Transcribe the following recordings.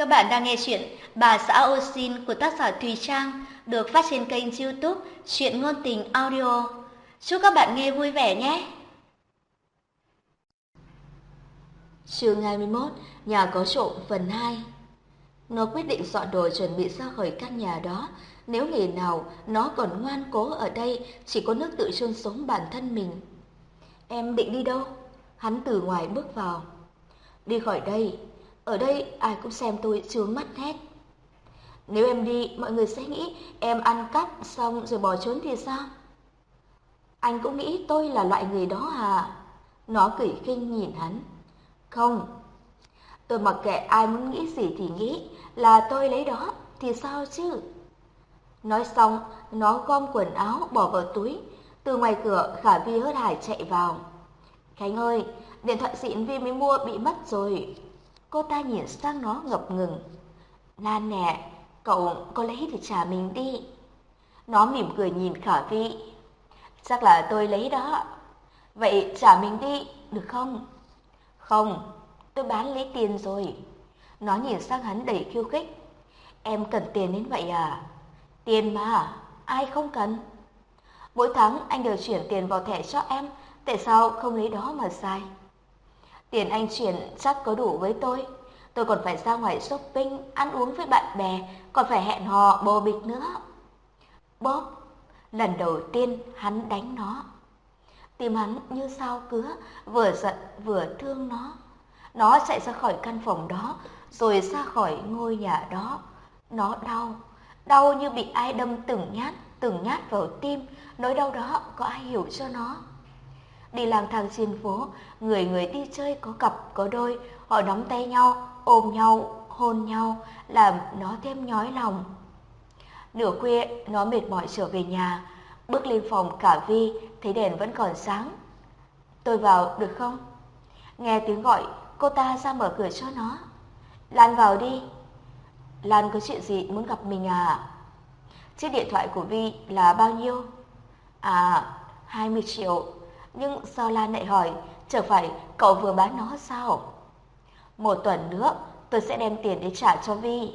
Các bạn đang nghe chuyện Bà xã ô của tác giả Thùy Trang được phát trên kênh youtube Chuyện Ngôn Tình Audio. Chúc các bạn nghe vui vẻ nhé! Chương 21 Nhà có trộm phần 2 Nó quyết định dọn đồ chuẩn bị ra khỏi căn nhà đó. Nếu ngày nào nó còn ngoan cố ở đây, chỉ có nước tự chôn sống bản thân mình. Em định đi đâu? Hắn từ ngoài bước vào. Đi khỏi đây, ở đây ai cũng xem tôi trướng mắt hết. Nếu em đi, mọi người sẽ nghĩ em ăn cắp xong rồi bỏ trốn thì sao? Anh cũng nghĩ tôi là loại người đó à? Nó cười khinh nhìn hắn. Không, tôi mặc kệ ai muốn nghĩ gì thì nghĩ, là tôi lấy đó, thì sao chứ? Nói xong, nó gom quần áo bỏ vào túi, từ ngoài cửa Khả Vi hớt hải chạy vào. Khánh ơi, điện thoại xịn Vi mới mua bị mất rồi. Cô ta nhìn sang nó ngập ngừng. Lan nè, cậu có lấy thì trả mình đi. Nó mỉm cười nhìn Khả Vi. Chắc là tôi lấy đó. Vậy trả mình đi, được không? Không, tôi bán lấy tiền rồi. Nó nhìn sang hắn đầy khiêu khích. Em cần tiền đến vậy à? Tiền mà, ai không cần? Mỗi tháng anh đều chuyển tiền vào thẻ cho em, tại sao không lấy đó mà xài? Tiền anh chuyển chắc có đủ với tôi. Tôi còn phải ra ngoài shopping, ăn uống với bạn bè, còn phải hẹn hò bồ bịch nữa. Bóp, lần đầu tiên hắn đánh nó. Tim hắn như sao cứa, vừa giận vừa thương nó. Nó chạy ra khỏi căn phòng đó, rồi ra khỏi ngôi nhà đó. Nó đau, đau như bị ai đâm từng nhát, từng nhát vào tim, nỗi đau đó có ai hiểu cho nó. Đi lang thang trên phố, người người đi chơi có cặp có đôi, họ nắm tay nhau, ôm nhau, hôn nhau, làm nó thêm nhói lòng. Nửa khuya, nó mệt mỏi trở về nhà, bước lên phòng cả Vi, thấy đèn vẫn còn sáng. Tôi vào được không? Nghe tiếng gọi, cô ta ra mở cửa cho nó. Lan vào đi. Lan có chuyện gì muốn gặp mình à? Chiếc điện thoại của Vi là bao nhiêu? À, 20 triệu. Nhưng do Lan lại hỏi, chẳng phải cậu vừa bán nó sao? Một tuần nữa, tôi sẽ đem tiền để trả cho Vi.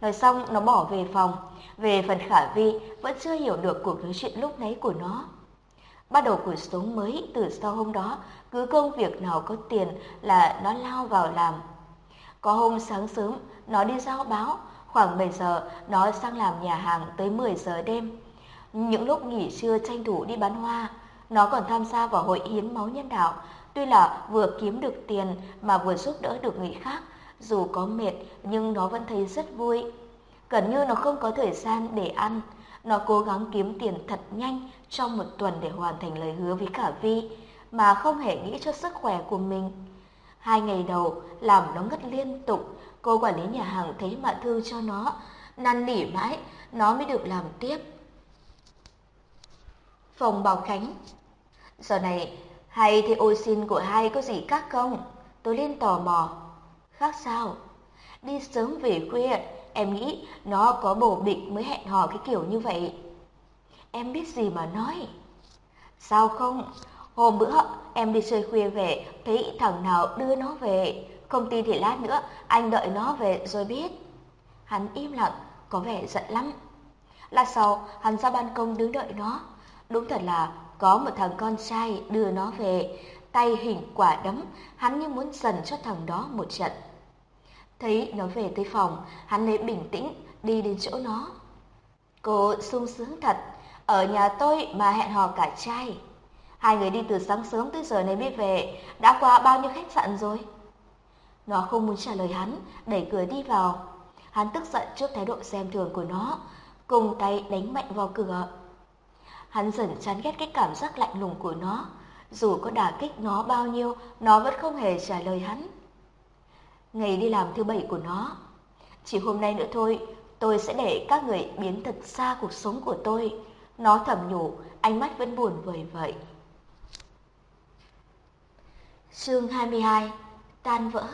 Nói xong, nó bỏ về phòng. Về phần Khả Vi, vẫn chưa hiểu được cuộc nói chuyện lúc nãy của nó. Bắt đầu cuộc sống mới từ sau hôm đó, cứ công việc nào có tiền là nó lao vào làm. Có hôm sáng sớm, nó đi giao báo, khoảng 7 giờ nó sang làm nhà hàng tới 10 giờ đêm. Những lúc nghỉ trưa tranh thủ đi bán hoa, nó còn tham gia vào hội hiến máu nhân đạo, tuy là vừa kiếm được tiền mà vừa giúp đỡ được người khác, dù có mệt nhưng nó vẫn thấy rất vui. Gần như nó không có thời gian để ăn, nó cố gắng kiếm tiền thật nhanh trong một tuần để hoàn thành lời hứa với cả Vi, mà không hề nghĩ cho sức khỏe của mình. Hai ngày đầu làm nó ngất liên tục, cô quản lý nhà hàng thấy mà thư cho nó, năn nỉ mãi, nó mới được làm tiếp. Phòng Bảo Khánh Giờ này, hay thế ôi xin của hai có gì khác không? Tôi lên tò mò. Khác sao? Đi sớm về khuya, em nghĩ nó có bổ bịch mới hẹn hò cái kiểu như vậy. Em biết gì mà nói. Sao không? Hôm bữa em đi chơi khuya về, thấy thằng nào đưa nó về. Không tin thì lát nữa anh đợi nó về rồi biết. Hắn im lặng, có vẻ giận lắm. Lát sau, hắn ra ban công đứng đợi nó. Đúng thật là có một thằng con trai đưa nó về, tay hình quả đấm, hắn như muốn dần cho thằng đó một trận. Thấy nó về tới phòng, hắn lấy bình tĩnh đi đến chỗ nó. Cô sung sướng thật, ở nhà tôi mà hẹn hò cả trai. Hai người đi từ sáng sớm tới giờ này mới về, đã qua bao nhiêu khách sạn rồi? Nó không muốn trả lời hắn, đẩy cửa đi vào. Hắn tức giận trước thái độ xem thường của nó, cùng tay đánh mạnh vào cửa. Hắn dần chán ghét cái cảm giác lạnh lùng của nó. Dù có đả kích nó bao nhiêu, nó vẫn không hề trả lời hắn. Ngày đi làm thứ bảy của nó. Chỉ hôm nay nữa thôi, tôi sẽ để các người biến thật xa cuộc sống của tôi. Nó thầm nhủ, ánh mắt vẫn buồn vời vậy. Chương 22 Tan vỡ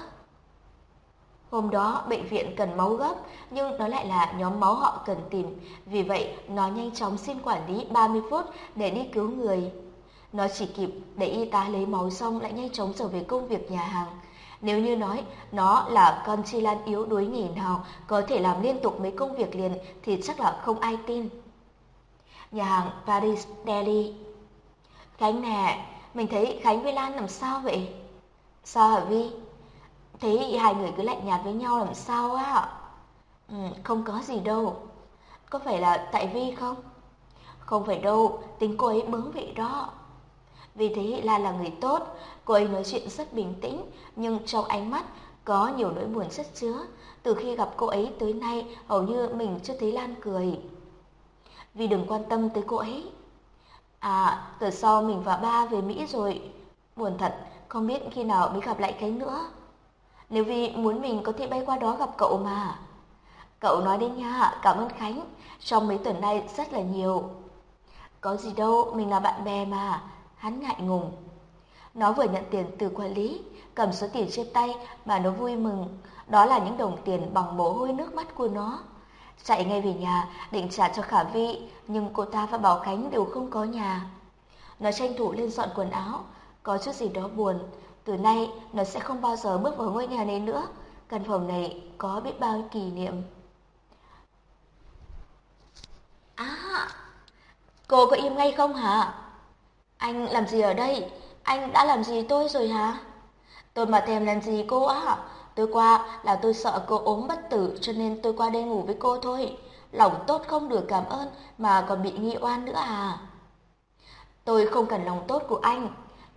Hôm đó bệnh viện cần máu gấp, nhưng nó lại là nhóm máu họ cần tìm, vì vậy nó nhanh chóng xin quản lý 30 phút để đi cứu người. Nó chỉ kịp để y tá lấy máu xong lại nhanh chóng trở về công việc nhà hàng. Nếu như nói nó là con chi lan yếu đuối nghỉ nào có thể làm liên tục mấy công việc liền thì chắc là không ai tin. Nhà hàng Paris Deli Khánh nè, mình thấy Khánh với Lan làm sao vậy? Sao hả Vi? Thế hai người cứ lạnh nhạt với nhau làm sao á? Ừ, không có gì đâu. Có phải là tại Vi không? Không phải đâu, tính cô ấy bướng vậy đó. Vì thế Lan là người tốt, cô ấy nói chuyện rất bình tĩnh, nhưng trong ánh mắt có nhiều nỗi buồn chất chứa. Từ khi gặp cô ấy tới nay, hầu như mình chưa thấy Lan cười. Vì đừng quan tâm tới cô ấy. À, từ sau mình và ba về Mỹ rồi. Buồn thật, không biết khi nào mới gặp lại cái nữa. Nếu vì muốn mình có thể bay qua đó gặp cậu mà. Cậu nói đi nha, cảm ơn Khánh. Trong mấy tuần nay rất là nhiều. Có gì đâu, mình là bạn bè mà. Hắn ngại ngùng. Nó vừa nhận tiền từ quản lý, cầm số tiền trên tay mà nó vui mừng. Đó là những đồng tiền bằng mồ hôi nước mắt của nó. Chạy ngay về nhà, định trả cho Khả Vi, nhưng cô ta và Bảo Khánh đều không có nhà. Nó tranh thủ lên dọn quần áo, có chút gì đó buồn. Từ nay, nó sẽ không bao giờ bước vào ngôi nhà này nữa. Căn phòng này có biết bao kỷ niệm. À, cô có im ngay không hả? Anh làm gì ở đây? Anh đã làm gì tôi rồi hả? Tôi mà thèm làm gì cô á? Tôi qua là tôi sợ cô ốm bất tử cho nên tôi qua đây ngủ với cô thôi. Lòng tốt không được cảm ơn mà còn bị nghi oan nữa à? Tôi không cần lòng tốt của anh.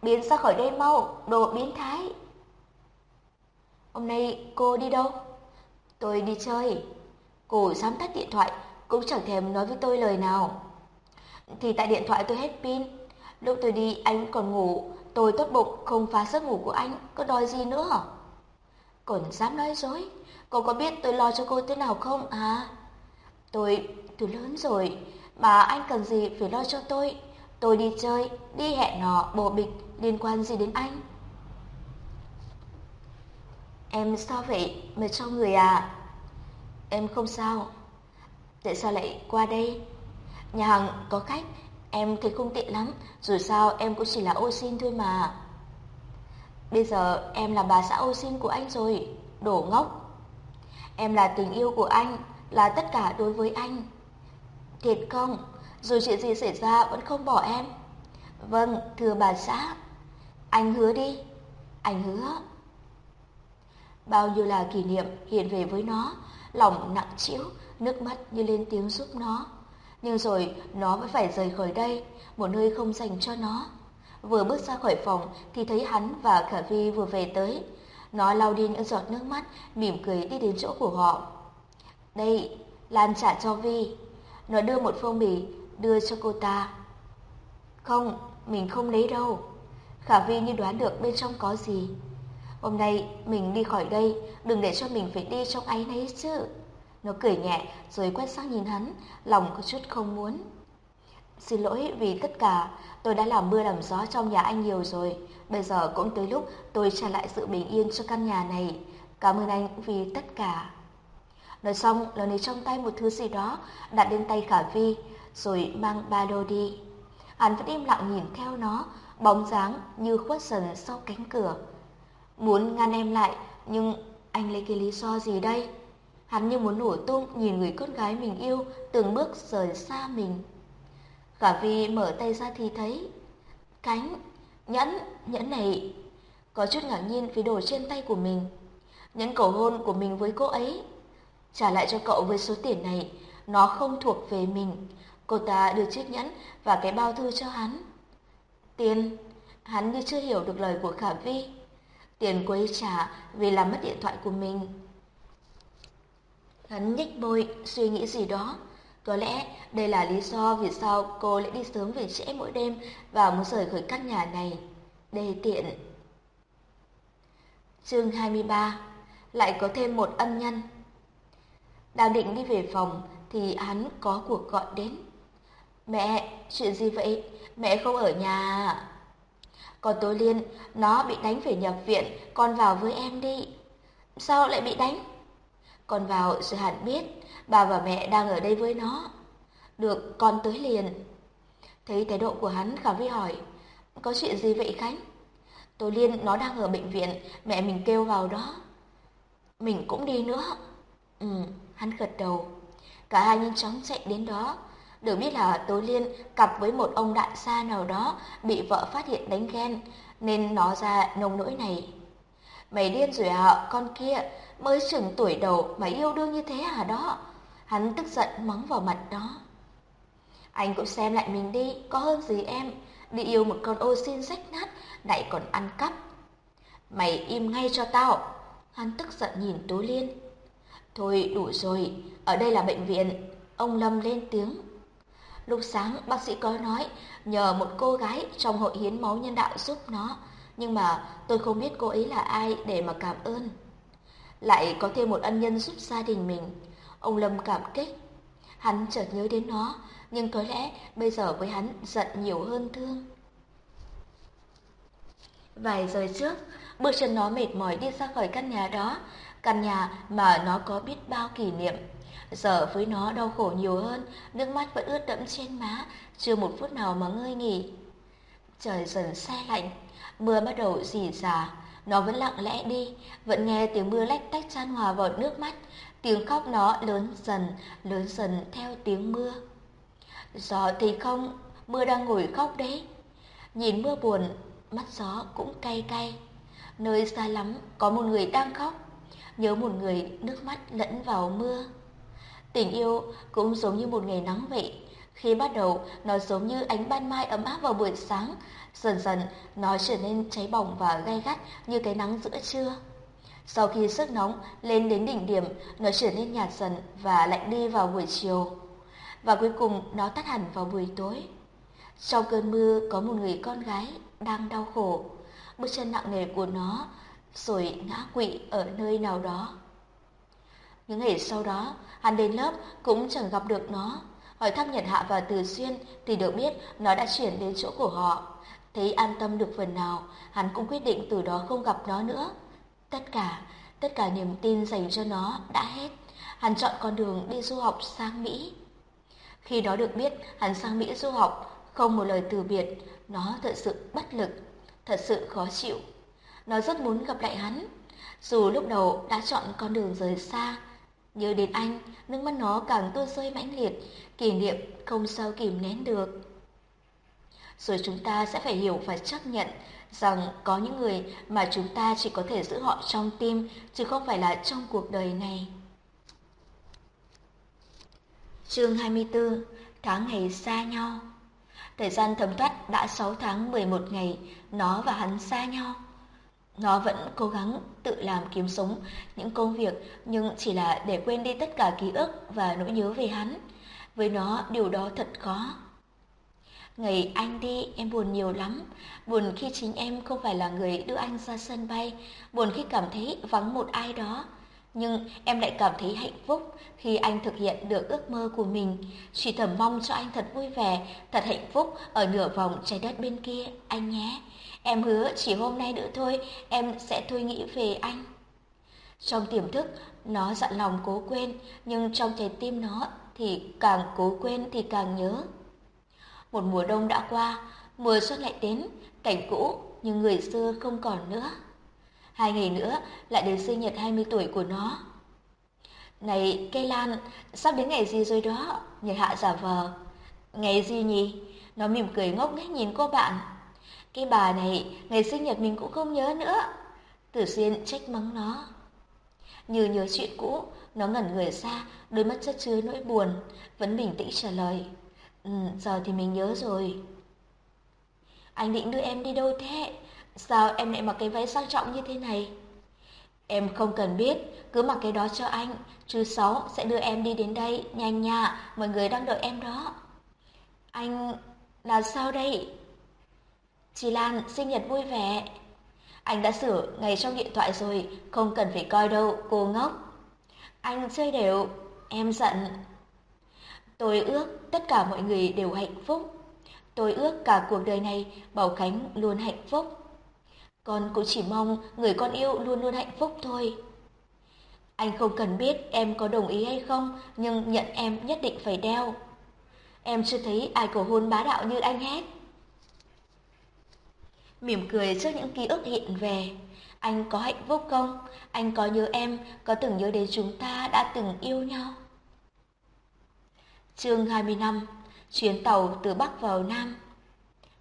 Biến ra khỏi đây mau, đồ biến thái. Hôm nay cô đi đâu? Tôi đi chơi. Cô dám tắt điện thoại, cũng chẳng thèm nói với tôi lời nào. Thì tại điện thoại tôi hết pin. Lúc tôi đi anh còn ngủ, tôi tốt bụng không phá giấc ngủ của anh, có đòi gì nữa Còn dám nói dối, cô có biết tôi lo cho cô thế nào không à? Tôi, tôi lớn rồi, mà anh cần gì phải lo cho tôi. Tôi đi chơi, đi hẹn hò, bồ bịch, liên quan gì đến anh? Em sao vậy? Mệt trong người à? Em không sao. Tại sao lại qua đây? Nhà hàng có khách, em thấy không tệ lắm, dù sao em cũng chỉ là ô xin thôi mà. Bây giờ em là bà xã ô xin của anh rồi, đổ ngốc. Em là tình yêu của anh, là tất cả đối với anh. Thiệt không? Dù chuyện gì xảy ra vẫn không bỏ em. Vâng, thưa bà xã. Anh hứa đi. Anh hứa. Bao nhiêu là kỷ niệm hiện về với nó, lòng nặng trĩu, nước mắt như lên tiếng giúp nó. Nhưng rồi nó vẫn phải rời khỏi đây, một nơi không dành cho nó. Vừa bước ra khỏi phòng thì thấy hắn và Khả Vi vừa về tới. Nó lau đi những giọt nước mắt, mỉm cười đi đến chỗ của họ. Đây, Lan trả cho Vi. Nó đưa một phong bì, đưa cho cô ta. Không, mình không lấy đâu. Khả Vi như đoán được bên trong có gì. Hôm nay mình đi khỏi đây, đừng để cho mình phải đi trong áy náy chứ. Nó cười nhẹ rồi quét sang nhìn hắn, lòng có chút không muốn. Xin lỗi vì tất cả, tôi đã làm mưa làm gió trong nhà anh nhiều rồi. Bây giờ cũng tới lúc tôi trả lại sự bình yên cho căn nhà này. Cảm ơn anh vì tất cả. Nói xong, nó lấy trong tay một thứ gì đó, đặt lên tay Khả Vi, rồi mang ba lô đi. Hắn vẫn im lặng nhìn theo nó, bóng dáng như khuất dần sau cánh cửa. Muốn ngăn em lại, nhưng anh lấy cái lý do gì đây? Hắn như muốn nổ tung nhìn người con gái mình yêu từng bước rời xa mình. Khả Vi mở tay ra thì thấy cánh, nhẫn, nhẫn này có chút ngạc nhiên vì đồ trên tay của mình. Nhẫn cầu hôn của mình với cô ấy. Trả lại cho cậu với số tiền này, nó không thuộc về mình. Cô ta đưa chiếc nhẫn và cái bao thư cho hắn. Tiền, hắn như chưa hiểu được lời của Khả Vi. Tiền cô ấy trả vì làm mất điện thoại của mình. Hắn nhếch môi, suy nghĩ gì đó. Có lẽ đây là lý do vì sao cô lại đi sớm về trễ mỗi đêm và muốn rời khỏi căn nhà này. Đề tiện. Chương 23 Lại có thêm một ân nhân. Đang định đi về phòng thì hắn có cuộc gọi đến. Mẹ, chuyện gì vậy? Mẹ không ở nhà Còn tôi Liên, nó bị đánh phải nhập viện, con vào với em đi. Sao lại bị đánh? Con vào rồi hẳn biết, bà và mẹ đang ở đây với nó. Được, con tới liền. Thấy thái độ của hắn, Khả Vi hỏi, có chuyện gì vậy Khánh? Tô Liên nó đang ở bệnh viện, mẹ mình kêu vào đó. Mình cũng đi nữa. Ừ, hắn gật đầu. Cả hai nhanh chóng chạy đến đó. Được biết là Tố Liên cặp với một ông đại gia nào đó bị vợ phát hiện đánh ghen, nên nó ra nông nỗi này. Mày điên rồi à, con kia, mới chừng tuổi đầu mà yêu đương như thế hả đó? Hắn tức giận mắng vào mặt đó. Anh cũng xem lại mình đi, có hơn gì em, đi yêu một con ô xin rách nát, lại còn ăn cắp. Mày im ngay cho tao. Hắn tức giận nhìn Tố Liên. Thôi đủ rồi, ở đây là bệnh viện. Ông Lâm lên tiếng. Lúc sáng bác sĩ có nói nhờ một cô gái trong hội hiến máu nhân đạo giúp nó, nhưng mà tôi không biết cô ấy là ai để mà cảm ơn. Lại có thêm một ân nhân giúp gia đình mình. Ông Lâm cảm kích. Hắn chợt nhớ đến nó, nhưng có lẽ bây giờ với hắn giận nhiều hơn thương. Vài giờ trước, bước chân nó mệt mỏi đi ra khỏi căn nhà đó, căn nhà mà nó có biết bao kỷ niệm. Giờ với nó đau khổ nhiều hơn, nước mắt vẫn ướt đẫm trên má, chưa một phút nào mà ngơi nghỉ. Trời dần xe lạnh, mưa bắt đầu rỉ rả, nó vẫn lặng lẽ đi, vẫn nghe tiếng mưa lách tách chan hòa vào nước mắt, tiếng khóc nó lớn dần, lớn dần theo tiếng mưa. Gió thì không, mưa đang ngồi khóc đấy. Nhìn mưa buồn, mắt gió cũng cay cay. Nơi xa lắm có một người đang khóc, nhớ một người nước mắt lẫn vào mưa. Tình yêu cũng giống như một ngày nắng vậy. Khi bắt đầu, nó giống như ánh ban mai ấm áp vào buổi sáng. Dần dần, nó trở nên cháy bỏng và gay gắt như cái nắng giữa trưa. Sau khi sức nóng lên đến đỉnh điểm, nó trở nên nhạt dần và lạnh đi vào buổi chiều. Và cuối cùng nó tắt hẳn vào buổi tối. Trong cơn mưa có một người con gái đang đau khổ. Bước chân nặng nề của nó rồi ngã quỵ ở nơi nào đó. Những ngày sau đó, hắn đến lớp cũng chẳng gặp được nó. Hỏi thăm Nhật Hạ và Từ Xuyên thì được biết nó đã chuyển đến chỗ của họ. Thấy an tâm được phần nào, hắn cũng quyết định từ đó không gặp nó nữa. Tất cả, tất cả niềm tin dành cho nó đã hết. Hắn chọn con đường đi du học sang Mỹ. Khi đó được biết hắn sang Mỹ du học, không một lời từ biệt, nó thật sự bất lực, thật sự khó chịu. Nó rất muốn gặp lại hắn, dù lúc đầu đã chọn con đường rời xa, Nhớ đến anh, nước mắt nó càng tuôn rơi mãnh liệt, kỷ niệm không sao kìm nén được. Rồi chúng ta sẽ phải hiểu và chấp nhận rằng có những người mà chúng ta chỉ có thể giữ họ trong tim, chứ không phải là trong cuộc đời này. Chương 24 Tháng ngày xa nhau Thời gian thấm thoát đã 6 tháng 11 ngày, nó và hắn xa nhau. Nó vẫn cố gắng tự làm kiếm sống những công việc nhưng chỉ là để quên đi tất cả ký ức và nỗi nhớ về hắn. Với nó điều đó thật khó. Ngày anh đi em buồn nhiều lắm, buồn khi chính em không phải là người đưa anh ra sân bay, buồn khi cảm thấy vắng một ai đó. Nhưng em lại cảm thấy hạnh phúc khi anh thực hiện được ước mơ của mình. Chỉ thầm mong cho anh thật vui vẻ, thật hạnh phúc ở nửa vòng trái đất bên kia, anh nhé. Em hứa chỉ hôm nay nữa thôi, em sẽ thôi nghĩ về anh. Trong tiềm thức, nó dặn lòng cố quên, nhưng trong trái tim nó thì càng cố quên thì càng nhớ. Một mùa đông đã qua, mùa xuân lại đến, cảnh cũ nhưng người xưa không còn nữa. Hai ngày nữa lại đến sinh nhật 20 tuổi của nó. Này cây lan, sắp đến ngày gì rồi đó? Nhật hạ giả vờ. Ngày gì nhỉ? Nó mỉm cười ngốc nghếch nhìn cô bạn. Cái bà này, ngày sinh nhật mình cũng không nhớ nữa. Tử Xuyên trách mắng nó. Như nhớ chuyện cũ, nó ngẩn người ra, đôi mắt chất chứa nỗi buồn, vẫn bình tĩnh trả lời. Ừ, giờ thì mình nhớ rồi. Anh định đưa em đi đâu thế? Sao em lại mặc cái váy sang trọng như thế này? Em không cần biết, cứ mặc cái đó cho anh. Chú Sáu sẽ đưa em đi đến đây, nhanh nha, mọi người đang đợi em đó. Anh... là sao đây? Chị Lan sinh nhật vui vẻ. Anh đã sửa ngày trong điện thoại rồi, không cần phải coi đâu, cô ngốc. Anh chơi đều, em giận. Tôi ước tất cả mọi người đều hạnh phúc. Tôi ước cả cuộc đời này Bảo Khánh luôn hạnh phúc. Con cũng chỉ mong người con yêu luôn luôn hạnh phúc thôi. Anh không cần biết em có đồng ý hay không, nhưng nhận em nhất định phải đeo. Em chưa thấy ai cầu hôn bá đạo như anh hết mỉm cười trước những ký ức hiện về. Anh có hạnh phúc không? Anh có nhớ em, có từng nhớ đến chúng ta đã từng yêu nhau? Chương 25 Chuyến tàu từ Bắc vào Nam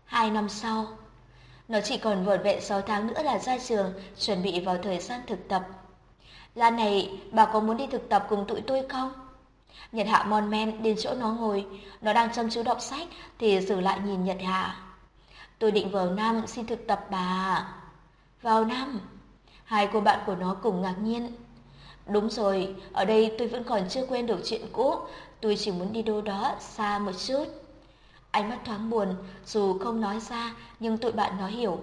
Hai năm sau Nó chỉ còn vỏn vẹn 6 tháng nữa là ra trường, chuẩn bị vào thời gian thực tập. Lan này, bà có muốn đi thực tập cùng tụi tôi không? Nhật Hạ mon men đến chỗ nó ngồi, nó đang chăm chú đọc sách thì dừng lại nhìn Nhật Hạ. Tôi định vào Nam xin thực tập bà. Vào Nam? Hai cô bạn của nó cùng ngạc nhiên. Đúng rồi, ở đây tôi vẫn còn chưa quên được chuyện cũ, tôi chỉ muốn đi đâu đó xa một chút. Ánh mắt thoáng buồn, dù không nói ra nhưng tụi bạn nó hiểu.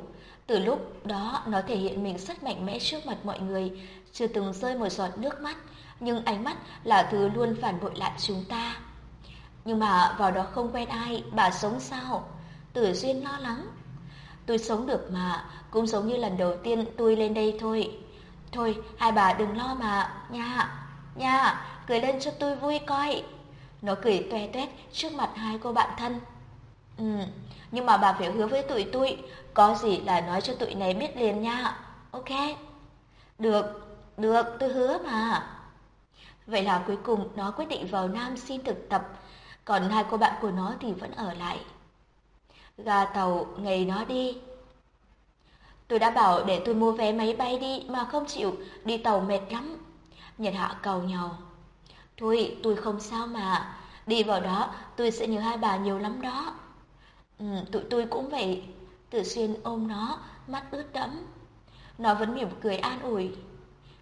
Từ lúc đó nó thể hiện mình rất mạnh mẽ trước mặt mọi người, chưa từng rơi một giọt nước mắt, nhưng ánh mắt là thứ luôn phản bội lại chúng ta. Nhưng mà vào đó không quen ai, bà sống sao? Tử Duyên lo lắng. Tôi sống được mà, cũng giống như lần đầu tiên tôi lên đây thôi. Thôi, hai bà đừng lo mà, nha, nha, cười lên cho tôi vui coi. Nó cười toe toét trước mặt hai cô bạn thân. Ừ, nhưng mà bà phải hứa với tụi tôi, có gì là nói cho tụi này biết liền nha. Ok. Được, được, tôi hứa mà. Vậy là cuối cùng nó quyết định vào Nam xin thực tập, còn hai cô bạn của nó thì vẫn ở lại. Ga tàu ngày nó đi. Tôi đã bảo để tôi mua vé máy bay đi mà không chịu, đi tàu mệt lắm. Nhật Hạ cầu nhau. Thôi, tôi không sao mà, đi vào đó tôi sẽ nhớ hai bà nhiều lắm đó. Ừ, tụi tôi cũng vậy. Tử Xuyên ôm nó, mắt ướt đẫm. Nó vẫn mỉm cười an ủi.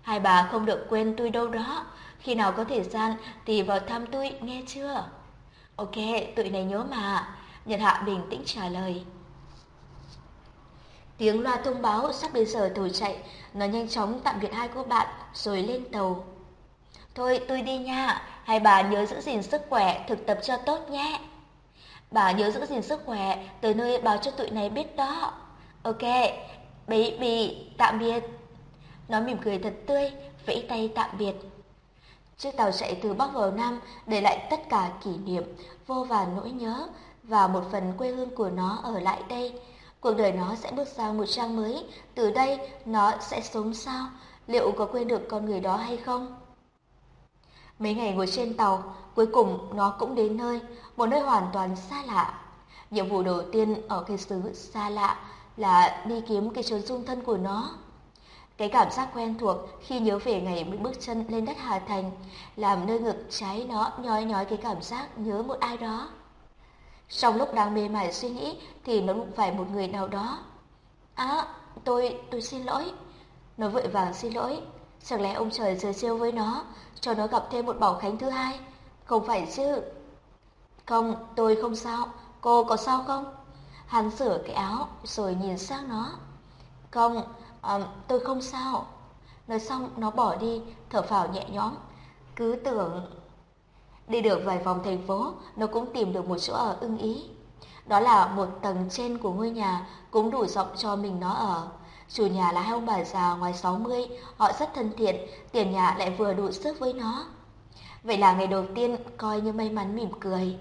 Hai bà không được quên tôi đâu đó, khi nào có thời gian thì vào thăm tôi nghe chưa? Ok, tụi này nhớ mà. Nhật Hạ bình tĩnh trả lời. Tiếng loa thông báo sắp đến giờ tàu chạy, nó nhanh chóng tạm biệt hai cô bạn rồi lên tàu. Thôi tôi đi nha, hai bà nhớ giữ gìn sức khỏe, thực tập cho tốt nhé. Bà nhớ giữ gìn sức khỏe, tới nơi báo cho tụi này biết đó. Ok, baby, tạm biệt. Nó mỉm cười thật tươi, vẫy tay tạm biệt. Chiếc tàu chạy từ Bắc vào Nam để lại tất cả kỷ niệm, vô vàn nỗi nhớ và một phần quê hương của nó ở lại đây. Cuộc đời nó sẽ bước sang một trang mới, từ đây nó sẽ sống sao? Liệu có quên được con người đó hay không? Mấy ngày ngồi trên tàu, cuối cùng nó cũng đến nơi, một nơi hoàn toàn xa lạ. Nhiệm vụ đầu tiên ở cái xứ xa lạ là đi kiếm cái chốn dung thân của nó. Cái cảm giác quen thuộc khi nhớ về ngày mới bước chân lên đất Hà Thành, làm nơi ngực cháy nó nhói nhói cái cảm giác nhớ một ai đó. Trong lúc đang mê mải suy nghĩ thì nó đụng phải một người nào đó. À, tôi, tôi xin lỗi. Nó vội vàng xin lỗi. Chẳng lẽ ông trời giờ trêu với nó, cho nó gặp thêm một bảo khánh thứ hai? Không phải chứ. Không, tôi không sao. Cô có sao không? Hắn sửa cái áo rồi nhìn sang nó. Không, à, tôi không sao. Nói xong nó bỏ đi, thở phào nhẹ nhõm. Cứ tưởng... Đi được vài vòng thành phố, nó cũng tìm được một chỗ ở ưng ý. Đó là một tầng trên của ngôi nhà, cũng đủ rộng cho mình nó ở. Chủ nhà là hai ông bà già ngoài 60, họ rất thân thiện, tiền nhà lại vừa đủ sức với nó. Vậy là ngày đầu tiên coi như may mắn mỉm cười.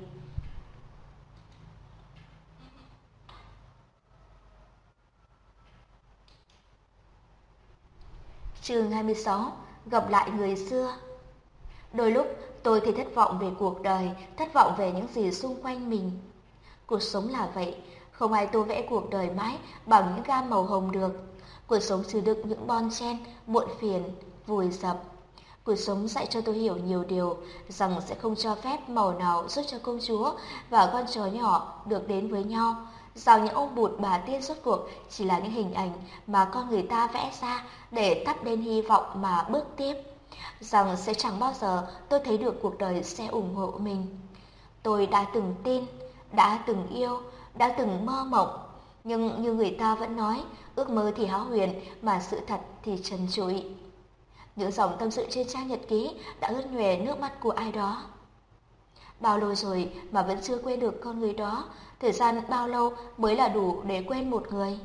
Chương 26 Gặp lại người xưa Đôi lúc tôi thì thất vọng về cuộc đời, thất vọng về những gì xung quanh mình. Cuộc sống là vậy, không ai tô vẽ cuộc đời mãi bằng những gam màu hồng được. Cuộc sống chứa đựng những bon chen, muộn phiền, vùi dập. Cuộc sống dạy cho tôi hiểu nhiều điều, rằng sẽ không cho phép màu nào giúp cho công chúa và con chó nhỏ được đến với nhau, rằng những ông bụt bà tiên xuất cuộc chỉ là những hình ảnh mà con người ta vẽ ra để thắp lên hy vọng mà bước tiếp rằng sẽ chẳng bao giờ tôi thấy được cuộc đời sẽ ủng hộ mình. Tôi đã từng tin, đã từng yêu, đã từng mơ mộng, nhưng như người ta vẫn nói, ước mơ thì háo huyền mà sự thật thì trần trụi. Những dòng tâm sự trên trang nhật ký đã ướt nhòe nước mắt của ai đó. Bao lâu rồi mà vẫn chưa quên được con người đó, thời gian bao lâu mới là đủ để quên một người.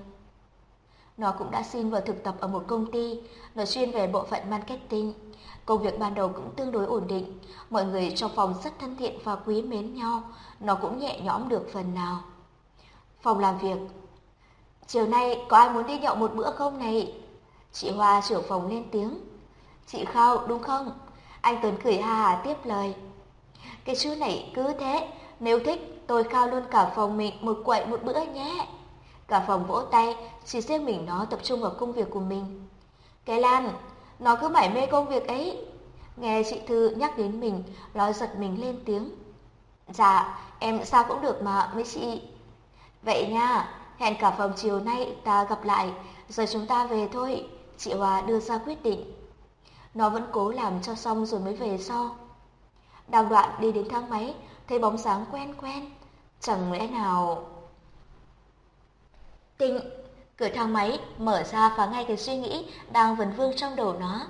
Nó cũng đã xin vào thực tập ở một công ty, nó chuyên về bộ phận marketing. Công việc ban đầu cũng tương đối ổn định, mọi người trong phòng rất thân thiện và quý mến nhau, nó cũng nhẹ nhõm được phần nào. Phòng làm việc Chiều nay có ai muốn đi nhậu một bữa không này? Chị Hoa trưởng phòng lên tiếng. Chị Khao đúng không? Anh Tuấn cười ha hà tiếp lời. Cái chú này cứ thế, nếu thích tôi Khao luôn cả phòng mình một quậy một bữa nhé. Cả phòng vỗ tay, chỉ riêng mình nó tập trung vào công việc của mình. Cái Lan, nó cứ mải mê công việc ấy. Nghe chị Thư nhắc đến mình, nó giật mình lên tiếng. Dạ, em sao cũng được mà, mấy chị. Vậy nha, hẹn cả phòng chiều nay ta gặp lại, rồi chúng ta về thôi. Chị Hòa đưa ra quyết định. Nó vẫn cố làm cho xong rồi mới về sau. Đang đoạn đi đến thang máy, thấy bóng sáng quen quen. Chẳng lẽ nào... Tinh, cửa thang máy mở ra phá ngay cái suy nghĩ đang vấn vương trong đầu nó.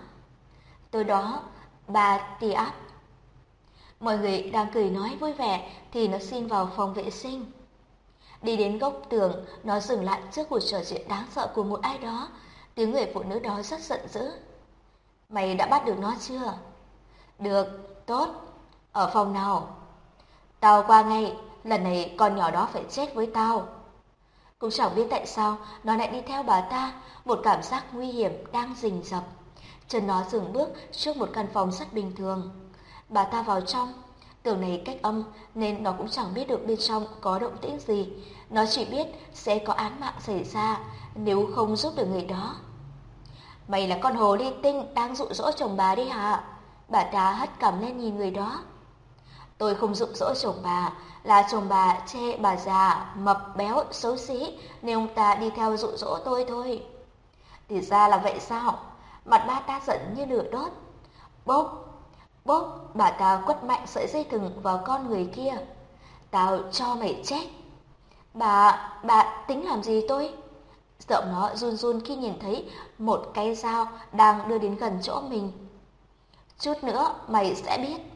tối đó, bà tì áp. Mọi người đang cười nói vui vẻ thì nó xin vào phòng vệ sinh. Đi đến góc tường, nó dừng lại trước cuộc trò chuyện đáng sợ của một ai đó. Tiếng người phụ nữ đó rất giận dữ. Mày đã bắt được nó chưa? Được, tốt. Ở phòng nào? Tao qua ngay, lần này con nhỏ đó phải chết với tao. Cũng chẳng biết tại sao nó lại đi theo bà ta, một cảm giác nguy hiểm đang rình rập. Chân nó dừng bước trước một căn phòng rất bình thường. Bà ta vào trong, tường này cách âm nên nó cũng chẳng biết được bên trong có động tĩnh gì. Nó chỉ biết sẽ có án mạng xảy ra nếu không giúp được người đó. Mày là con hồ ly tinh đang dụ dỗ chồng bà đi hả? Bà ta hất cằm lên nhìn người đó. Tôi không dụ dỗ chồng bà, là chồng bà chê bà già, mập béo, xấu xí, nên ông ta đi theo dụ dỗ tôi thôi. Thì ra là vậy sao? Mặt ba ta giận như lửa đốt. bốc bốc bà ta quất mạnh sợi dây thừng vào con người kia. Tao cho mày chết. Bà, bà tính làm gì tôi? Giọng nó run run khi nhìn thấy một cái dao đang đưa đến gần chỗ mình. Chút nữa mày sẽ biết.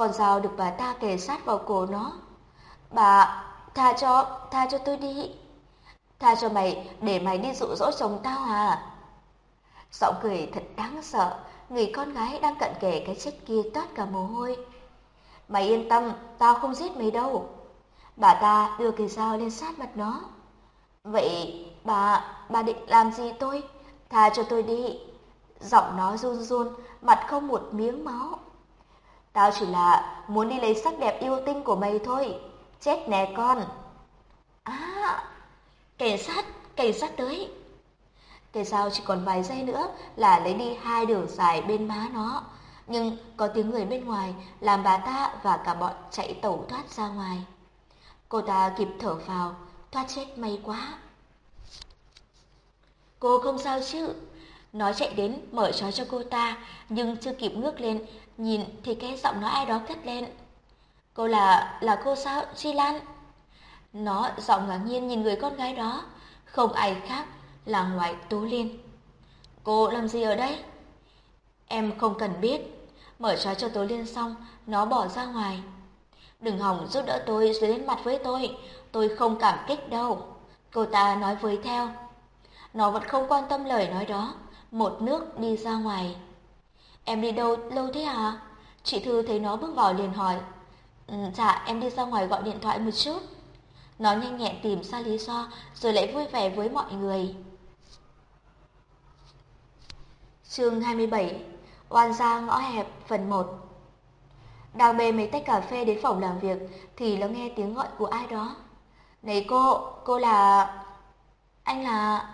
Con dao được bà ta kề sát vào cổ nó. Bà, tha cho, tha cho tôi đi. Tha cho mày để mày đi dụ dỗ chồng tao à? Giọng cười thật đáng sợ, người con gái đang cận kề cái chết kia toát cả mồ hôi. Mày yên tâm, tao không giết mày đâu. Bà ta đưa cây dao lên sát mặt nó. Vậy bà, bà định làm gì tôi? Tha cho tôi đi. Giọng nó run run, mặt không một miếng máu. Tao chỉ là muốn đi lấy sắc đẹp yêu tinh của mày thôi. Chết nè con. À, cảnh sát, cảnh sát tới. Cây dao chỉ còn vài giây nữa là lấy đi hai đường dài bên má nó. Nhưng có tiếng người bên ngoài làm bà ta và cả bọn chạy tẩu thoát ra ngoài. Cô ta kịp thở vào, thoát chết may quá. Cô không sao chứ? Nó chạy đến mở trói cho cô ta, nhưng chưa kịp ngước lên, nhìn thì cái giọng nói ai đó cất lên. Cô là, là cô sao, Chi Lan? Nó giọng ngạc nhiên nhìn người con gái đó, không ai khác là ngoại tú Liên. Cô làm gì ở đây? Em không cần biết. Mở trói cho Tố Liên xong, nó bỏ ra ngoài. Đừng hỏng giúp đỡ tôi rồi đến mặt với tôi, tôi không cảm kích đâu. Cô ta nói với theo. Nó vẫn không quan tâm lời nói đó, một nước đi ra ngoài. Em đi đâu lâu thế hả? Chị Thư thấy nó bước vào liền hỏi. Ừ, dạ, em đi ra ngoài gọi điện thoại một chút. Nó nhanh nhẹn tìm ra lý do rồi lại vui vẻ với mọi người. Chương 27 Oan gia ngõ hẹp phần 1 Đang bê mấy tách cà phê đến phòng làm việc thì nó nghe tiếng gọi của ai đó. Này cô, cô là... Anh là...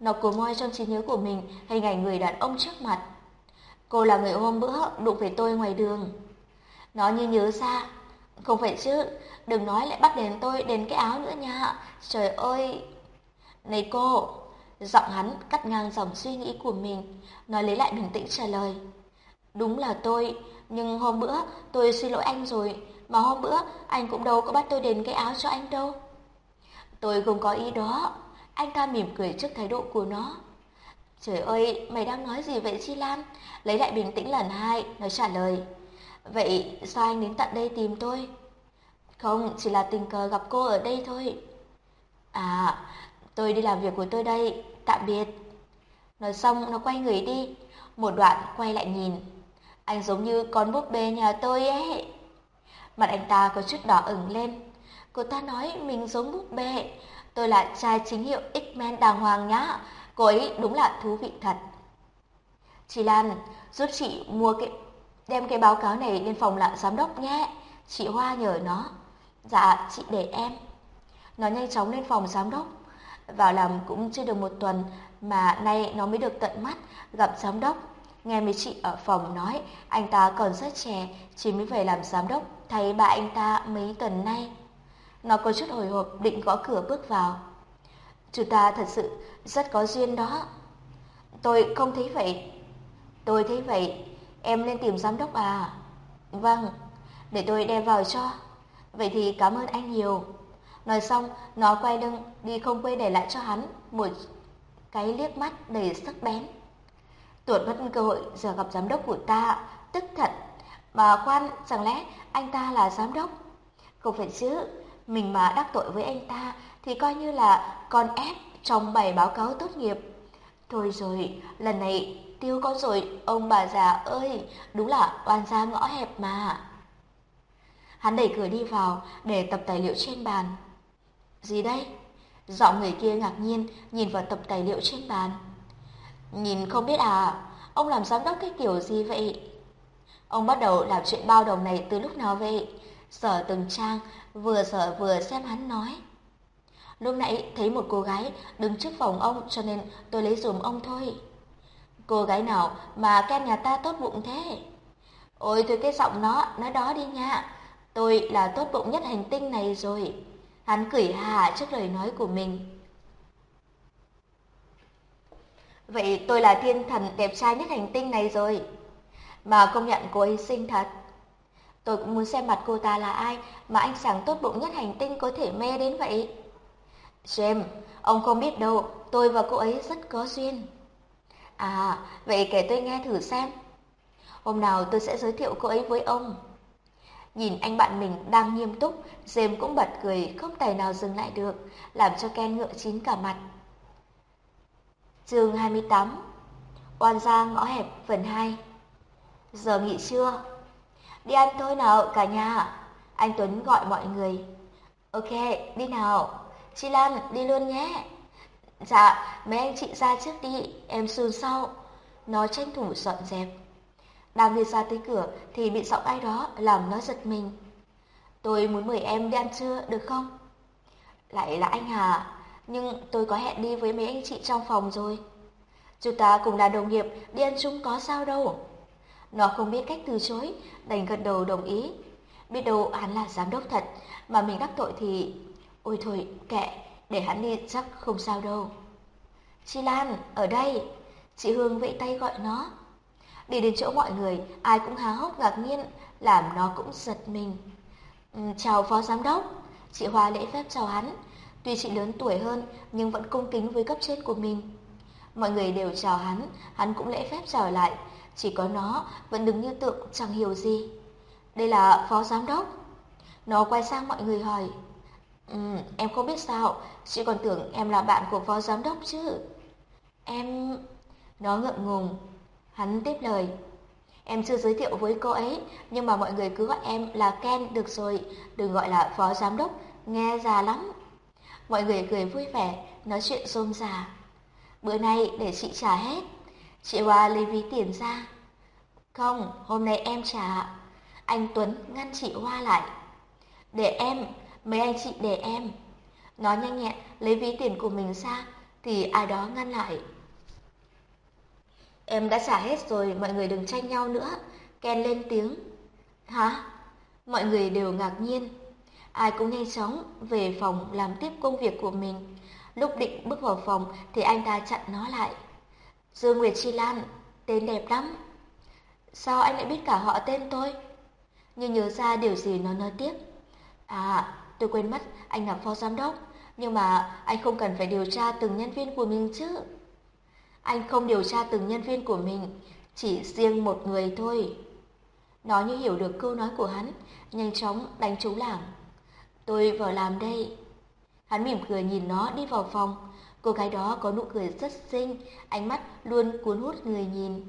Nó cố moi trong trí nhớ của mình hình ảnh người đàn ông trước mặt. Cô là người hôm bữa đụng phải tôi ngoài đường. Nó như nhớ ra. Không phải chứ, đừng nói lại bắt đến tôi đền cái áo nữa nha. Trời ơi! Này cô! Giọng hắn cắt ngang dòng suy nghĩ của mình. Nó lấy lại bình tĩnh trả lời. Đúng là tôi, nhưng hôm bữa tôi xin lỗi anh rồi. Mà hôm bữa anh cũng đâu có bắt tôi đền cái áo cho anh đâu. Tôi không có ý đó. Anh ta mỉm cười trước thái độ của nó. Trời ơi, mày đang nói gì vậy Chi Lan? Lấy lại bình tĩnh lần hai, nó trả lời. Vậy sao anh đến tận đây tìm tôi? Không, chỉ là tình cờ gặp cô ở đây thôi. À, tôi đi làm việc của tôi đây, tạm biệt. Nói xong nó quay người đi, một đoạn quay lại nhìn. Anh giống như con búp bê nhà tôi ấy. Mặt anh ta có chút đỏ ửng lên. Cô ta nói mình giống búp bê, tôi là trai chính hiệu X-men đàng hoàng nhá. Cô ấy đúng là thú vị thật. Chị Lan, giúp chị mua cái đem cái báo cáo này lên phòng lại giám đốc nhé. Chị Hoa nhờ nó. Dạ, chị để em. Nó nhanh chóng lên phòng giám đốc. Vào làm cũng chưa được một tuần mà nay nó mới được tận mắt gặp giám đốc. Nghe mấy chị ở phòng nói anh ta còn rất trẻ, chỉ mới về làm giám đốc, thấy bà anh ta mấy tuần nay. Nó có chút hồi hộp định gõ cửa bước vào chúng ta thật sự rất có duyên đó. Tôi không thấy vậy. Tôi thấy vậy. Em lên tìm giám đốc à? Vâng, để tôi đem vào cho. Vậy thì cảm ơn anh nhiều. Nói xong, nó quay lưng đi không quên để lại cho hắn một cái liếc mắt đầy sắc bén. Tuột mất cơ hội giờ gặp giám đốc của ta, tức thật. Mà khoan, chẳng lẽ anh ta là giám đốc? Không phải chứ, mình mà đắc tội với anh ta thì coi như là con ép trong bài báo cáo tốt nghiệp. Thôi rồi, lần này tiêu con rồi, ông bà già ơi, đúng là oan gia ngõ hẹp mà. Hắn đẩy cửa đi vào để tập tài liệu trên bàn. Gì đây? Giọng người kia ngạc nhiên nhìn vào tập tài liệu trên bàn. Nhìn không biết à, ông làm giám đốc cái kiểu gì vậy? Ông bắt đầu làm chuyện bao đồng này từ lúc nào vậy? Sở từng trang vừa sở vừa xem hắn nói. Lúc nãy thấy một cô gái đứng trước phòng ông cho nên tôi lấy dùm ông thôi. Cô gái nào mà ken nhà ta tốt bụng thế? Ôi thôi cái giọng nó, nói đó đi nha. Tôi là tốt bụng nhất hành tinh này rồi. Hắn cười hà trước lời nói của mình. Vậy tôi là thiên thần đẹp trai nhất hành tinh này rồi. Mà công nhận cô ấy xinh thật. Tôi cũng muốn xem mặt cô ta là ai mà anh chàng tốt bụng nhất hành tinh có thể mê đến vậy. James, ông không biết đâu, tôi và cô ấy rất có duyên. À, vậy kể tôi nghe thử xem. Hôm nào tôi sẽ giới thiệu cô ấy với ông. Nhìn anh bạn mình đang nghiêm túc, James cũng bật cười không tài nào dừng lại được, làm cho Ken ngựa chín cả mặt. Chương 28 Oan gia ngõ hẹp phần 2 Giờ nghỉ trưa Đi ăn thôi nào cả nhà Anh Tuấn gọi mọi người Ok, đi nào Chị Lan, đi luôn nhé. Dạ, mấy anh chị ra trước đi Em xùn sau. Nó tranh thủ dọn dẹp. Đang đi ra tới cửa thì bị giọng ai đó làm nó giật mình. Tôi muốn mời em đi ăn trưa được không? Lại là anh Hà Nhưng tôi có hẹn đi với mấy anh chị trong phòng rồi. Chúng ta cùng là đồng nghiệp Đi ăn chung có sao đâu. Nó không biết cách từ chối Đành gật đầu đồng ý. Biết đâu hắn là giám đốc thật Mà mình đắc tội thì Ôi thôi, kệ, Để hắn đi chắc không sao đâu. Chị Lan, ở đây. Chị Hương vẫy tay gọi nó. Đi đến chỗ mọi người, Ai cũng há hốc ngạc nhiên, Làm nó cũng giật mình. Ừ, chào phó giám đốc. Chị Hoa lễ phép chào hắn. Tuy chị lớn tuổi hơn, Nhưng vẫn cung kính với cấp trên của mình. Mọi người đều chào hắn Hắn cũng lễ phép chào lại. Chỉ có nó vẫn đứng như tượng, chẳng hiểu gì. Đây là phó giám đốc. Nó quay sang mọi người hỏi Ừ, em không biết sao. Chị còn tưởng em là bạn của phó giám đốc chứ. Em... Nó ngượng ngùng. Hắn tiếp lời. Em chưa giới thiệu với cô ấy Nhưng mà mọi người cứ gọi em là Ken được rồi. Đừng gọi là phó giám đốc Nghe già lắm. Mọi người cười vui vẻ Nói chuyện rôm rà Bữa nay để chị trả hết. Chị Hoa lấy ví tiền ra. Không, hôm nay em trả. Anh Tuấn ngăn chị Hoa lại. Để em Mấy anh chị để em. Nó nhanh nhẹn, lấy ví tiền của mình ra, Thì ai đó ngăn lại. Em đã trả hết rồi, Mọi người đừng tranh nhau nữa. Ken lên tiếng. Hả? Mọi người đều ngạc nhiên. Ai cũng nhanh chóng về phòng làm tiếp công việc của mình. Lúc định bước vào phòng, thì anh ta chặn nó lại. Dương Nguyệt Chi Lan, Tên đẹp lắm. Sao anh lại biết cả họ tên tôi? Như nhớ ra điều gì nó nói tiếp. À Tôi quên mất anh là phó giám đốc, nhưng mà anh không cần phải điều tra từng nhân viên của mình chứ. Anh không điều tra từng nhân viên của mình, chỉ riêng một người thôi. Nó như hiểu được câu nói của hắn, nhanh chóng đánh trống lảng. Tôi vào làm đây. Hắn mỉm cười nhìn nó đi vào phòng. Cô gái đó có nụ cười rất xinh, ánh mắt luôn cuốn hút người nhìn.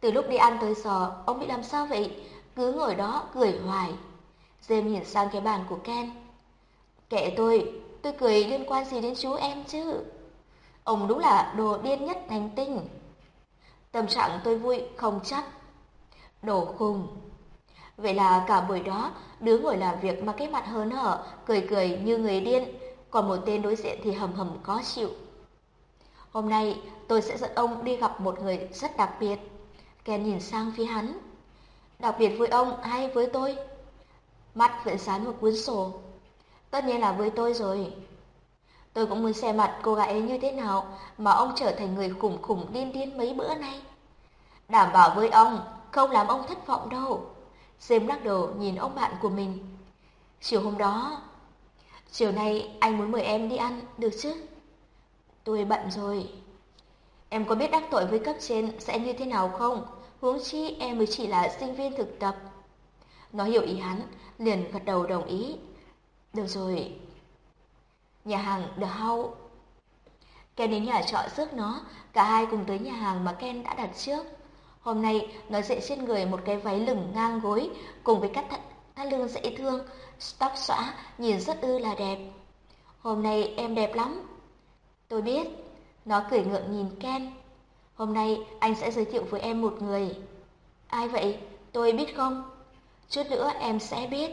Từ lúc đi ăn tới giờ, ông bị làm sao vậy? Cứ ngồi đó cười hoài dêm nhìn sang cái bàn của Ken. Kệ tôi, tôi cười liên quan gì đến chú em chứ? Ông đúng là đồ điên nhất hành tinh. Tâm trạng tôi vui không chắc. Đồ khùng. Vậy là cả buổi đó, đứa ngồi làm việc mà cái mặt hớn hở, cười cười như người điên, còn một tên đối diện thì hầm hầm có chịu. Hôm nay tôi sẽ dẫn ông đi gặp một người rất đặc biệt. Ken nhìn sang phía hắn. Đặc biệt với ông hay với tôi? Mắt vẫn dán một cuốn sổ. Tất nhiên là với tôi rồi. Tôi cũng muốn xem mặt cô gái ấy như thế nào mà ông trở thành người khủng khủng điên điên mấy bữa nay. Đảm bảo với ông, không làm ông thất vọng đâu. xem lắc đầu nhìn ông bạn của mình. Chiều hôm đó, chiều nay anh muốn mời em đi ăn, được chứ? Tôi bận rồi. Em có biết đắc tội với cấp trên sẽ như thế nào không? Huống chi em mới chỉ là sinh viên thực tập. Nó hiểu ý hắn, liền gật đầu đồng ý. Được rồi. Nhà hàng The House. Ken đến nhà trọ rước nó, cả hai cùng tới nhà hàng mà Ken đã đặt trước. Hôm nay nó dậy trên người một cái váy lửng ngang gối cùng với các thắt, thắt lưng dễ thương, tóc xõa, nhìn rất ư là đẹp. Hôm nay em đẹp lắm. Tôi biết. Nó cười ngượng nhìn Ken. Hôm nay anh sẽ giới thiệu với em một người. Ai vậy? Tôi biết không? Chút nữa em sẽ biết.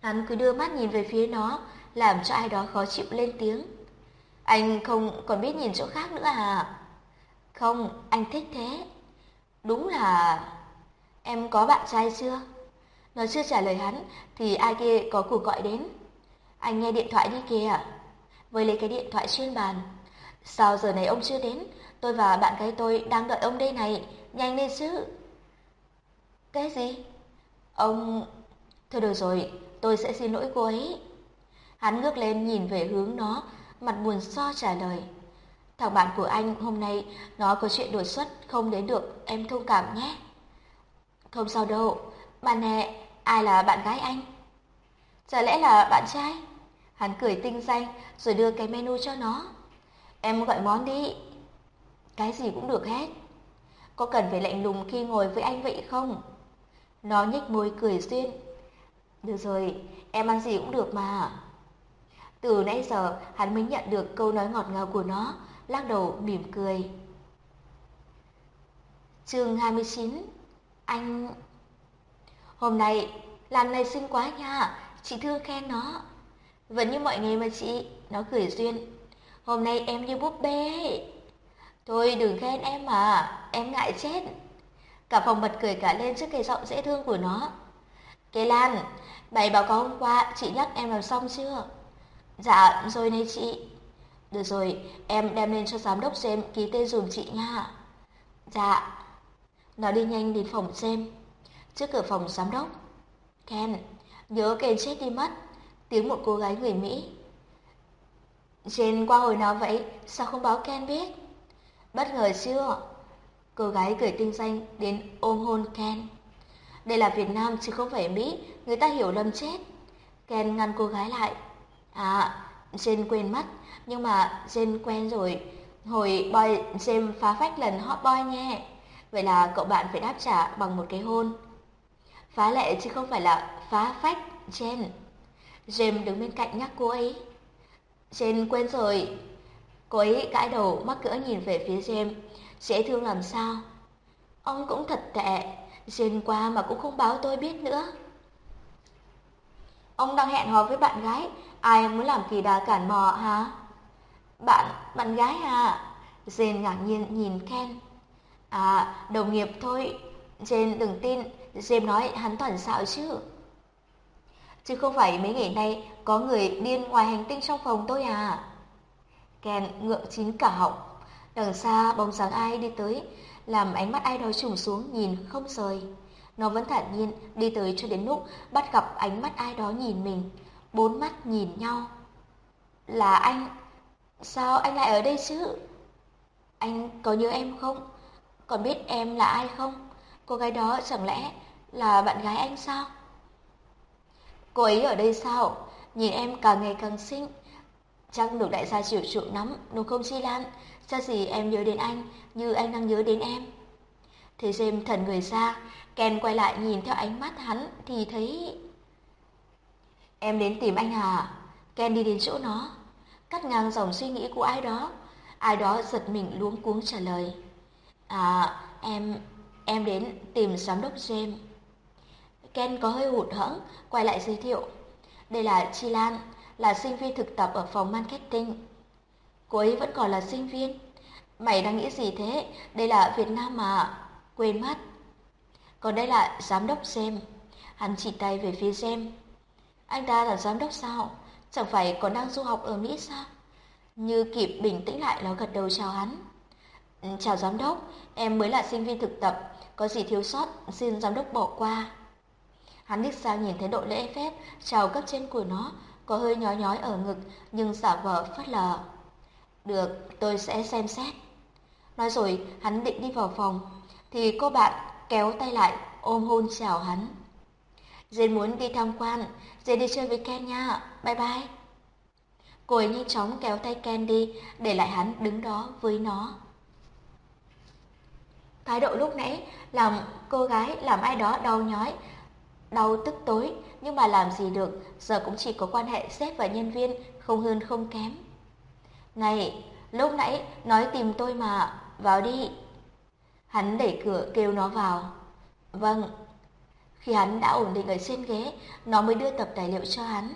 Hắn cứ đưa mắt nhìn về phía nó, làm cho ai đó khó chịu lên tiếng. Anh không còn biết nhìn chỗ khác nữa à? Không, anh thích thế. Đúng là... Em có bạn trai chưa? Nó chưa trả lời hắn, thì ai kia có cuộc gọi đến. Anh nghe điện thoại đi kìa. Với lấy cái điện thoại chuyên bàn. Sao giờ này ông chưa đến? Tôi và bạn gái tôi đang đợi ông đây này. Nhanh lên chứ. Cái gì? Ông... Thôi được rồi, tôi sẽ xin lỗi cô ấy. Hắn ngước lên nhìn về hướng nó, mặt buồn so trả lời. Thằng bạn của anh hôm nay nó có chuyện đột xuất không đến được, em thông cảm nhé. Không sao đâu, bà nè, ai là bạn gái anh? Chả lẽ là bạn trai? Hắn cười tinh danh rồi đưa cái menu cho nó. Em gọi món đi. Cái gì cũng được hết. Có cần phải lạnh lùng khi ngồi với anh vậy không? Nó nhếch môi cười duyên. Được rồi, em ăn gì cũng được mà. Từ nãy giờ hắn mới nhận được câu nói ngọt ngào của nó, lắc đầu mỉm cười. Chương 29 Anh... Hôm nay, làm này xinh quá nha, chị thương khen nó. Vẫn như mọi ngày mà chị, nó cười duyên. Hôm nay em như búp bê. Thôi đừng khen em mà, em ngại chết. Cả phòng bật cười cả lên trước cái giọng dễ thương của nó. Kế Lan, bày báo cáo hôm qua chị nhắc em làm xong chưa? Dạ, rồi này chị. Được rồi, em đem lên cho giám đốc xem ký tên dùm chị nha. Dạ. Nó đi nhanh đến phòng xem. Trước cửa phòng giám đốc. Ken, nhớ Ken chết đi mất. Tiếng một cô gái người Mỹ. Jane qua hồi nào vậy? Sao không báo Ken biết? Bất ngờ chưa? Cô gái cười tinh danh đến ôm hôn Ken. Đây là Việt Nam chứ không phải Mỹ, người ta hiểu lầm chết. Ken ngăn cô gái lại. À, Jane quên mất, nhưng mà Jane quen rồi. Hồi boy Jen phá phách lần hot boy nhé. Vậy là cậu bạn phải đáp trả bằng một cái hôn. Phá lệ chứ không phải là phá phách, Jane. James đứng bên cạnh nhắc cô ấy. Jane quên rồi. Cô ấy gãi đầu mắc cỡ nhìn về phía James. Dễ thương làm sao? Ông cũng thật tệ. Jane qua mà cũng không báo tôi biết nữa. Ông đang hẹn hò với bạn gái, ai muốn làm kỳ đà cản mò hả? Bạn, bạn gái à? Jane ngạc nhiên nhìn Ken. À, đồng nghiệp thôi. Jane đừng tin, James nói hắn toàn xạo chứ. Chứ không phải mấy ngày nay có người điên ngoài hành tinh trong phòng tôi à? Ken ngượng chín cả họng. Đằng xa bóng dáng ai đi tới, làm ánh mắt ai đó trùng xuống nhìn không rời. Nó vẫn thản nhiên đi tới cho đến lúc bắt gặp ánh mắt ai đó nhìn mình, bốn mắt nhìn nhau. Là anh, sao anh lại ở đây chứ? Anh có nhớ em không? Còn biết em là ai không? Cô gái đó chẳng lẽ là bạn gái anh sao? Cô ấy ở đây sao? Nhìn em càng ngày càng xinh. Chắc được đại gia chịu chuộng lắm, đúng không Chi Lan? Cho gì em nhớ đến anh như anh đang nhớ đến em. Thế James thần người ra, Ken quay lại nhìn theo ánh mắt hắn thì thấy... Em đến tìm anh à? Ken đi đến chỗ nó, cắt ngang dòng suy nghĩ của ai đó. Ai đó giật mình luống cuống trả lời. À, em, em đến tìm giám đốc James. Ken có hơi hụt hẫng, quay lại giới thiệu. Đây là Chi Lan, là sinh viên thực tập ở phòng marketing. Cô ấy vẫn còn là sinh viên. Mày đang nghĩ gì thế? Đây là Việt Nam mà. Quên mất. Còn đây là giám đốc xem Hắn chỉ tay về phía xem Anh ta là giám đốc sao? Chẳng phải còn đang du học ở Mỹ sao? Như kịp bình tĩnh lại nó gật đầu chào hắn. Ừ, chào giám đốc, em mới là sinh viên thực tập, có gì thiếu sót xin giám đốc bỏ qua. Hắn đích sao nhìn thấy độ lễ phép chào cấp trên của nó, có hơi nhói nhói ở ngực nhưng giả vờ phát lờ. Được, tôi sẽ xem xét. Nói rồi, hắn định đi vào phòng, thì cô bạn kéo tay lại, ôm hôn chào hắn. Jane muốn đi tham quan, Jane đi chơi với Ken nha, bye bye. Cô ấy nhanh chóng kéo tay Ken đi, để lại hắn đứng đó với nó. Thái độ lúc nãy làm cô gái làm ai đó đau nhói, đau tức tối, nhưng mà làm gì được, giờ cũng chỉ có quan hệ sếp và nhân viên, không hơn không kém. Này, lúc nãy nói tìm tôi mà, vào đi. Hắn đẩy cửa kêu nó vào. Vâng. Khi hắn đã ổn định ở trên ghế, nó mới đưa tập tài liệu cho hắn.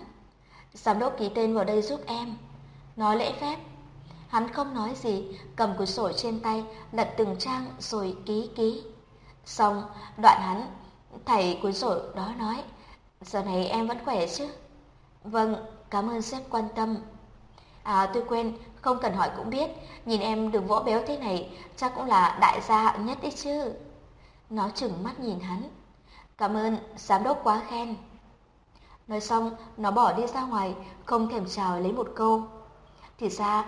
Giám đốc ký tên vào đây giúp em. Nói lễ phép. Hắn không nói gì, cầm cuốn sổ trên tay, lật từng trang rồi ký ký. Xong, đoạn hắn, thầy cuốn sổ đó nói, giờ này em vẫn khỏe chứ? Vâng, cảm ơn sếp quan tâm. À tôi quên, không cần hỏi cũng biết, nhìn em đừng vỗ béo thế này, chắc cũng là đại gia hạng nhất đấy chứ. Nó chừng mắt nhìn hắn. Cảm ơn, giám đốc quá khen. Nói xong, nó bỏ đi ra ngoài, không thèm chào lấy một câu. Thì ra,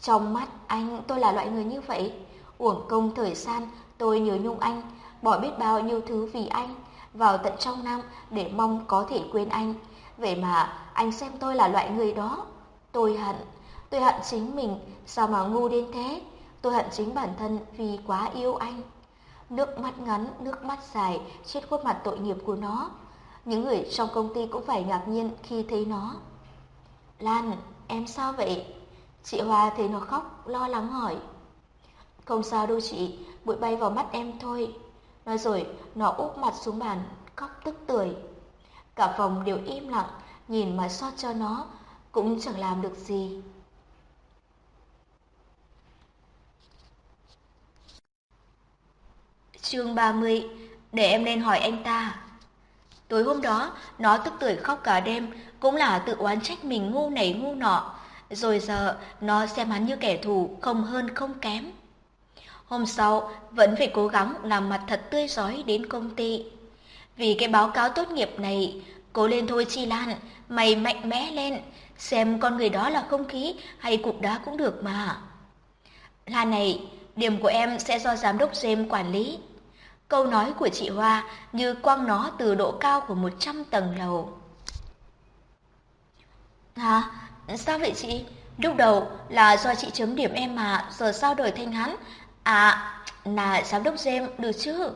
trong mắt anh tôi là loại người như vậy. Uổng công thời gian, tôi nhớ nhung anh, bỏ biết bao nhiêu thứ vì anh, vào tận trong năm để mong có thể quên anh. Vậy mà anh xem tôi là loại người đó. Tôi hận, tôi hận chính mình, sao mà ngu đến thế. Tôi hận chính bản thân vì quá yêu anh. Nước mắt ngắn, nước mắt dài chết khuôn mặt tội nghiệp của nó. Những người trong công ty cũng phải ngạc nhiên khi thấy nó. Lan, em sao vậy? Chị Hoa thấy nó khóc, lo lắng hỏi. Không sao đâu chị, bụi bay vào mắt em thôi. Nói rồi, nó úp mặt xuống bàn, khóc tức tưởi. Cả phòng đều im lặng, nhìn mà xót cho nó, cũng chẳng làm được gì. Chương 30 Để em nên hỏi anh ta Tối hôm đó, nó tức tưởi khóc cả đêm, cũng là tự oán trách mình ngu này ngu nọ. Rồi giờ, nó xem hắn như kẻ thù, không hơn không kém. Hôm sau, vẫn phải cố gắng làm mặt thật tươi giói đến công ty. Vì cái báo cáo tốt nghiệp này, cố lên thôi Chi Lan, mày mạnh mẽ lên, xem con người đó là không khí hay cục đá cũng được mà. Là này, điểm của em sẽ do giám đốc James quản lý. Câu nói của chị Hoa như quăng nó từ độ cao của 100 tầng lầu. À, Sao vậy chị? Lúc đầu là do chị chấm điểm em mà, giờ sao đổi thành hắn? À, là giám đốc James được chứ?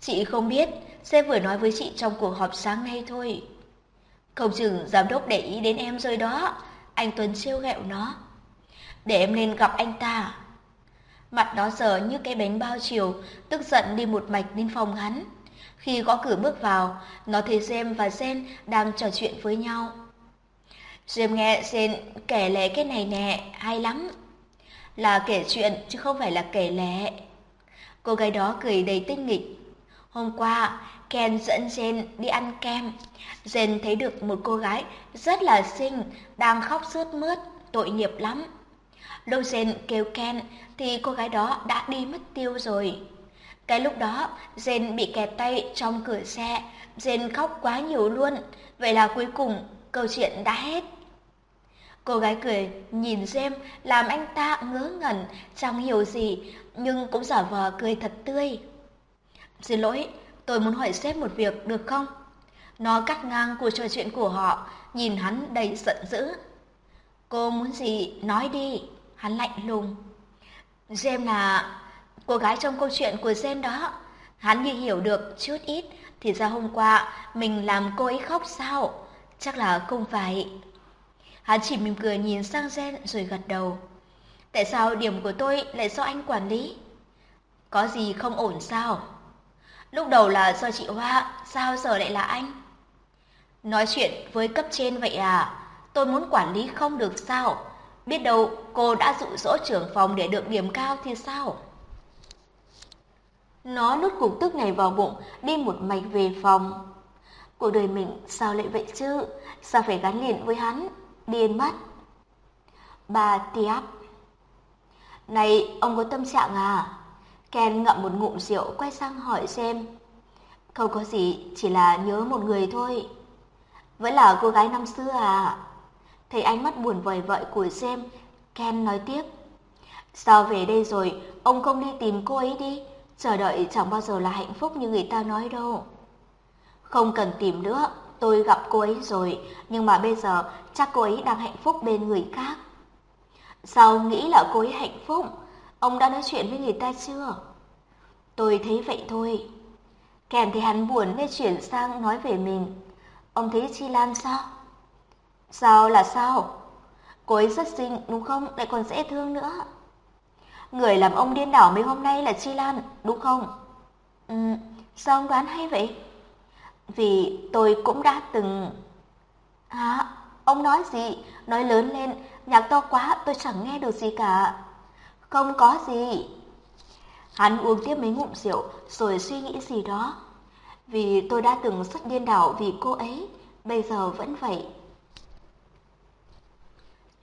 Chị không biết, James vừa nói với chị trong cuộc họp sáng nay thôi. Không chừng giám đốc để ý đến em rồi đó. Anh Tuấn siêu ghẹo nó. Để em lên gặp anh ta. Mặt nó giờ như cái bánh bao chiều, tức giận đi một mạch lên phòng hắn. Khi gõ cửa bước vào, nó thấy Jem và Jen đang trò chuyện với nhau. Jem nghe Jen kể lể cái này nè, hay lắm. Là kể chuyện chứ không phải là kể lể. Cô gái đó cười đầy tinh nghịch. Hôm qua, Ken dẫn Jen đi ăn kem. Jen thấy được một cô gái rất là xinh, đang khóc sướt mướt, tội nghiệp lắm. Lâu Jen kêu Ken thì cô gái đó đã đi mất tiêu rồi. Cái lúc đó, Jen bị kẹt tay trong cửa xe, Jen khóc quá nhiều luôn, vậy là cuối cùng câu chuyện đã hết. Cô gái cười, nhìn Jem làm anh ta ngớ ngẩn, chẳng hiểu gì, nhưng cũng giả vờ cười thật tươi. Xin lỗi, tôi muốn hỏi sếp một việc được không? Nó cắt ngang cuộc trò chuyện của họ, nhìn hắn đầy giận dữ. Cô muốn gì, nói đi, hắn lạnh lùng. Jem là cô gái trong câu chuyện của Jem đó. Hắn như hiểu được chút ít, thì ra hôm qua mình làm cô ấy khóc sao? Chắc là không phải. Hắn chỉ mỉm cười nhìn sang Jen rồi gật đầu. Tại sao điểm của tôi lại do anh quản lý? Có gì không ổn sao? Lúc đầu là do chị Hoa, sao giờ lại là anh? Nói chuyện với cấp trên vậy à? Tôi muốn quản lý không được sao? Biết đâu cô đã dụ dỗ trưởng phòng để được điểm cao thì sao? Nó nuốt cục tức này vào bụng, đi một mạch về phòng. Cuộc đời mình sao lại vậy chứ? Sao phải gắn liền với hắn? Điên mất. Bà Tiap Này, ông có tâm trạng à? Ken ngậm một ngụm rượu quay sang hỏi xem. Không có gì, chỉ là nhớ một người thôi. Vẫn là cô gái năm xưa à? Thấy ánh mắt buồn vời vợi của xem, Ken nói tiếp. Sao về đây rồi, ông không đi tìm cô ấy đi? Chờ đợi chẳng bao giờ là hạnh phúc như người ta nói đâu. Không cần tìm nữa, tôi gặp cô ấy rồi, nhưng mà bây giờ chắc cô ấy đang hạnh phúc bên người khác. Sao nghĩ là cô ấy hạnh phúc? Ông đã nói chuyện với người ta chưa? Tôi thấy vậy thôi. Kèm thì hắn buồn nên chuyển sang nói về mình. Ông thấy Chi Lan sao? Sao là sao? Cô ấy rất xinh đúng không? Lại còn dễ thương nữa. Người làm ông điên đảo mấy hôm nay là Chi Lan, đúng không? Ừ, sao ông đoán hay vậy? Vì tôi cũng đã từng... Hả? Ông nói gì? Nói lớn lên, nhạc to quá tôi chẳng nghe được gì cả. Không có gì. Hắn uống tiếp mấy ngụm rượu rồi suy nghĩ gì đó. Vì tôi đã từng rất điên đảo vì cô ấy, bây giờ vẫn vậy.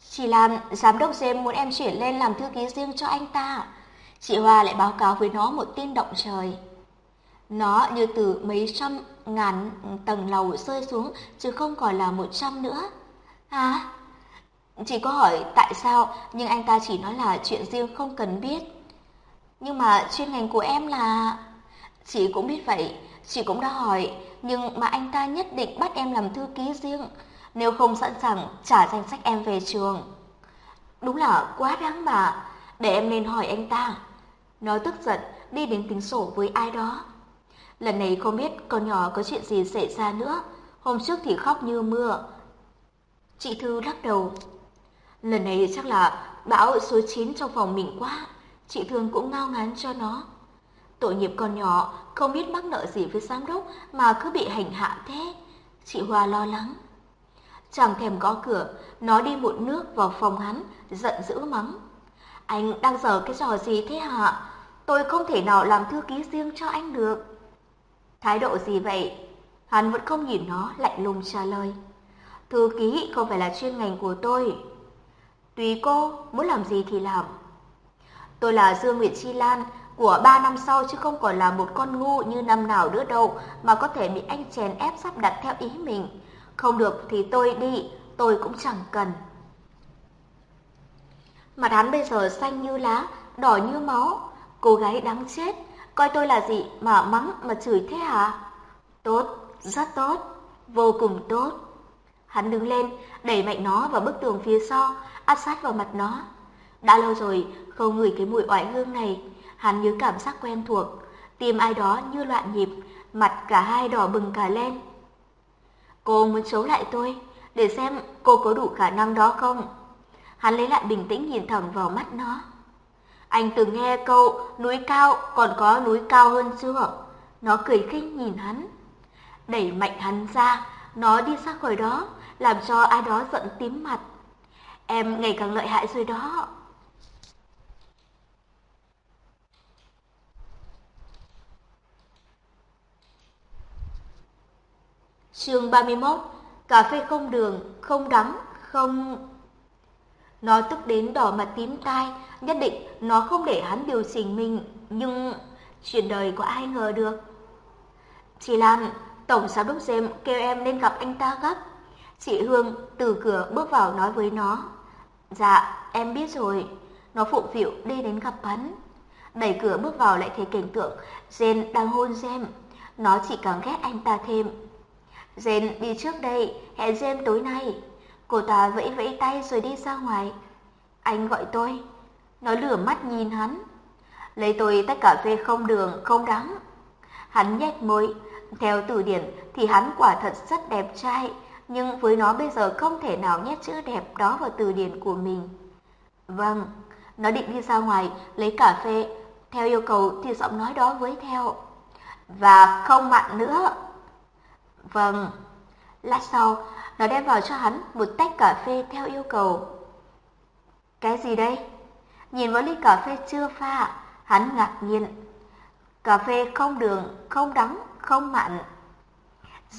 Chỉ làm giám đốc James muốn em chuyển lên làm thư ký riêng cho anh ta. Chị Hoa lại báo cáo với nó một tin động trời. Nó như từ mấy trăm ngàn tầng lầu rơi xuống chứ không còn là một trăm nữa. À, chỉ có hỏi tại sao nhưng anh ta chỉ nói là chuyện riêng không cần biết. Nhưng mà chuyên ngành của em là... Chị cũng biết vậy, chị cũng đã hỏi, nhưng mà anh ta nhất định bắt em làm thư ký riêng, nếu không sẵn sàng trả danh sách em về trường. Đúng là quá đáng mà, để em nên hỏi anh ta. Nó tức giận, đi đến tính sổ với ai đó. Lần này không biết con nhỏ có chuyện gì xảy ra nữa, hôm trước thì khóc như mưa. Chị Thư lắc đầu. Lần này chắc là bão số 9 trong phòng mình quá, chị Thương cũng ngao ngán cho nó. Tội nghiệp con nhỏ không biết mắc nợ gì với giám đốc mà cứ bị hành hạ thế. Chị Hoa lo lắng. Chẳng thèm gõ cửa, nó đi một nước vào phòng hắn, giận dữ mắng. Anh đang giở cái trò gì thế hả? Tôi không thể nào làm thư ký riêng cho anh được. Thái độ gì vậy? Hắn vẫn không nhìn nó, lạnh lùng trả lời. Thư ký không phải là chuyên ngành của tôi. Tùy cô, muốn làm gì thì làm. Tôi là Dương Nguyệt Chi Lan, của ba năm sau chứ không còn là một con ngu như năm nào nữa đâu mà có thể bị anh chèn ép sắp đặt theo ý mình. Không được thì tôi đi, tôi cũng chẳng cần. Mặt hắn bây giờ xanh như lá, đỏ như máu. Cô gái đáng chết, coi tôi là gì mà mắng mà chửi thế hả? Tốt, rất tốt, vô cùng tốt. Hắn đứng lên, đẩy mạnh nó vào bức tường phía sau, áp sát vào mặt nó. Đã lâu rồi không ngửi cái mùi oải hương này, hắn nhớ cảm giác quen thuộc, tim ai đó như loạn nhịp, mặt cả hai đỏ bừng cả lên. Cô muốn chống lại tôi, để xem cô có đủ khả năng đó không? Hắn lấy lại bình tĩnh nhìn thẳng vào mắt nó. Anh từng nghe câu núi cao còn có núi cao hơn chưa? Nó cười khinh nhìn hắn. Đẩy mạnh hắn ra, nó đi ra khỏi đó, làm cho ai đó giận tím mặt. Em ngày càng lợi hại rồi đó. Chương 31 Cà phê không đường, không đắng, không... Nó tức đến đỏ mặt tím tai, nhất định nó không để hắn điều chỉnh mình, nhưng chuyện đời có ai ngờ được. Chị Lan, Tổng Giám đốc Dêm kêu em nên gặp anh ta gấp. Chị Hương từ cửa bước vào nói với nó. Dạ, em biết rồi. Nó phụ phịu đi đến gặp hắn. Đẩy cửa bước vào lại thấy cảnh tượng Jen đang hôn Jem. Nó chỉ càng ghét anh ta thêm. Jen đi trước đây, hẹn Jem tối nay. Cô ta vẫy vẫy tay rồi đi ra ngoài. Anh gọi tôi. Nó lửa mắt nhìn hắn. Lấy tôi tách cà phê không đường, không đắng. Hắn nhếch môi. Theo từ điển thì hắn quả thật rất đẹp trai nhưng với nó bây giờ không thể nào nhét chữ đẹp đó vào từ điển của mình. Vâng, nó định đi ra ngoài lấy cà phê, theo yêu cầu thì giọng nói đó với theo. Và không mặn nữa. Vâng. Lát sau, nó đem vào cho hắn một tách cà phê theo yêu cầu. Cái gì đây? Nhìn vào ly cà phê chưa pha, hắn ngạc nhiên. Cà phê không đường, không đắng, không mặn.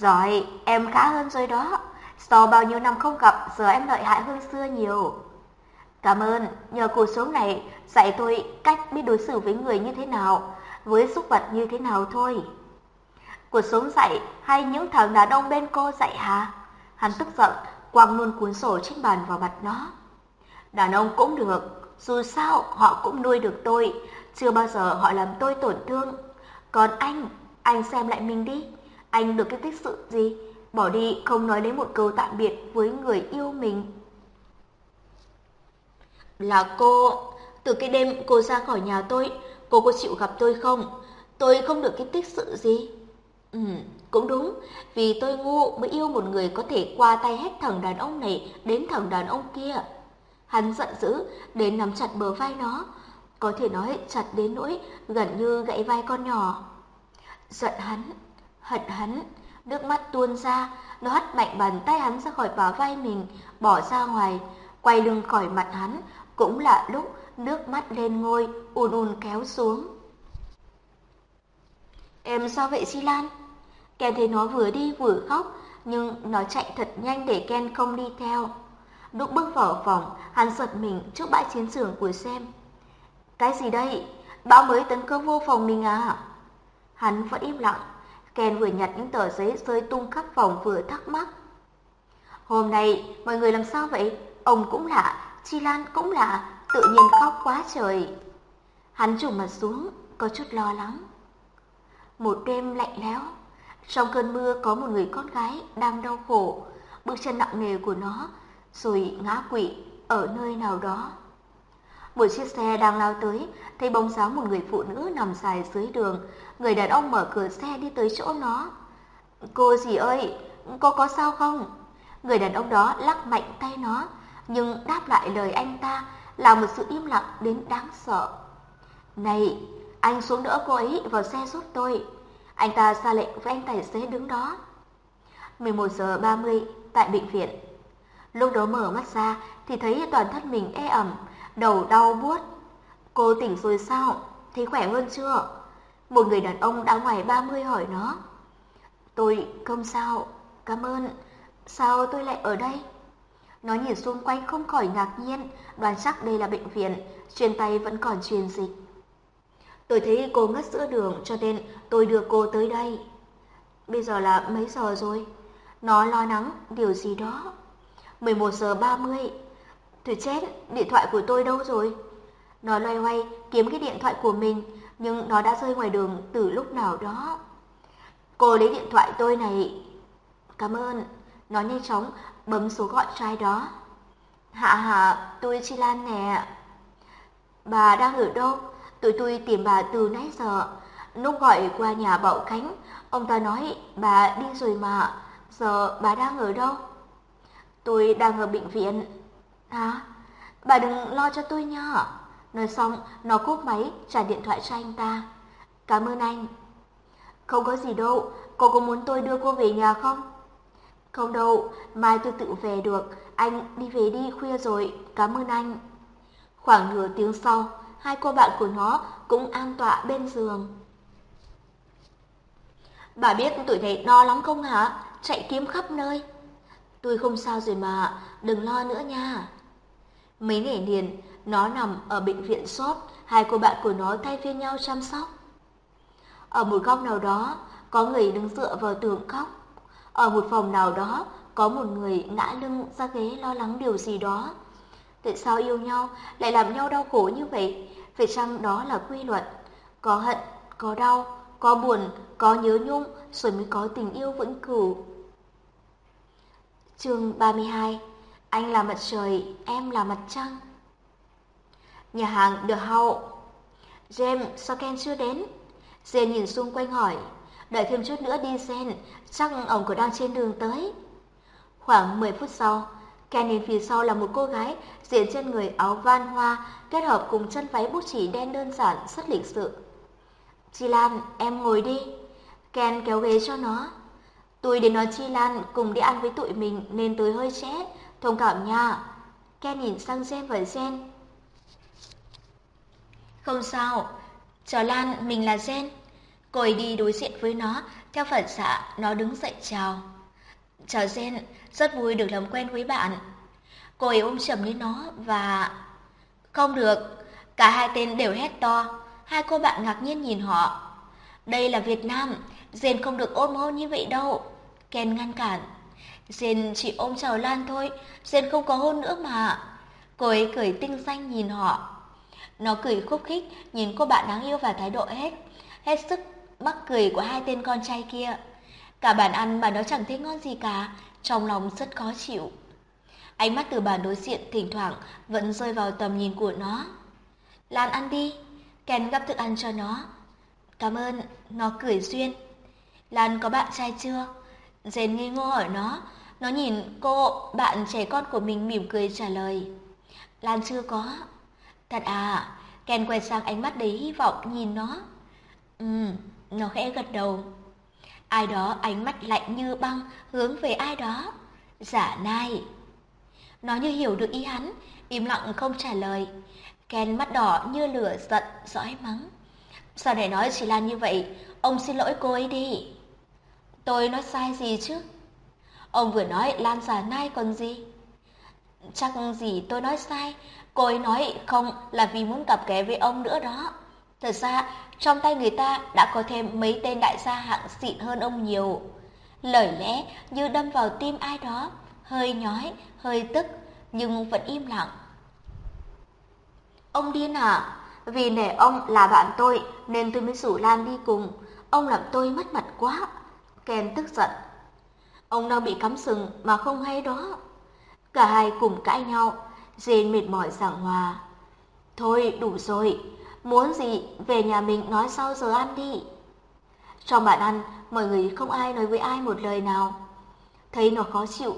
Giỏi, em khá hơn rồi đó. Sau bao nhiêu năm không gặp, giờ em lợi hại hơn xưa nhiều. Cảm ơn, nhờ cuộc sống này dạy tôi cách biết đối xử với người như thế nào, với súc vật như thế nào thôi. Cuộc sống dạy hay những thằng đàn ông bên cô dạy hả? Hắn tức giận, quăng luôn cuốn sổ trên bàn vào mặt nó. Đàn ông cũng được, dù sao họ cũng nuôi được tôi, chưa bao giờ họ làm tôi tổn thương. Còn anh, anh xem lại mình đi, anh được cái tích sự gì? Bỏ đi không nói đến một câu tạm biệt với người yêu mình. Là cô, từ cái đêm cô ra khỏi nhà tôi, cô có chịu gặp tôi không? Tôi không được cái tích sự gì. Ừ, cũng đúng, vì tôi ngu mới yêu một người có thể qua tay hết thằng đàn ông này đến thằng đàn ông kia. Hắn giận dữ đến nắm chặt bờ vai nó, có thể nói chặt đến nỗi gần như gãy vai con nhỏ. Giận hắn, hận hắn, nước mắt tuôn ra, nó hất mạnh bàn tay hắn ra khỏi bả vai mình, bỏ ra ngoài, quay lưng khỏi mặt hắn, cũng là lúc nước mắt lên ngôi, ùn ùn kéo xuống. Em sao vậy Si Lan? Ken thấy nó vừa đi vừa khóc, nhưng nó chạy thật nhanh để Ken không đi theo. Lúc bước vào phòng, hắn giật mình trước bãi chiến trường của xem. Cái gì đây? Bão mới tấn công vô phòng mình à? Hắn vẫn im lặng. Ken vừa nhặt những tờ giấy rơi tung khắp phòng vừa thắc mắc. Hôm nay mọi người làm sao vậy? Ông cũng lạ, Chi Lan cũng lạ, tự nhiên khóc quá trời. Hắn trùng mặt xuống, có chút lo lắng. Một đêm lạnh lẽo, trong cơn mưa có một người con gái đang đau khổ, bước chân nặng nề của nó rồi ngã quỵ ở nơi nào đó. Một chiếc xe đang lao tới, thấy bóng dáng một người phụ nữ nằm dài dưới đường, người đàn ông mở cửa xe đi tới chỗ nó. "Cô gì ơi, cô có sao không?" Người đàn ông đó lắc mạnh tay nó, nhưng đáp lại lời anh ta là một sự im lặng đến đáng sợ. "Này, anh xuống đỡ cô ấy vào xe giúp tôi." Anh ta ra lệnh với anh tài xế đứng đó. 11 giờ 30 tại bệnh viện. Lúc đó mở mắt ra thì thấy toàn thân mình e ẩm, đầu đau buốt. Cô tỉnh rồi sao? Thấy khỏe hơn chưa? Một người đàn ông đã ngoài 30 hỏi nó. Tôi không sao, cảm ơn. Sao tôi lại ở đây? Nó nhìn xung quanh không khỏi ngạc nhiên, đoán chắc đây là bệnh viện, truyền tay vẫn còn truyền dịch. Tôi thấy cô ngất giữa đường cho nên tôi đưa cô tới đây. Bây giờ là mấy giờ rồi? Nó lo lắng điều gì đó. 11 giờ 30. Tôi chết, điện thoại của tôi đâu rồi? Nó loay hoay kiếm cái điện thoại của mình, nhưng nó đã rơi ngoài đường từ lúc nào đó. Cô lấy điện thoại tôi này. Cảm ơn. Nó nhanh chóng bấm số gọi trai đó. Hạ hạ, tôi Chi Lan nè. Bà đang ở đâu? Tụi tôi tìm bà từ nãy giờ. Lúc gọi qua nhà Bảo Khánh, ông ta nói bà đi rồi mà. Giờ bà đang ở đâu? Tôi đang ở bệnh viện à Bà đừng lo cho tôi nha. Nói xong, nó cúp máy trả điện thoại cho anh ta. Cảm ơn anh. Không có gì đâu, cô có muốn tôi đưa cô về nhà không? Không đâu, mai tôi tự về được. Anh đi về đi khuya rồi, cảm ơn anh. Khoảng nửa tiếng sau, hai cô bạn của nó cũng an tọa bên giường. Bà biết tuổi này no lắm không hả? Chạy kiếm khắp nơi. Tôi không sao rồi mà, đừng lo nữa nha. Mấy ngày liền, nó nằm ở bệnh viện sốt, hai cô bạn của nó thay phiên nhau chăm sóc. Ở một góc nào đó, có người đứng dựa vào tường khóc. Ở một phòng nào đó, có một người ngã lưng ra ghế lo lắng điều gì đó. Tại sao yêu nhau lại làm nhau đau khổ như vậy? Phải chăng đó là quy luật? Có hận, có đau, có buồn, có nhớ nhung rồi mới có tình yêu vĩnh cửu. Chương 32 anh là mặt trời, em là mặt trăng Nhà hàng The hậu James, sao Ken chưa đến? Jen nhìn xung quanh hỏi Đợi thêm chút nữa đi Jen, chắc ông cũng đang trên đường tới Khoảng 10 phút sau, Ken nhìn phía sau là một cô gái diện trên người áo van hoa kết hợp cùng chân váy bút chỉ đen đơn giản rất lịch sự. Chi Lan, em ngồi đi. Ken kéo ghế cho nó. Tôi đến nói Chi Lan cùng đi ăn với tụi mình nên tôi hơi trễ, thông cảm nha. Ken nhìn sang Jen và Jen. Không sao, chào Lan, mình là Jen. Cô ấy đi đối diện với nó, theo phản xạ, nó đứng dậy chào. Chào Jen, rất vui được làm quen với bạn. Cô ấy ôm chầm lấy nó và... Không được, cả hai tên đều hét to. Hai cô bạn ngạc nhiên nhìn họ. Đây là Việt Nam, Jen không được ôm hôn như vậy đâu. Ken ngăn cản. Jen chỉ ôm chào Lan thôi, Jen không có hôn nữa mà. Cô ấy cười tinh xanh nhìn họ. Nó cười khúc khích, nhìn cô bạn đáng yêu và thái độ hết, hết sức mắc cười của hai tên con trai kia. Cả bàn ăn mà nó chẳng thấy ngon gì cả, trong lòng rất khó chịu. Ánh mắt từ bàn đối diện thỉnh thoảng vẫn rơi vào tầm nhìn của nó. Lan ăn đi, Ken gắp thức ăn cho nó. Cảm ơn, nó cười duyên. Lan có bạn trai chưa? Jane nghi ngô hỏi nó, nó nhìn cô, bạn trẻ con của mình mỉm cười trả lời. Lan chưa có. Thật à, Ken quay sang ánh mắt đầy hy vọng nhìn nó. Ừm, nó khẽ gật đầu. Ai đó ánh mắt lạnh như băng hướng về ai đó. Giả nai. Nó như hiểu được ý hắn, im lặng không trả lời. Ken mắt đỏ như lửa giận, dõi mắng. Sao để nói chỉ là như vậy, ông xin lỗi cô ấy đi. Tôi nói sai gì chứ? Ông vừa nói Lan giả nai còn gì? Chắc gì tôi nói sai, cô ấy nói không là vì muốn gặp kẻ với ông nữa đó. Thật ra, trong tay người ta đã có thêm mấy tên đại gia hạng xịn hơn ông nhiều. Lời lẽ như đâm vào tim ai đó, hơi nhói, hơi tức, nhưng vẫn im lặng. Ông điên à? Vì nể ông là bạn tôi nên tôi mới rủ Lan đi cùng. Ông làm tôi mất mặt quá. Ken tức giận. Ông đang bị cắm sừng mà không hay đó. Cả hai cùng cãi nhau, Jane mệt mỏi giảng hòa. Thôi đủ rồi, muốn gì về nhà mình nói sau giờ ăn đi. Trong bàn ăn, mọi người không ai nói với ai một lời nào. Thấy nó khó chịu,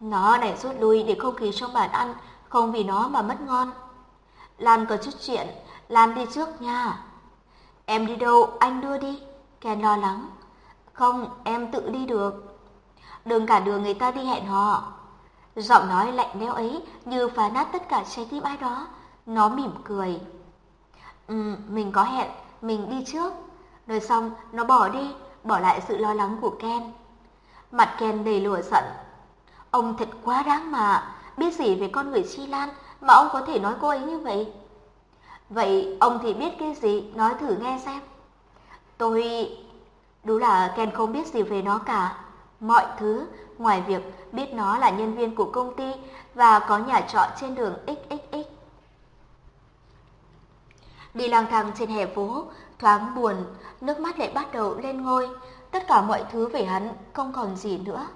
nó đẩy rút lui để không khí trong bàn ăn không vì nó mà mất ngon. Lan có chút chuyện, Lan đi trước nha. Em đi đâu, anh đưa đi. Ken lo lắng. Không, em tự đi được. Đừng cả đường người ta đi hẹn hò. Giọng nói lạnh lẽo ấy như phá nát tất cả trái tim ai đó. Nó mỉm cười. Ừ, mình có hẹn, mình đi trước. Nói xong, nó bỏ đi, bỏ lại sự lo lắng của Ken. Mặt Ken đầy lửa giận. Ông thật quá đáng mà, biết gì về con người Chi Lan mà ông có thể nói cô ấy như vậy. Vậy ông thì biết cái gì, nói thử nghe xem. Tôi... Đúng là Ken không biết gì về nó cả. Mọi thứ, ngoài việc biết nó là nhân viên của công ty và có nhà trọ trên đường XXX. Đi lang thang trên hè phố, thoáng buồn, nước mắt lại bắt đầu lên ngôi, tất cả mọi thứ về hắn không còn gì nữa.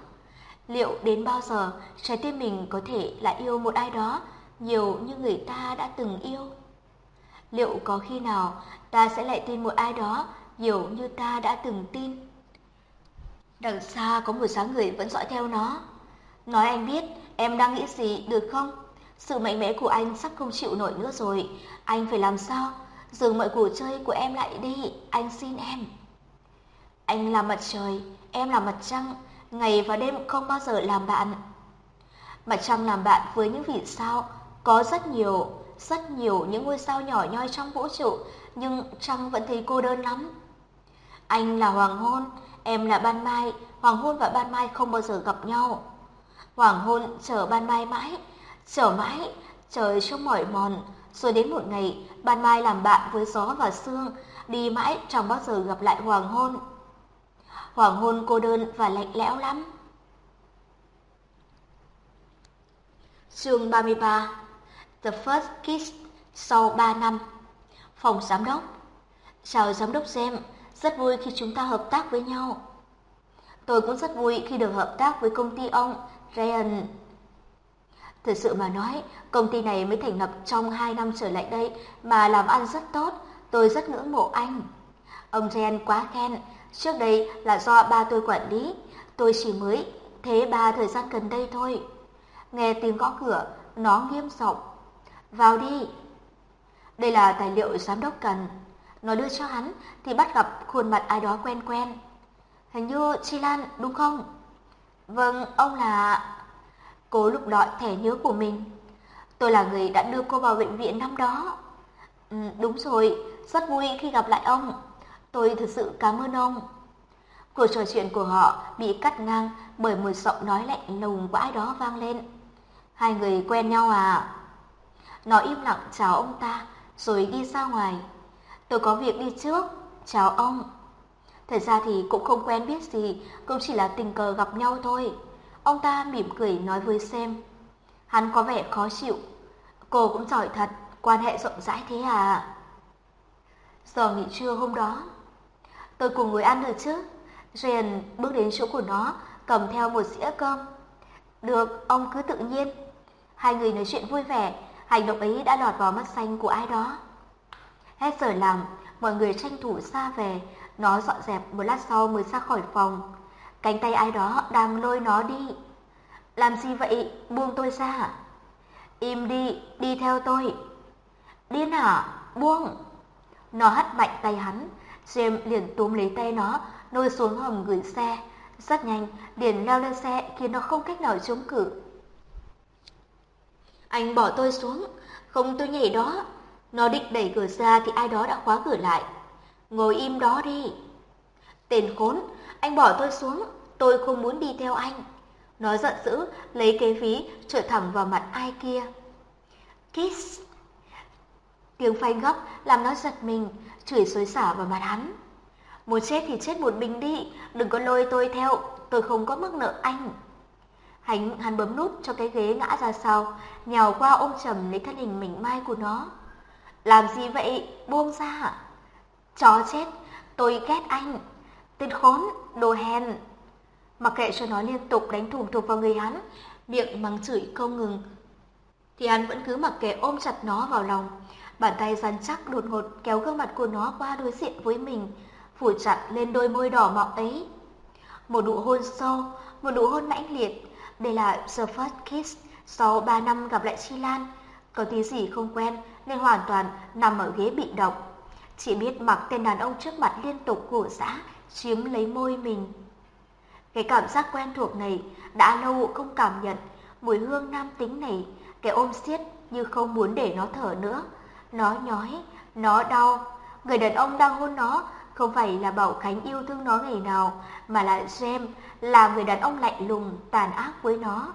Liệu đến bao giờ trái tim mình có thể lại yêu một ai đó nhiều như người ta đã từng yêu? Liệu có khi nào ta sẽ lại tin một ai đó dường như ta đã từng tin? Đằng xa có một sáng người vẫn dõi theo nó. Nói anh biết, em đang nghĩ gì được không? Sự mạnh mẽ của anh sắp không chịu nổi nữa rồi. Anh phải làm sao? Dừng mọi cuộc chơi của em lại đi, anh xin em. Anh là mặt trời, em là mặt trăng, ngày và đêm không bao giờ làm bạn. Mặt trăng làm bạn với những vì sao, có rất nhiều, rất nhiều những ngôi sao nhỏ nhoi trong vũ trụ, nhưng trăng vẫn thấy cô đơn lắm. Anh là hoàng hôn, em là ban mai, hoàng hôn và ban mai không bao giờ gặp nhau. Hoàng hôn chờ ban mai mãi, chờ mãi, trời trông mỏi mòn, rồi đến một ngày, ban mai làm bạn với gió và sương, đi mãi chẳng bao giờ gặp lại hoàng hôn. Hoàng hôn cô đơn và lạnh lẽo lắm. Chương 33 The First Kiss sau 3 năm Phòng giám đốc Chào giám đốc xem rất vui khi chúng ta hợp tác với nhau. Tôi cũng rất vui khi được hợp tác với công ty ông, Ryan. Thật sự mà nói, công ty này mới thành lập trong 2 năm trở lại đây mà làm ăn rất tốt, tôi rất ngưỡng mộ anh. Ông Ryan quá khen, trước đây là do ba tôi quản lý, tôi chỉ mới thế ba thời gian gần đây thôi. Nghe tiếng gõ cửa, nó nghiêm giọng. Vào đi. Đây là tài liệu giám đốc cần. Nó đưa cho hắn thì bắt gặp khuôn mặt ai đó quen quen. Hình như Chi Lan đúng không? Vâng, ông là... cố lục đọi thẻ nhớ của mình. Tôi là người đã đưa cô vào bệnh viện năm đó. Ừ, đúng rồi, rất vui khi gặp lại ông. Tôi thực sự cảm ơn ông. Cuộc trò chuyện của họ bị cắt ngang bởi một giọng nói lạnh lùng của ai đó vang lên. Hai người quen nhau à? Nó im lặng chào ông ta rồi đi ra ngoài. Tôi có việc đi trước, chào ông. Thật ra thì cũng không quen biết gì, cũng chỉ là tình cờ gặp nhau thôi. Ông ta mỉm cười nói với xem. Hắn có vẻ khó chịu. Cô cũng giỏi thật, quan hệ rộng rãi thế à? Giờ nghỉ trưa hôm đó, tôi cùng ngồi ăn được chứ? Ryan bước đến chỗ của nó, cầm theo một dĩa cơm. Được, ông cứ tự nhiên. Hai người nói chuyện vui vẻ, hành động ấy đã lọt vào mắt xanh của ai đó. Hết giờ làm, mọi người tranh thủ xa về, nó dọn dẹp một lát sau mới ra khỏi phòng. Cánh tay ai đó đang lôi nó đi. Làm gì vậy? Buông tôi ra. Im đi, đi theo tôi. Điên hả? Buông. Nó hất mạnh tay hắn. James liền túm lấy tay nó, lôi xuống hầm gửi xe. Rất nhanh, liền leo lên xe khiến nó không cách nào chống cự. Anh bỏ tôi xuống, không tôi nhảy đó. Nó định đẩy cửa ra thì ai đó đã khóa cửa lại. Ngồi im đó đi. Tên khốn, anh bỏ tôi xuống, tôi không muốn đi theo anh. Nó giận dữ, lấy kế ví trở thẳng vào mặt ai kia. Kiss! Tiếng phanh gấp làm nó giật mình, chửi xối xả vào mặt hắn. Muốn chết thì chết một mình đi, đừng có lôi tôi theo, tôi không có mắc nợ anh. Hắn, hắn bấm nút cho cái ghế ngã ra sau, nhào qua ôm chầm lấy thân hình mảnh mai của nó. Làm gì vậy? Buông ra. Chó chết, tôi ghét anh. Tên khốn, đồ hèn. Mặc kệ cho nó liên tục đánh thủng thục vào người hắn, miệng mắng chửi không ngừng. Thì hắn vẫn cứ mặc kệ ôm chặt nó vào lòng. Bàn tay rắn chắc đột ngột kéo gương mặt của nó qua đối diện với mình, phủ chặt lên đôi môi đỏ mọng ấy. Một nụ hôn sâu, một nụ hôn mãnh liệt. Đây là the first kiss sau ba năm gặp lại Chi Lan. Có tí gì không quen nên hoàn toàn nằm ở ghế bị động. Chỉ biết mặc tên đàn ông trước mặt liên tục cổ giã, chiếm lấy môi mình. Cái cảm giác quen thuộc này đã lâu không cảm nhận, mùi hương nam tính này, cái ôm siết như không muốn để nó thở nữa. Nó nhói, nó đau. Người đàn ông đang hôn nó không phải là Bảo Khánh yêu thương nó ngày nào, mà là Jem, là người đàn ông lạnh lùng, tàn ác với nó.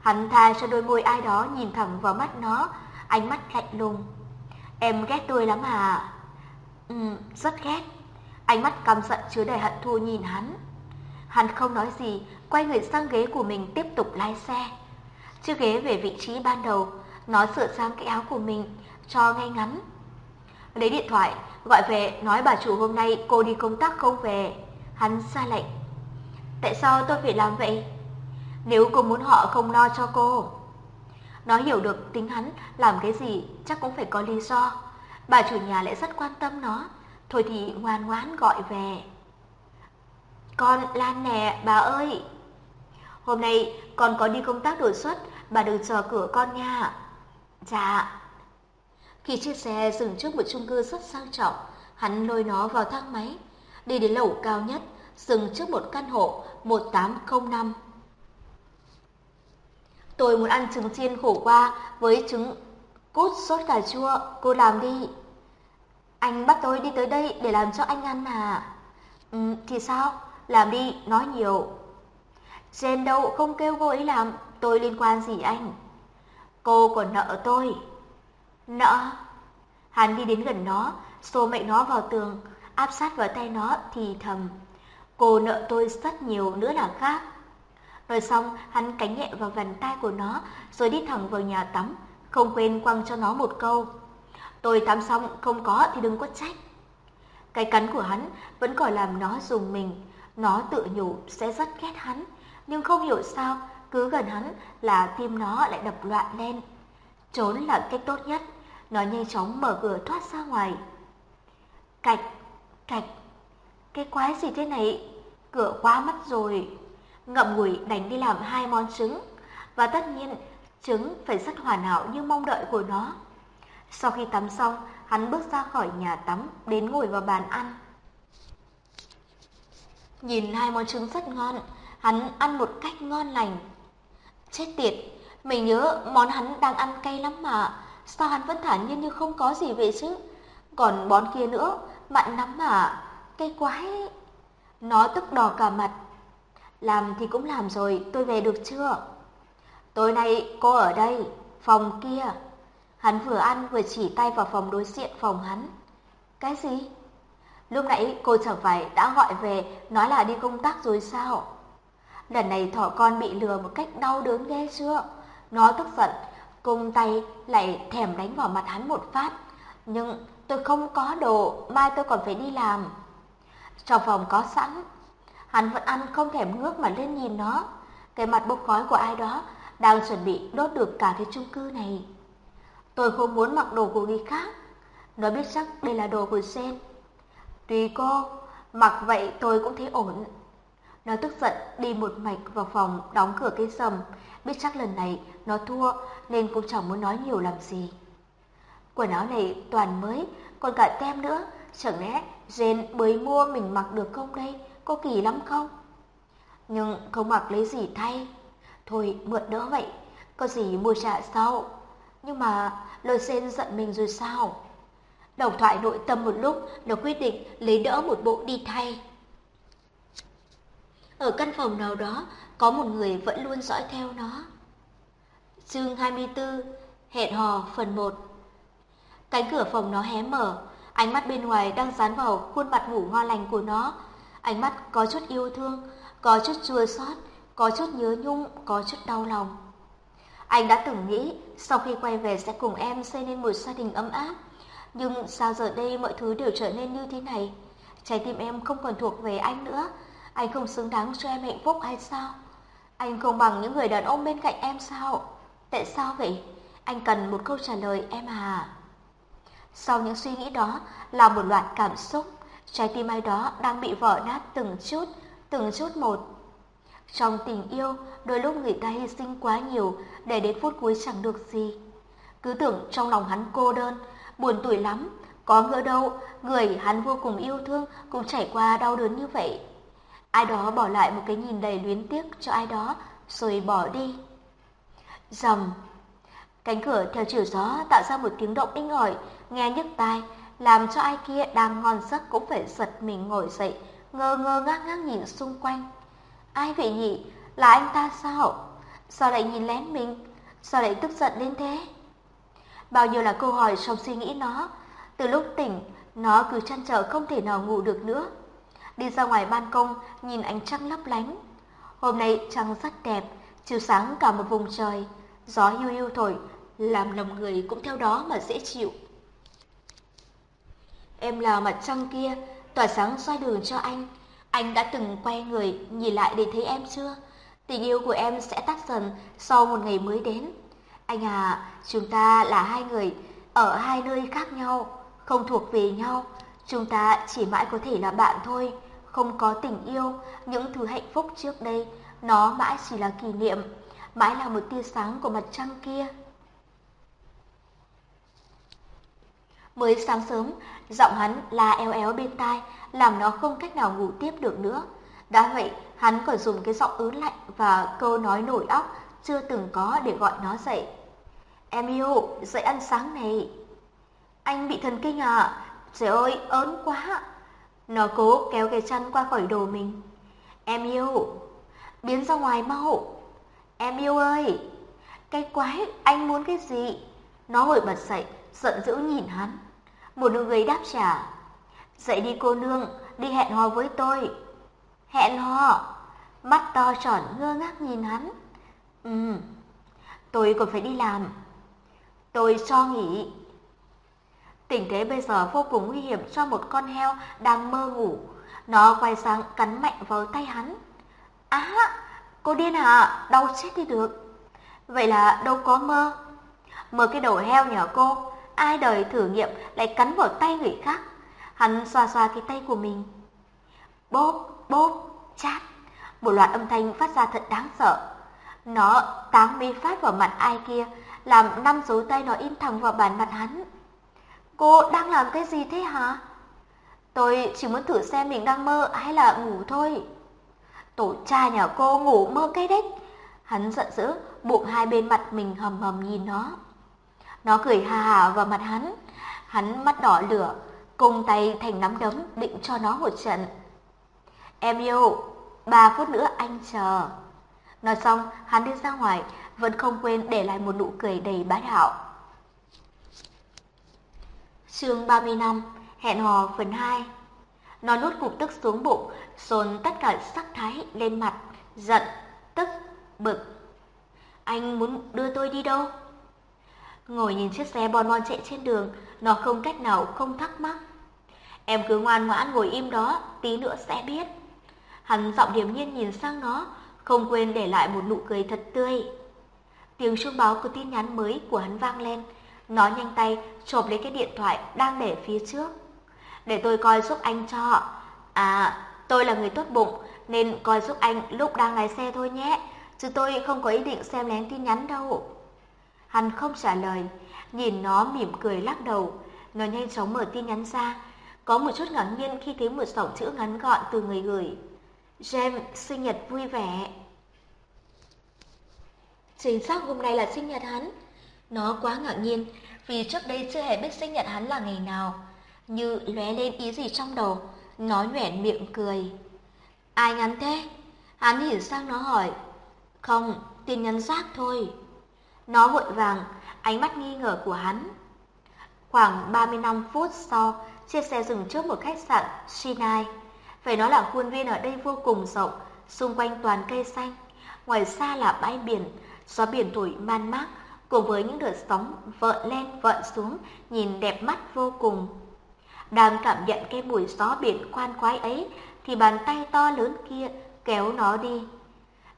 Hắn tha cho đôi môi ai đó nhìn thẳng vào mắt nó, ánh mắt lạnh lùng. Em ghét tôi lắm à? Ừ, rất ghét. Ánh mắt căm giận chứa đầy hận thù nhìn hắn. Hắn không nói gì, quay người sang ghế của mình tiếp tục lái xe. Chiếc ghế về vị trí ban đầu, nó sửa sang cái áo của mình, cho ngay ngắn. Lấy điện thoại, gọi về nói bà chủ hôm nay cô đi công tác không về. Hắn ra lệnh. Tại sao tôi phải làm vậy? Nếu cô muốn họ không lo cho cô. Nó hiểu được tính hắn làm cái gì chắc cũng phải có lý do. Bà chủ nhà lại rất quan tâm nó. Thôi thì ngoan ngoãn gọi về. Con Lan nè, bà ơi. Hôm nay con có đi công tác đột xuất, bà đừng chờ cửa con nha. Dạ. Khi chiếc xe dừng trước một chung cư rất sang trọng, hắn lôi nó vào thang máy, đi đến lầu cao nhất, dừng trước một căn hộ 1805. Tôi muốn ăn trứng chiên khổ qua với trứng cút sốt cà chua, cô làm đi. Anh bắt tôi đi tới đây để làm cho anh ăn à? Ừ, thì sao? Làm đi, nói nhiều. Jen đâu không kêu cô ấy làm, tôi liên quan gì anh? Cô còn nợ tôi. Nợ? Hắn đi đến gần nó, xô mạnh nó vào tường, áp sát vào tay nó thì thầm. Cô nợ tôi rất nhiều nữa là khác. Rồi xong, hắn cánh nhẹ vào gần tay của nó, rồi đi thẳng vào nhà tắm, không quên quăng cho nó một câu. Tôi tắm xong, không có thì đừng có trách. Cái cắn của hắn vẫn còn làm nó dùng mình, nó tự nhủ sẽ rất ghét hắn, nhưng không hiểu sao, cứ gần hắn là tim nó lại đập loạn lên. Trốn là cách tốt nhất, nó nhanh chóng mở cửa thoát ra ngoài. Cạch, cạch, cái quái gì thế này? Cửa quá mất rồi ngậm ngùi đánh đi làm hai món trứng, và tất nhiên trứng phải rất hoàn hảo như mong đợi của nó. Sau khi tắm xong, hắn bước ra khỏi nhà tắm đến ngồi vào bàn ăn. Nhìn hai món trứng rất ngon, hắn ăn một cách ngon lành. Chết tiệt, mình nhớ món hắn đang ăn cay lắm mà, sao hắn vẫn thản nhiên như không có gì vậy chứ? Còn món kia nữa, mặn lắm mà, cay quái. Nó tức đỏ cả mặt. Làm thì cũng làm rồi, tôi về được chưa? Tối nay cô ở đây, phòng kia. Hắn vừa ăn vừa chỉ tay vào phòng đối diện phòng hắn. Cái gì? Lúc nãy cô chẳng phải đã gọi về nói là đi công tác rồi sao? Lần này thỏ con bị lừa một cách đau đớn ghê chưa? Nó tức giận, cung tay lại thèm đánh vào mặt hắn một phát. Nhưng tôi không có đồ, mai tôi còn phải đi làm. Trong phòng có sẵn, hắn vẫn ăn không thèm ngước mà lên nhìn nó. Cái mặt bốc khói của ai đó đang chuẩn bị đốt được cả cái chung cư này. Tôi không muốn mặc đồ của người khác. Nó biết chắc đây là đồ của Sen. Tùy cô, mặc vậy tôi cũng thấy ổn. Nó tức giận đi một mạch vào phòng đóng cửa cây sầm, biết chắc lần này nó thua nên cũng chẳng muốn nói nhiều làm gì. Quần áo này toàn mới, còn cả tem nữa, chẳng lẽ Jen mới mua mình mặc được không đây, có kỳ lắm không? Nhưng không mặc lấy gì thay. Thôi mượn đỡ vậy, có gì mua trả sau. Nhưng mà lời sen giận mình rồi sao? Đồng thoại nội tâm một lúc, nó quyết định lấy đỡ một bộ đi thay. Ở căn phòng nào đó, có một người vẫn luôn dõi theo nó. Chương 24 Hẹn hò phần 1 Cánh cửa phòng nó hé mở, ánh mắt bên ngoài đang dán vào khuôn mặt ngủ ngon lành của nó. Ánh mắt có chút yêu thương, có chút chua xót, có chút nhớ nhung, có chút đau lòng. Anh đã từng nghĩ sau khi quay về sẽ cùng em xây nên một gia đình ấm áp. Nhưng sao giờ đây mọi thứ đều trở nên như thế này? Trái tim em không còn thuộc về anh nữa. Anh không xứng đáng cho em hạnh phúc hay sao? Anh không bằng những người đàn ông bên cạnh em sao? Tại sao vậy? Anh cần một câu trả lời em à. Sau những suy nghĩ đó là một loạt cảm xúc, trái tim ai đó đang bị vỡ nát từng chút, từng chút một. Trong tình yêu, đôi lúc người ta hy sinh quá nhiều để đến phút cuối chẳng được gì. Cứ tưởng trong lòng hắn cô đơn, buồn tuổi lắm, có ngỡ đâu người hắn vô cùng yêu thương cũng trải qua đau đớn như vậy. Ai đó bỏ lại một cái nhìn đầy luyến tiếc cho ai đó rồi bỏ đi. Dầm. Cánh cửa theo chiều gió tạo ra một tiếng động inh ỏi, nghe nhức tai, làm cho ai kia đang ngon giấc cũng phải giật mình ngồi dậy, ngơ ngơ ngác ngác nhìn xung quanh. Ai vậy nhỉ? Là anh ta sao? Sao lại nhìn lén mình? Sao lại tức giận đến thế? Bao nhiêu là câu hỏi trong suy nghĩ nó. Từ lúc tỉnh, nó cứ chăn trở không thể nào ngủ được nữa. Đi ra ngoài ban công, nhìn ánh trăng lấp lánh. Hôm nay trăng rất đẹp, chiều sáng cả một vùng trời. Gió hiu hiu thổi, làm lòng người cũng theo đó mà dễ chịu. Em là mặt trăng kia, tỏa sáng soi đường cho anh. Anh đã từng quay người nhìn lại để thấy em chưa? Tình yêu của em sẽ tắt dần sau một ngày mới đến. Anh à, chúng ta là hai người ở hai nơi khác nhau, không thuộc về nhau. Chúng ta chỉ mãi có thể là bạn thôi, không có tình yêu, những thứ hạnh phúc trước đây, nó mãi chỉ là kỷ niệm, mãi là một tia sáng của mặt trăng kia. Mới sáng sớm, giọng hắn la eo éo bên tai, làm nó không cách nào ngủ tiếp được nữa. Đã vậy, hắn còn dùng cái giọng ứ lạnh và câu nói nổi óc chưa từng có để gọi nó dậy. Em yêu, dậy ăn sáng này. Anh bị thần kinh à? Trời ơi, ớn quá. Nó cố kéo cái chăn qua khỏi đồ mình. Em yêu, biến ra ngoài mau. Em yêu ơi, cái quái, anh muốn cái gì? Nó ngồi bật dậy, giận dữ nhìn hắn. Một nụ người đáp trả. Dậy đi cô nương, đi hẹn hò với tôi. Hẹn hò? Mắt to tròn ngơ ngác nhìn hắn. Ừ, tôi còn phải đi làm. Tôi cho nghỉ. Tình thế bây giờ vô cùng nguy hiểm cho một con heo đang mơ ngủ. Nó quay sang cắn mạnh vào tay hắn. Á, cô điên à, đau chết đi được. Vậy là đâu có mơ. Mơ cái đầu heo nhỏ cô, ai đời thử nghiệm lại cắn vào tay người khác. Hắn xoa xoa cái tay của mình. Bốp, bốp, chát. một loạt âm thanh phát ra thật đáng sợ. Nó táng mi phát vào mặt ai kia, làm năm dấu tay nó in thẳng vào bàn mặt hắn. Cô đang làm cái gì thế hả? Tôi chỉ muốn thử xem mình đang mơ hay là ngủ thôi. Tổ cha nhà cô ngủ mơ cái đếch. Hắn giận dữ, bụng hai bên mặt mình hầm hầm nhìn nó. Nó cười hà hà vào mặt hắn. Hắn mắt đỏ lửa, cùng tay thành nắm đấm định cho nó một trận. Em yêu, ba phút nữa anh chờ. Nói xong, hắn đi ra ngoài, vẫn không quên để lại một nụ cười đầy bá đạo. Chương 35 Hẹn hò phần 2 Nó nuốt cục tức xuống bụng, dồn tất cả sắc thái lên mặt, giận, tức, bực. Anh muốn đưa tôi đi đâu? Ngồi nhìn chiếc xe bon bon chạy trên đường, nó không cách nào không thắc mắc. Em cứ ngoan ngoãn ngồi im đó, tí nữa sẽ biết. Hắn giọng điềm nhiên nhìn sang nó, không quên để lại một nụ cười thật tươi. Tiếng chuông báo của tin nhắn mới của hắn vang lên, nó nhanh tay chộp lấy cái điện thoại đang để phía trước. Để tôi coi giúp anh cho. À, tôi là người tốt bụng nên coi giúp anh lúc đang lái xe thôi nhé, chứ tôi không có ý định xem lén tin nhắn đâu. Hắn không trả lời, nhìn nó mỉm cười lắc đầu, nó nhanh chóng mở tin nhắn ra, có một chút ngạc nhiên khi thấy một dòng chữ ngắn gọn từ người gửi. James sinh nhật vui vẻ. Chính xác hôm nay là sinh nhật hắn. Nó quá ngạc nhiên vì trước đây chưa hề biết sinh nhật hắn là ngày nào. Như lóe lên ý gì trong đầu, nó nhoẻn miệng cười. Ai nhắn thế? Hắn nhìn sang nó hỏi. Không, tin nhắn rác thôi. Nó vội vàng, ánh mắt nghi ngờ của hắn. Khoảng 35 phút sau, chiếc xe dừng trước một khách sạn Sinai. Phải nói là khuôn viên ở đây vô cùng rộng, xung quanh toàn cây xanh. Ngoài xa là bãi biển, gió biển thổi man mác, cùng với những đợt sóng vợn lên vợn xuống, nhìn đẹp mắt vô cùng. Đang cảm nhận cái mùi gió biển khoan khoái ấy, thì bàn tay to lớn kia kéo nó đi.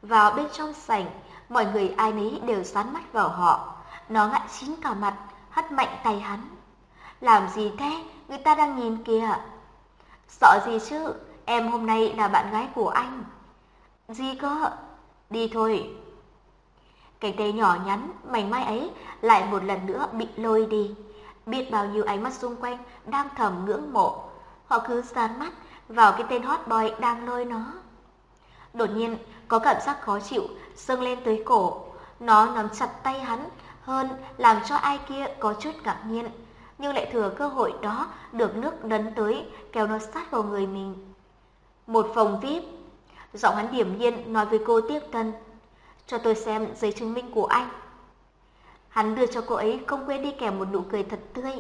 Vào bên trong sảnh, mọi người ai nấy đều sán mắt vào họ. Nó ngại chín cả mặt, hất mạnh tay hắn. Làm gì thế? Người ta đang nhìn kìa. Sợ gì chứ? Em hôm nay là bạn gái của anh. Gì cơ? Đi thôi. Cái tay nhỏ nhắn, mảnh mai ấy lại một lần nữa bị lôi đi. Biết bao nhiêu ánh mắt xung quanh đang thầm ngưỡng mộ. Họ cứ dán mắt vào cái tên hot boy đang lôi nó. Đột nhiên có cảm giác khó chịu dâng lên tới cổ. Nó nắm chặt tay hắn hơn làm cho ai kia có chút ngạc nhiên. Nhưng lại thừa cơ hội đó được nước đấn tới kéo nó sát vào người mình. Một phòng VIP. Giọng hắn điểm nhiên nói với cô tiếp Tân. Cho tôi xem giấy chứng minh của anh. Hắn đưa cho cô ấy không quên đi kèm một nụ cười thật tươi,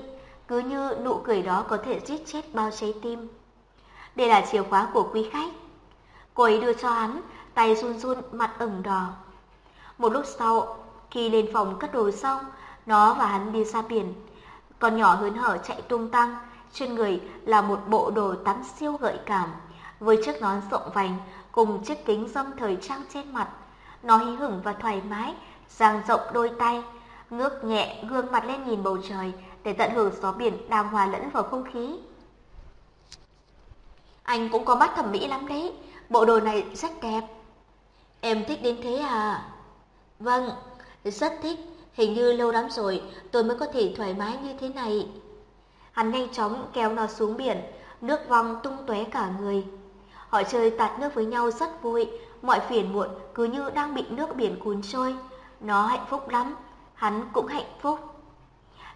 cứ như nụ cười đó có thể giết chết bao trái tim. Đây là chìa khóa của quý khách. Cô ấy đưa cho hắn, tay run run, mặt ửng đỏ. Một lúc sau, khi lên phòng cất đồ xong, nó và hắn đi ra biển. Con nhỏ hớn hở chạy tung tăng, trên người là một bộ đồ tắm siêu gợi cảm, với chiếc nón rộng vành cùng chiếc kính dâm thời trang trên mặt. Nó hí hửng và thoải mái, dang rộng đôi tay, ngước nhẹ gương mặt lên nhìn bầu trời để tận hưởng gió biển đang hòa lẫn vào không khí. Anh cũng có mắt thẩm mỹ lắm đấy, bộ đồ này rất đẹp. Em thích đến thế à? Vâng, rất thích, hình như lâu lắm rồi tôi mới có thể thoải mái như thế này. Hắn nhanh chóng kéo nó xuống biển, nước vong tung tóe cả người. Họ chơi tạt nước với nhau rất vui, mọi phiền muộn cứ như đang bị nước biển cuốn trôi. Nó hạnh phúc lắm, hắn cũng hạnh phúc.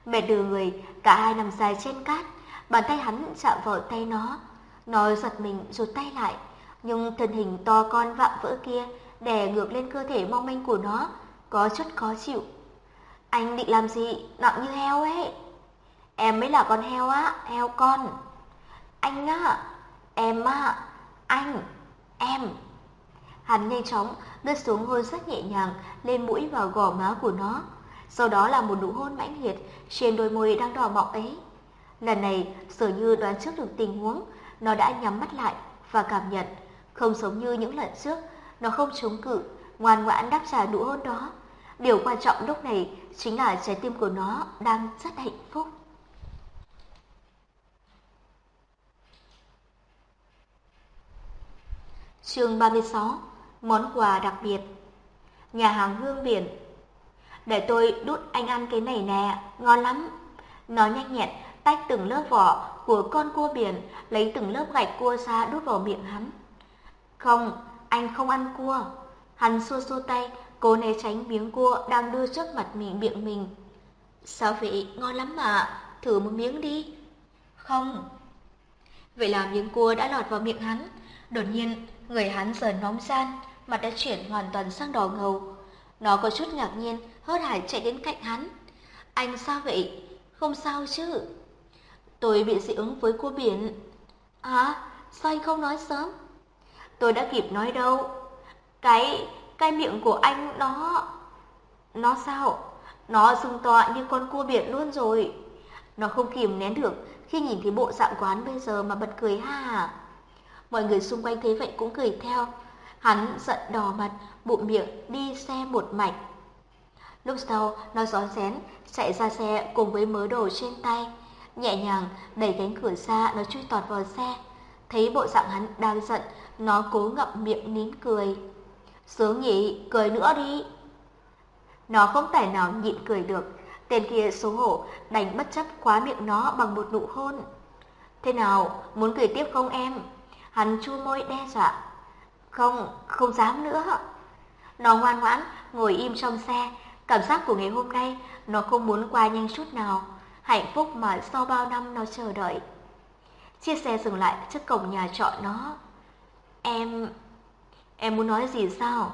Mẹ đưa người, cả hai nằm dài trên cát, bàn tay hắn chạm vào tay nó. Nó giật mình rụt tay lại, nhưng thân hình to con vạm vỡ kia đè ngược lên cơ thể mong manh của nó, có chút khó chịu. Anh định làm gì, nặng như heo ấy. Em mới là con heo á, heo con. Anh á, em á, anh, em. Hắn nhanh chóng lướt xuống hôn rất nhẹ nhàng lên mũi và gò má của nó. Sau đó là một nụ hôn mãnh liệt trên đôi môi đang đỏ mọng ấy. Lần này, sở như đoán trước được tình huống, nó đã nhắm mắt lại và cảm nhận, không giống như những lần trước, nó không chống cự, ngoan ngoãn đáp trả nụ hôn đó. Điều quan trọng lúc này chính là trái tim của nó đang rất hạnh phúc. Chương 36 Món quà đặc biệt. Nhà hàng hương biển. Để tôi đút anh ăn cái này nè, ngon lắm. Nó nhanh nhẹn tách từng lớp vỏ của con cua biển, lấy từng lớp gạch cua ra đút vào miệng hắn. Không, anh không ăn cua. Hắn xua xua tay, cố né tránh miếng cua đang đưa trước mặt mình miệng mình. Sao vậy, ngon lắm mà, thử một miếng đi. Không. Vậy là miếng cua đã lọt vào miệng hắn. Đột nhiên, người hắn giờ nóng gian, mặt đã chuyển hoàn toàn sang đỏ ngầu. Nó có chút ngạc nhiên, hớt hải chạy đến cạnh hắn. Anh sao vậy? Không sao chứ? Tôi bị dị ứng với cua biển. À, sao anh không nói sớm? Tôi đã kịp nói đâu. Cái, cái miệng của anh nó... Nó sao? Nó sưng to như con cua biển luôn rồi. Nó không kìm nén được khi nhìn thấy bộ dạng quán bây giờ mà bật cười ha. Mọi người xung quanh thấy vậy cũng cười theo. Hắn giận đỏ mặt, bụng miệng đi xe một mạch. Lúc sau, nó gión rén, chạy ra xe cùng với mớ đồ trên tay. Nhẹ nhàng đẩy cánh cửa ra, nó chui tọt vào xe. Thấy bộ dạng hắn đang giận, nó cố ngậm miệng nín cười. Sướng nhỉ, cười nữa đi. Nó không thể nào nhịn cười được. Tên kia xấu hổ, đành bất chấp khóa miệng nó bằng một nụ hôn. Thế nào, muốn cười tiếp không em? Hắn chu môi đe dọa. Không, không dám nữa. Nó ngoan ngoãn, ngồi im trong xe. Cảm giác của ngày hôm nay, nó không muốn qua nhanh chút nào. Hạnh phúc mà sau bao năm nó chờ đợi. Chiếc xe dừng lại trước cổng nhà trọ nó. Em... Em muốn nói gì sao?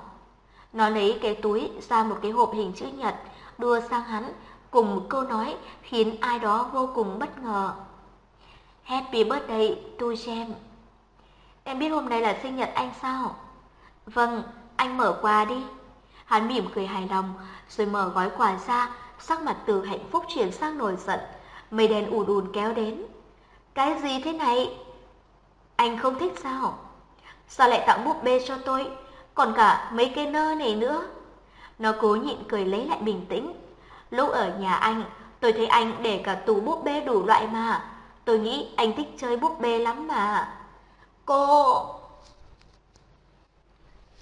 Nó lấy cái túi ra một cái hộp hình chữ nhật, đưa sang hắn, cùng một câu nói khiến ai đó vô cùng bất ngờ. Happy birthday to xem Em biết hôm nay là sinh nhật anh sao? Vâng, anh mở quà đi. Hắn mỉm cười hài lòng, rồi mở gói quà ra, sắc mặt từ hạnh phúc chuyển sang nổi giận. Mây đen ùn ùn kéo đến. Cái gì thế này? Anh không thích sao? Sao lại tặng búp bê cho tôi? Còn cả mấy cái nơ này nữa. Nó cố nhịn cười lấy lại bình tĩnh. Lúc ở nhà anh, tôi thấy anh để cả tủ búp bê đủ loại mà. Tôi nghĩ anh thích chơi búp bê lắm mà. Cô...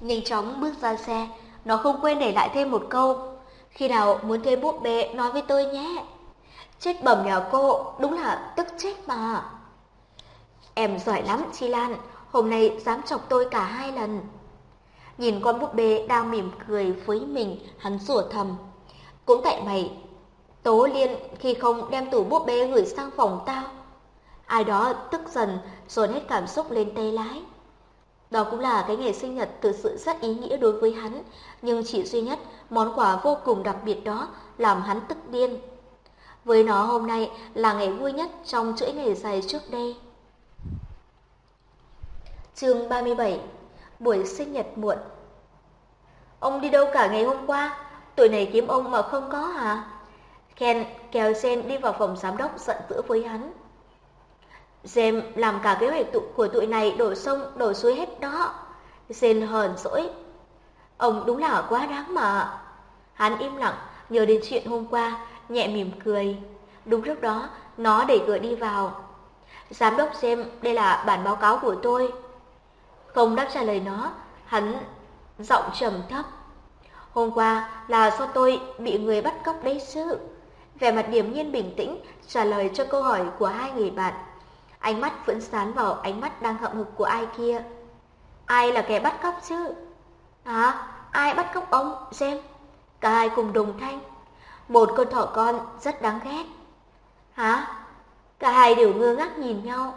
Nhanh chóng bước ra xe, nó không quên để lại thêm một câu. Khi nào muốn thuê búp bê nói với tôi nhé. Chết bẩm nhà cô, đúng là tức chết mà. Em giỏi lắm, Chi Lan, hôm nay dám chọc tôi cả hai lần. Nhìn con búp bê đang mỉm cười với mình, hắn rủa thầm. Cũng tại mày, Tố Liên khi không đem tủ búp bê gửi sang phòng tao. Ai đó tức dần dồn hết cảm xúc lên tay lái. Đó cũng là cái ngày sinh nhật thực sự rất ý nghĩa đối với hắn, nhưng chỉ duy nhất món quà vô cùng đặc biệt đó làm hắn tức điên. Với nó hôm nay là ngày vui nhất trong chuỗi ngày dài trước đây. Chương 37 Buổi sinh nhật muộn Ông đi đâu cả ngày hôm qua? Tuổi này kiếm ông mà không có hả? Ken kéo Jen đi vào phòng giám đốc giận dữ với hắn. Jem làm cả kế hoạch tụ của tụi này đổ sông đổ suối hết đó. Jen hờn dỗi. Ông đúng là quá đáng mà. Hắn im lặng, nhớ đến chuyện hôm qua, nhẹ mỉm cười. Đúng lúc đó, nó đẩy cửa đi vào. Giám đốc xem, đây là bản báo cáo của tôi. Không đáp trả lời nó, hắn giọng trầm thấp. Hôm qua là do tôi bị người bắt cóc đấy chứ. Vẻ mặt điềm nhiên bình tĩnh trả lời cho câu hỏi của hai người bạn. Ánh mắt vẫn sán vào ánh mắt đang hậm hực của ai kia. Ai là kẻ bắt cóc chứ? À, ai bắt cóc ông, xem. Cả hai cùng đồng thanh. Một con thỏ con rất đáng ghét. Hả? Cả hai đều ngơ ngác nhìn nhau.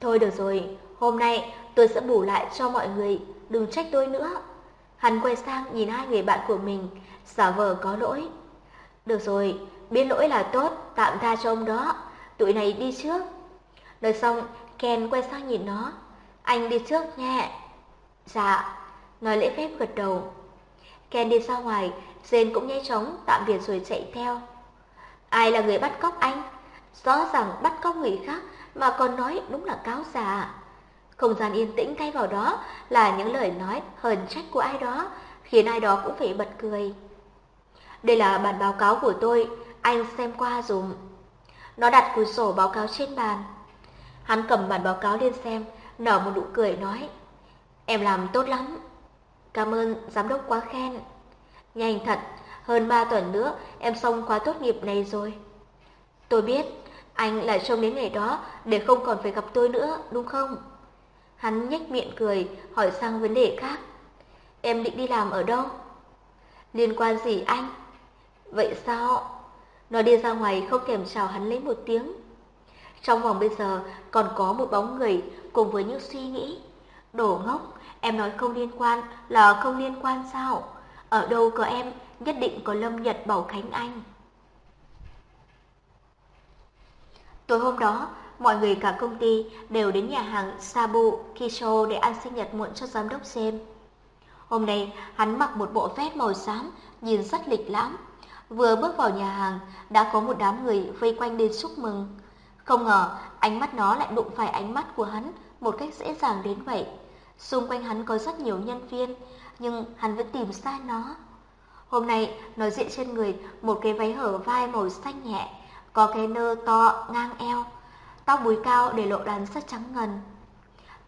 Thôi được rồi, hôm nay tôi sẽ bù lại cho mọi người, đừng trách tôi nữa. Hắn quay sang nhìn hai người bạn của mình, giả vờ có lỗi. Được rồi, biết lỗi là tốt, tạm tha cho ông đó, tụi này đi trước. Nói xong, Ken quay sang nhìn nó. Anh đi trước nha. Dạ, nói lễ phép gật đầu. Ken đi ra ngoài, Jane cũng nhanh chóng tạm biệt rồi chạy theo. Ai là người bắt cóc anh? Rõ ràng bắt cóc người khác mà còn nói đúng là cáo già. Không gian yên tĩnh thay vào đó là những lời nói hờn trách của ai đó, khiến ai đó cũng phải bật cười. Đây là bản báo cáo của tôi, anh xem qua dùm. Nó đặt cuốn sổ báo cáo trên bàn. Hắn cầm bản báo cáo lên xem, nở một nụ cười nói. Em làm tốt lắm. Cảm ơn giám đốc quá khen. Nhanh thật, hơn 3 tuần nữa em xong khóa tốt nghiệp này rồi. Tôi biết, anh lại trông đến ngày đó để không còn phải gặp tôi nữa, đúng không? Hắn nhếch miệng cười, hỏi sang vấn đề khác. Em định đi làm ở đâu? Liên quan gì anh? Vậy sao? Nó đi ra ngoài không thèm chào hắn lấy một tiếng. Trong vòng bây giờ còn có một bóng người cùng với những suy nghĩ. Đổ ngốc, em nói không liên quan là không liên quan sao? Ở đâu có em, nhất định có Lâm Nhật Bảo Khánh Anh. Tối hôm đó, mọi người cả công ty đều đến nhà hàng Sabu Kisho để ăn sinh nhật muộn cho giám đốc xem. Hôm nay, hắn mặc một bộ vest màu xám, nhìn rất lịch lãm. Vừa bước vào nhà hàng, đã có một đám người vây quanh đến chúc mừng. Không ngờ, ánh mắt nó lại đụng phải ánh mắt của hắn một cách dễ dàng đến vậy. Xung quanh hắn có rất nhiều nhân viên, nhưng hắn vẫn tìm ra nó. Hôm nay, nó diện trên người một cái váy hở vai màu xanh nhẹ, có cái nơ to ngang eo, tóc búi cao để lộ đàn rất trắng ngần.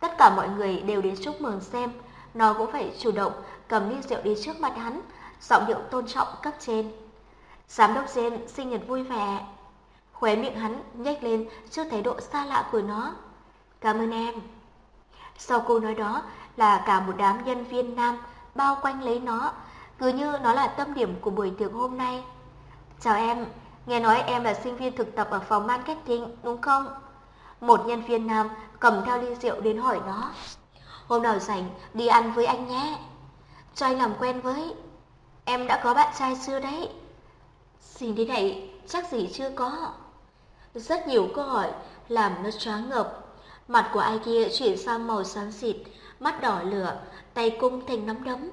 Tất cả mọi người đều đến chúc mừng xem, nó cũng phải chủ động cầm ly rượu đi trước mặt hắn, giọng điệu tôn trọng cấp trên. Giám đốc Jen sinh nhật vui vẻ. Khóe miệng hắn nhếch lên trước thái độ xa lạ của nó. Cảm ơn em. Sau câu nói đó là cả một đám nhân viên nam bao quanh lấy nó, cứ như nó là tâm điểm của buổi tiệc hôm nay. Chào em, nghe nói em là sinh viên thực tập ở phòng marketing, đúng không? Một nhân viên nam cầm theo ly rượu đến hỏi nó. Hôm nào rảnh đi ăn với anh nhé. Cho anh làm quen với. Em đã có bạn trai chưa đấy? Xin thế này chắc gì chưa có. Rất nhiều câu hỏi làm nó choáng ngợp. Mặt của ai kia chuyển sang màu xám xịt, mắt đỏ lửa, tay cung thành nắm đấm.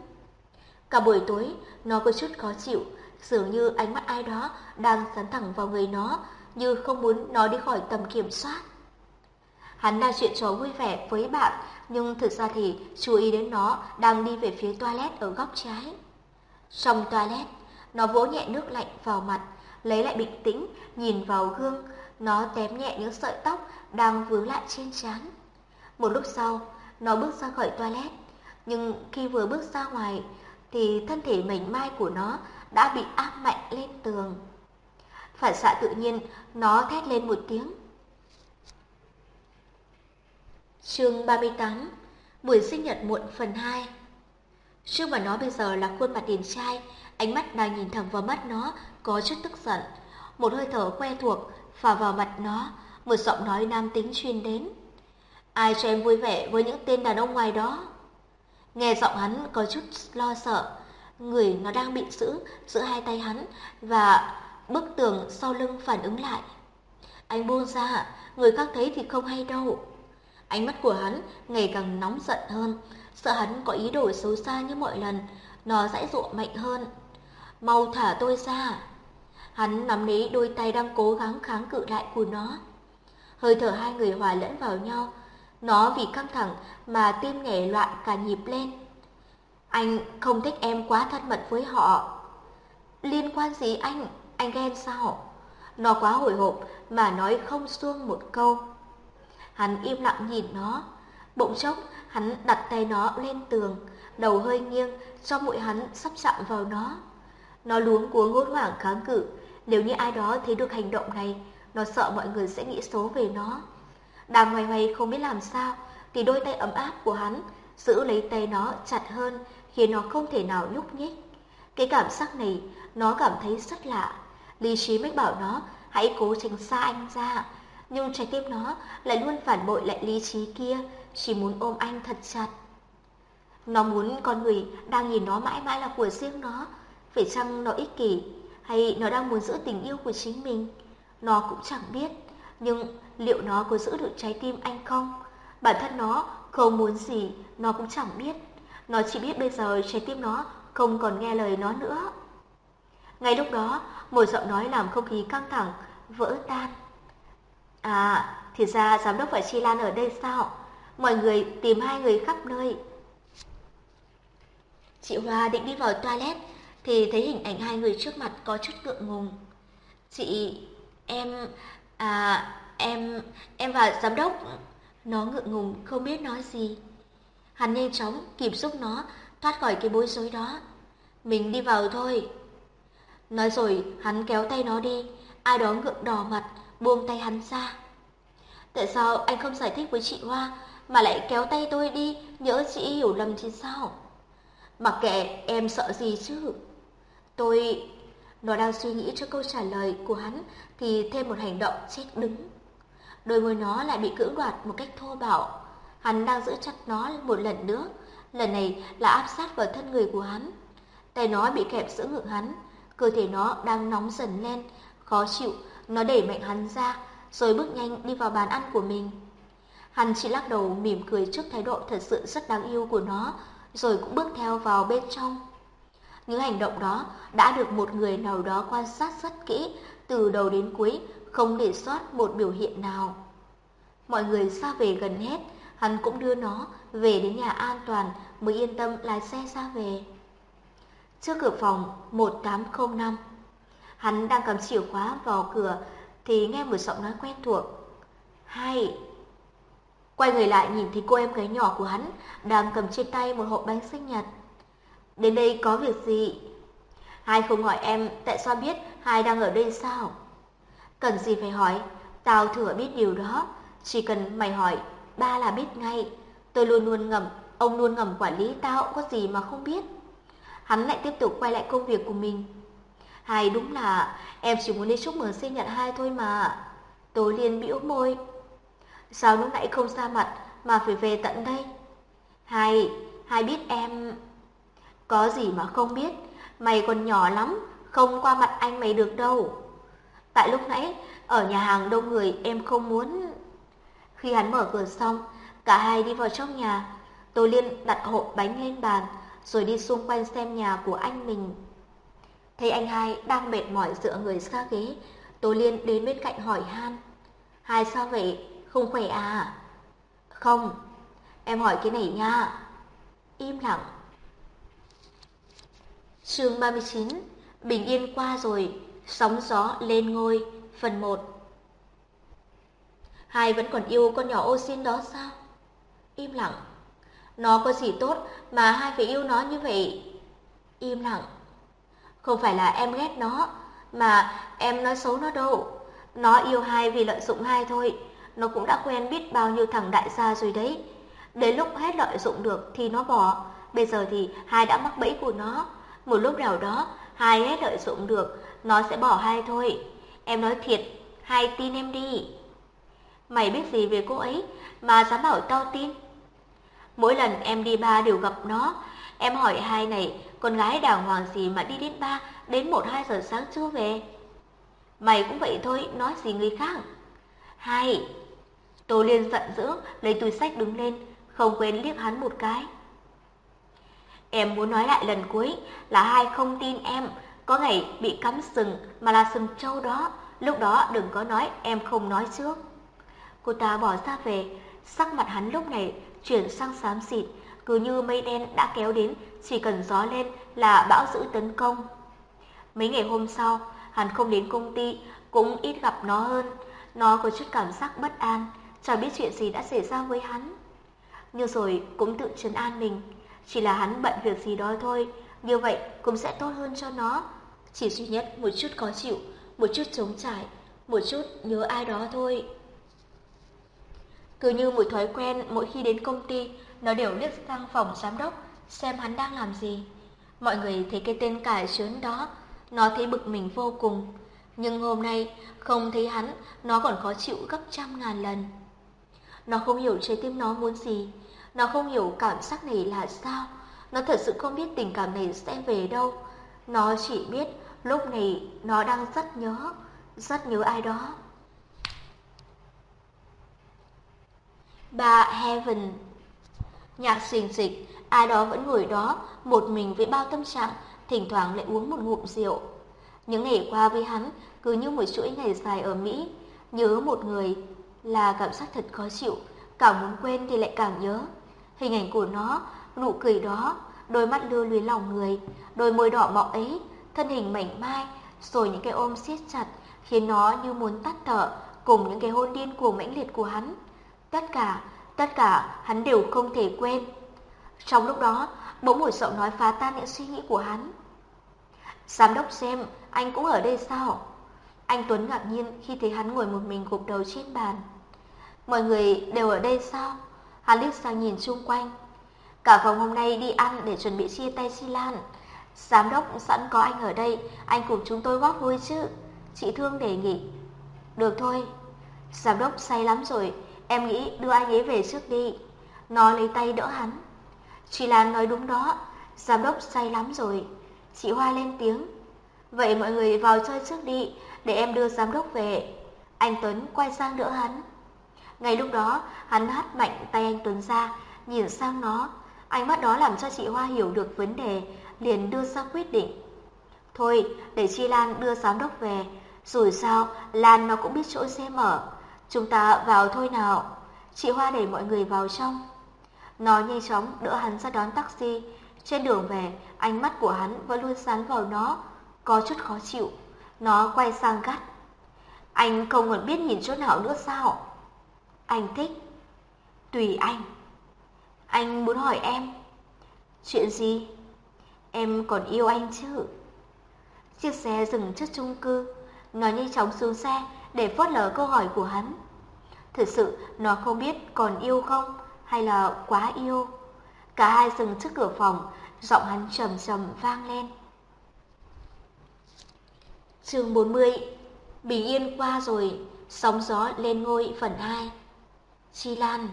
Cả buổi tối, nó có chút khó chịu, dường như ánh mắt ai đó đang dán thẳng vào người nó, như không muốn nó đi khỏi tầm kiểm soát. Hắn đang chuyện trò vui vẻ với bạn, nhưng thực ra thì chú ý đến nó đang đi về phía toilet ở góc trái. Trong toilet, nó vỗ nhẹ nước lạnh vào mặt, lấy lại bình tĩnh, nhìn vào gương, nó tém nhẹ những sợi tóc đang vướng lại trên trán. Một lúc sau, nó bước ra khỏi toilet, nhưng khi vừa bước ra ngoài thì thân thể mảnh mai của nó đã bị áp mạnh lên tường. Phản xạ tự nhiên, nó thét lên một tiếng. Chương 38 Buổi sinh nhật muộn phần 2 Trước mà nó bây giờ là khuôn mặt điển trai, ánh mắt đang nhìn thẳng vào mắt nó, có chút tức giận. Một hơi thở quen thuộc phả vào mặt nó, một giọng nói nam tính truyền đến. Ai cho em vui vẻ với những tên đàn ông ngoài đó? Nghe giọng hắn có chút lo sợ, người nó đang bị giữ giữa hai tay hắn và bức tường sau lưng phản ứng lại. Anh buông ra, người khác thấy thì không hay đâu. Ánh mắt của hắn ngày càng nóng giận hơn, sợ hắn có ý đồ xấu xa như mọi lần, nó dãy dụa mạnh hơn. Mau thả tôi ra. Hắn nắm lấy đôi tay đang cố gắng kháng cự lại của nó. Hơi thở hai người hòa lẫn vào nhau, nó vì căng thẳng mà tim nhảy loạn cả nhịp lên. Anh không thích em quá thân mật với họ. Liên quan gì anh? Anh ghen sao? Nó quá hồi hộp mà nói không xuông một câu. Hắn im lặng nhìn nó. Bỗng chốc, hắn đặt tay nó lên tường, đầu hơi nghiêng, cho mũi hắn sắp chạm vào nó. Nó luống cuống hốt hoảng kháng cự. Nếu như ai đó thấy được hành động này, nó sợ mọi người sẽ nghĩ xấu về nó. Đang hoài hoài không biết làm sao, thì đôi tay ấm áp của hắn giữ lấy tay nó chặt hơn, khiến nó không thể nào nhúc nhích. Cái cảm giác này, nó cảm thấy rất lạ. Lý trí mách bảo nó hãy cố tránh xa anh ra, nhưng trái tim nó lại luôn phản bội lại lý trí kia, chỉ muốn ôm anh thật chặt. Nó muốn con người đang nhìn nó mãi mãi là của riêng nó, phải chăng nó ích kỷ, hay nó đang muốn giữ tình yêu của chính mình? Nó cũng chẳng biết, nhưng liệu nó có giữ được trái tim anh không? Bản thân nó không muốn gì, nó cũng chẳng biết. Nó chỉ biết bây giờ trái tim nó không còn nghe lời nó nữa. Ngay lúc đó, một giọng nói làm không khí căng thẳng, vỡ tan. À, thì ra giám đốc và Chi Lan ở đây sao? Mọi người tìm hai người khắp nơi. Chị Hoa định đi vào toilet thì thấy hình ảnh hai người trước mặt có chút ngượng ngùng. Chị, em, à, em, em và giám đốc. Nó ngượng ngùng không biết nói gì. Hắn nhanh chóng kịp giúp nó thoát khỏi cái bối rối đó. Mình đi vào thôi. Nói rồi, hắn kéo tay nó đi, ai đó ngượng đỏ mặt, buông tay hắn ra. Tại sao anh không giải thích với chị Hoa mà lại kéo tay tôi đi, nhớ chị hiểu lầm thì sao? Mặc kệ em sợ gì chứ? Tôi... Nó đang suy nghĩ cho câu trả lời của hắn thì thêm một hành động chết đứng. Đôi môi nó lại bị cưỡng đoạt một cách thô bạo. Hắn đang giữ chặt nó một lần nữa, lần này là áp sát vào thân người của hắn. Tay nó bị kẹp giữa ngực hắn, cơ thể nó đang nóng dần lên, khó chịu, nó đẩy mạnh hắn ra, rồi bước nhanh đi vào bàn ăn của mình. Hắn chỉ lắc đầu mỉm cười trước thái độ thật sự rất đáng yêu của nó, rồi cũng bước theo vào bên trong. Những hành động đó đã được một người nào đó quan sát rất kỹ, từ đầu đến cuối, không để sót một biểu hiện nào. Mọi người xa về gần hết, hắn cũng đưa nó về đến nhà an toàn mới yên tâm lái xe ra về. Trước cửa phòng 1805, hắn đang cầm chìa khóa vào cửa thì nghe một giọng nói quen thuộc. Hai. Quay người lại nhìn thấy cô em gái nhỏ của hắn đang cầm trên tay một hộp bánh sinh nhật. Đến đây có việc gì? Hai không hỏi em tại sao biết hai đang ở đây sao? Cần gì phải hỏi, tao thừa biết điều đó. Chỉ cần mày hỏi, ba là biết ngay. Tôi luôn luôn ngầm, ông luôn ngầm quản lý tao có gì mà không biết. Hắn lại tiếp tục quay lại công việc của mình. Hai đúng là em chỉ muốn đi chúc mừng sinh nhật hai thôi mà. Tố liền bĩu môi. Sao lúc nãy không ra mặt mà phải về tận đây? Hai, hai biết em... Có gì mà không biết, mày còn nhỏ lắm, không qua mặt anh mày được đâu. Tại lúc nãy, ở nhà hàng đông người em không muốn... Khi hắn mở cửa xong, cả hai đi vào trong nhà. Tô Liên đặt hộp bánh lên bàn, rồi đi xung quanh xem nhà của anh mình. Thấy anh hai đang mệt mỏi dựa người xa ghế, Tô Liên đến bên cạnh hỏi han. Hai sao vậy? Không khỏe à? Không, em hỏi cái này nha. Im lặng. Chương 39 Bình yên qua rồi, sóng gió lên ngôi, phần 1 Hai vẫn còn yêu con nhỏ ô xin đó sao? Im lặng. Nó có gì tốt mà hai phải yêu nó như vậy? Im lặng. Không phải là em ghét nó, mà em nói xấu nó đâu. Nó yêu hai vì lợi dụng hai thôi. Nó cũng đã quen biết bao nhiêu thằng đại gia rồi đấy. Đến lúc hết lợi dụng được thì nó bỏ. Bây giờ thì hai đã mắc bẫy của nó. Một lúc nào đó, hai hết lợi dụng được, nó sẽ bỏ hai thôi. Em nói thiệt, hai tin em đi. Mày biết gì về cô ấy mà dám bảo tao tin? Mỗi lần em đi ba đều gặp nó, em hỏi hai này, con gái đàng hoàng gì mà đi đến ba, đến một hai giờ sáng chưa về? Mày cũng vậy thôi, nói gì người khác. Hai. Tô Liên giận dữ, lấy túi sách đứng lên, không quên liếc hắn một cái. Em muốn nói lại lần cuối là hai không tin em, có ngày bị cắm sừng mà là sừng trâu đó, lúc đó đừng có nói em không nói trước. Cô ta bỏ ra về, sắc mặt hắn lúc này chuyển sang xám xịt, cứ như mây đen đã kéo đến, chỉ cần gió lên là bão dữ tấn công. Mấy ngày hôm sau, hắn không đến công ty, cũng ít gặp nó hơn. Nó có chút cảm giác bất an, chẳng biết chuyện gì đã xảy ra với hắn. Nhưng rồi cũng tự trấn an mình, chỉ là hắn bận việc gì đó thôi, như vậy cũng sẽ tốt hơn cho nó. Chỉ duy nhất một chút khó chịu, một chút trống trải, một chút nhớ ai đó thôi. Cứ như một thói quen mỗi khi đến công ty, nó đều liếc sang phòng giám đốc xem hắn đang làm gì. Mọi người thấy cái tên cải trớn đó, nó thấy bực mình vô cùng. Nhưng hôm nay không thấy hắn, nó còn khó chịu gấp trăm ngàn lần. Nó không hiểu trái tim nó muốn gì, nó không hiểu cảm giác này là sao, nó thật sự không biết tình cảm này sẽ về đâu. Nó chỉ biết lúc này nó đang rất nhớ, rất nhớ ai đó. Bà Heaven Nhạc xình xịch, ai đó vẫn ngồi đó, một mình với bao tâm trạng, thỉnh thoảng lại uống một ngụm rượu. Những ngày qua với hắn, cứ như một chuỗi ngày dài ở Mỹ, nhớ một người là cảm giác thật khó chịu, càng muốn quên thì lại càng nhớ. Hình ảnh của nó, nụ cười đó, đôi mắt lưu luyến lòng người, đôi môi đỏ mọng ấy, thân hình mảnh mai, rồi những cái ôm siết chặt, khiến nó như muốn tắt thở, cùng những cái hôn điên cuồng mãnh liệt của hắn. Tất cả, tất cả hắn đều không thể quên. Trong lúc đó, bỗng một giọng nói phá tan những suy nghĩ của hắn. Giám đốc xem, anh cũng ở đây sao? Anh Tuấn ngạc nhiên khi thấy hắn ngồi một mình gục đầu trên bàn. Mọi người đều ở đây sao? Hắn liếc sang nhìn xung quanh. Cả phòng hôm nay đi ăn để chuẩn bị chia tay Si Lan. Giám đốc sẵn có anh ở đây, anh cùng chúng tôi góp vui chứ. Chị Thương đề nghị. Được thôi. Giám đốc say lắm rồi, em nghĩ đưa anh ấy về trước đi. Nó lấy tay đỡ hắn. Chị Lan nói đúng đó, giám đốc say lắm rồi. Chị Hoa lên tiếng. Vậy mọi người vào chơi trước đi, để em đưa giám đốc về. Anh Tuấn quay sang đỡ hắn. Ngay lúc đó, hắn hất mạnh tay anh Tuấn ra, nhìn sang nó. Ánh mắt đó làm cho chị Hoa hiểu được vấn đề, liền đưa ra quyết định. Thôi, để Chi Lan đưa giám đốc về, dù sao Lan nó cũng biết chỗ xe mở. Chúng ta vào thôi nào. Chị Hoa để mọi người vào trong. Nó nhanh chóng đỡ hắn ra đón taxi. Trên đường về, ánh mắt của hắn vẫn luôn dán vào nó, có chút khó chịu. Nó quay sang gắt. Anh không còn biết nhìn chỗ nào nữa sao? Anh thích. Tùy anh. Anh muốn hỏi em. Chuyện gì? Em còn yêu anh chứ? Chiếc xe dừng trước chung cư. Nó nhanh chóng xuống xe để phớt lờ câu hỏi của hắn. Thực sự nó không biết còn yêu không hay là quá yêu. Cả hai dừng trước cửa phòng, giọng hắn trầm trầm vang lên. Chương 40 Bình yên qua rồi, sóng gió lên ngôi phần 2 Chi Lan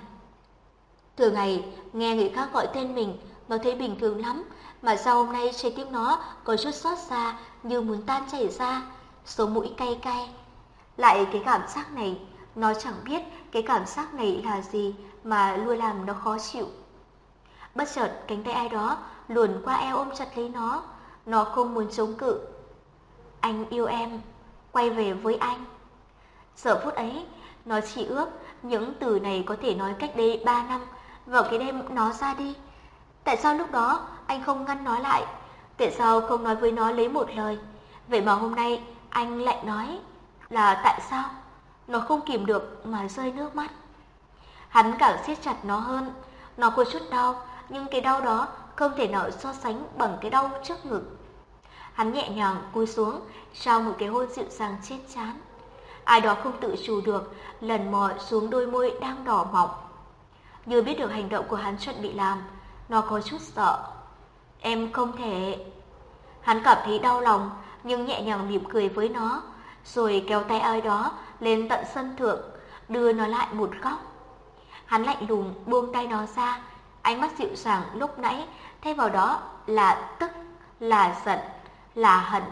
Thường ngày, nghe người khác gọi tên mình, nó thấy bình thường lắm, mà sau hôm nay trái tim nó có chút xót xa như muốn tan chảy ra, số mũi cay cay. Lại cái cảm giác này, nó chẳng biết cái cảm giác này là gì mà luôn làm nó khó chịu. Bất chợt cánh tay ai đó luồn qua eo ôm chặt lấy nó, nó không muốn chống cự. Anh yêu em, quay về với anh. Giờ phút ấy, nó chỉ ước những từ này có thể nói cách đây ba năm vào cái đêm nó ra đi. Tại sao lúc đó anh không ngăn nói lại? Tại sao không nói với nó lấy một lời? Vậy mà hôm nay anh lại nói là tại sao? Nó không kìm được mà rơi nước mắt. Hắn càng siết chặt nó hơn. Nó có chút đau, nhưng cái đau đó không thể nào so sánh bằng cái đau trước ngực. Hắn nhẹ nhàng cúi xuống, trao một cái hôn dịu dàng trên trán. Ai đó không tự chủ được, lần mò xuống đôi môi đang đỏ mọng. Như biết được hành động của hắn chuẩn bị làm, nó có chút sợ. Em không thể... Hắn cảm thấy đau lòng, nhưng nhẹ nhàng mỉm cười với nó, rồi kéo tay ai đó lên tận sân thượng, đưa nó lại một góc. Hắn lạnh lùng buông tay nó ra, ánh mắt dịu dàng lúc nãy thay vào đó là tức, là giận, là hận.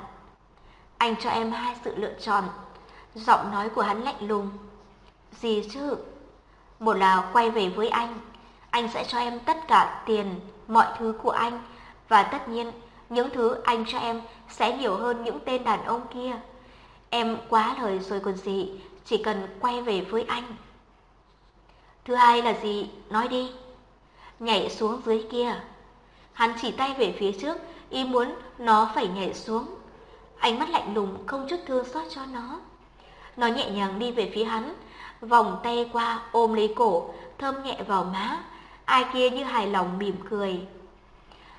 Anh cho em hai sự lựa chọn. Giọng nói của hắn lạnh lùng. Gì chứ? Một là quay về với anh, anh sẽ cho em tất cả tiền, mọi thứ của anh và tất nhiên những thứ anh cho em sẽ nhiều hơn những tên đàn ông kia. Em quá lời rồi còn gì, chỉ cần quay về với anh. Thứ hai là gì? Nói đi. Nhảy xuống dưới kia. Hắn chỉ tay về phía trước, ý muốn nó phải nhảy xuống. Ánh mắt lạnh lùng không chút thương xót cho nó. Nó nhẹ nhàng đi về phía hắn, vòng tay qua ôm lấy cổ, thơm nhẹ vào má. Ai kia như hài lòng mỉm cười.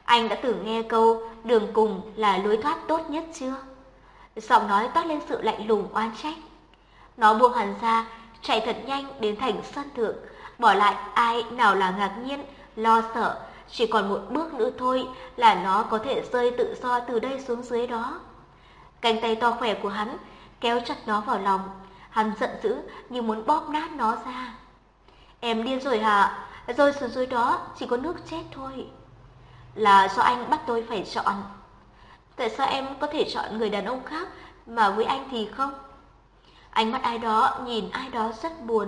Anh đã từng nghe câu đường cùng là lối thoát tốt nhất chưa? Giọng nói toát lên sự lạnh lùng oan trách. Nó buông hắn ra, chạy thật nhanh đến thành sân thượng, bỏ lại ai nào là ngạc nhiên, lo sợ, chỉ còn một bước nữa thôi là nó có thể rơi tự do từ đây xuống dưới đó. Cánh tay to khỏe của hắn kéo chặt nó vào lòng, hắn giận dữ như muốn bóp nát nó ra. Em điên rồi hả? Rơi xuống dưới đó chỉ có nước chết thôi. Là do anh bắt tôi phải chọn. Tại sao em có thể chọn người đàn ông khác mà với anh thì không? Ánh mắt ai đó nhìn ai đó rất buồn.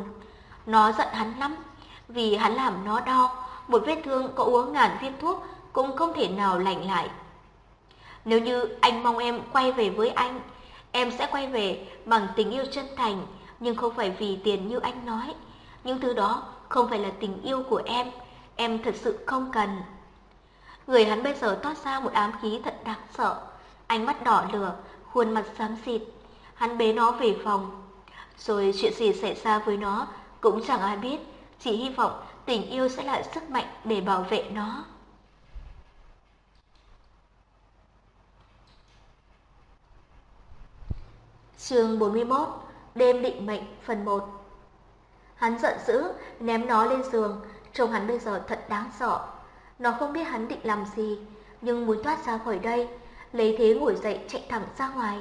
Nó giận hắn lắm, vì hắn làm nó đau. Một vết thương có uống ngàn viên thuốc cũng không thể nào lành lại. Nếu như anh mong em quay về với anh, em sẽ quay về bằng tình yêu chân thành, nhưng không phải vì tiền như anh nói. Những thứ đó không phải là tình yêu của em, em thật sự không cần. Người hắn bây giờ toát ra một ám khí thật đáng sợ, ánh mắt đỏ lửa, khuôn mặt xám xịt. Hắn bế nó về phòng. Rồi chuyện gì xảy ra với nó cũng chẳng ai biết, chỉ hy vọng tình yêu sẽ lại sức mạnh để bảo vệ nó. Chương 41: Đêm định mệnh phần 1. Hắn giận dữ ném nó lên giường, trông hắn bây giờ thật đáng sợ. Nó không biết hắn định làm gì, nhưng muốn thoát ra khỏi đây, lấy thế ngồi dậy chạy thẳng ra ngoài.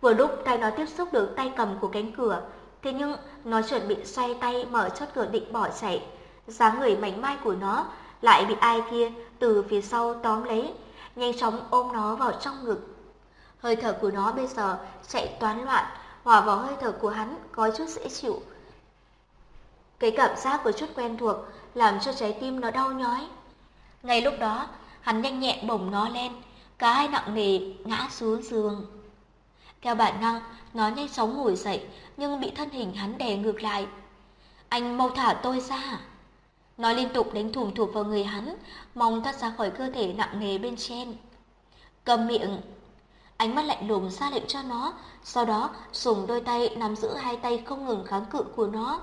Vừa lúc tay nó tiếp xúc được tay cầm của cánh cửa, thế nhưng nó chuẩn bị xoay tay mở chốt cửa định bỏ chạy. dáng người mảnh mai của nó lại bị ai kia từ phía sau tóm lấy, nhanh chóng ôm nó vào trong ngực. Hơi thở của nó bây giờ chạy toán loạn, hòa vào hơi thở của hắn có chút dễ chịu. Cái cảm giác của chút quen thuộc làm cho trái tim nó đau nhói. Ngay lúc đó, hắn nhanh nhẹn bổng nó lên, cả hai nặng nề ngã xuống giường. Theo bản năng, nó nhanh chóng ngồi dậy, nhưng bị thân hình hắn đè ngược lại. Anh mau thả tôi ra. Nó liên tục đánh thủng thụp vào người hắn, mong thoát ra khỏi cơ thể nặng nề bên trên. Cầm miệng. Ánh mắt lạnh lùng ra lệnh cho nó, sau đó dùng đôi tay nắm giữ hai tay không ngừng kháng cự của nó.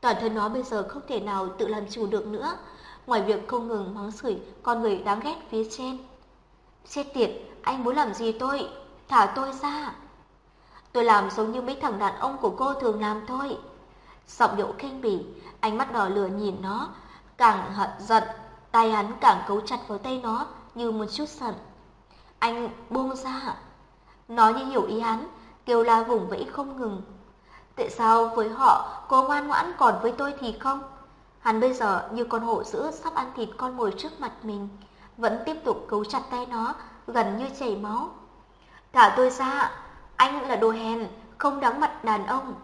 Toàn thân nó bây giờ không thể nào tự làm chủ được nữa, ngoài việc không ngừng mắng chửi con người đáng ghét phía trên. Chết tiệt, anh muốn làm gì tôi? Thả tôi ra. Tôi làm giống như mấy thằng đàn ông của cô thường làm thôi. Giọng điệu kinh bỉ, ánh mắt đỏ lửa nhìn nó, càng hận giận, tay hắn càng cấu chặt vào tay nó như một chút giận. Anh buông ra. Nó như hiểu ý hắn, kêu la vùng vẫy không ngừng. Tại sao với họ cô ngoan ngoãn còn với tôi thì không? Hắn bây giờ như con hổ dữ sắp ăn thịt con mồi trước mặt mình, vẫn tiếp tục cấu chặt tay nó, gần như chảy máu. Thả tôi ra, anh là đồ hèn, không đáng mặt đàn ông.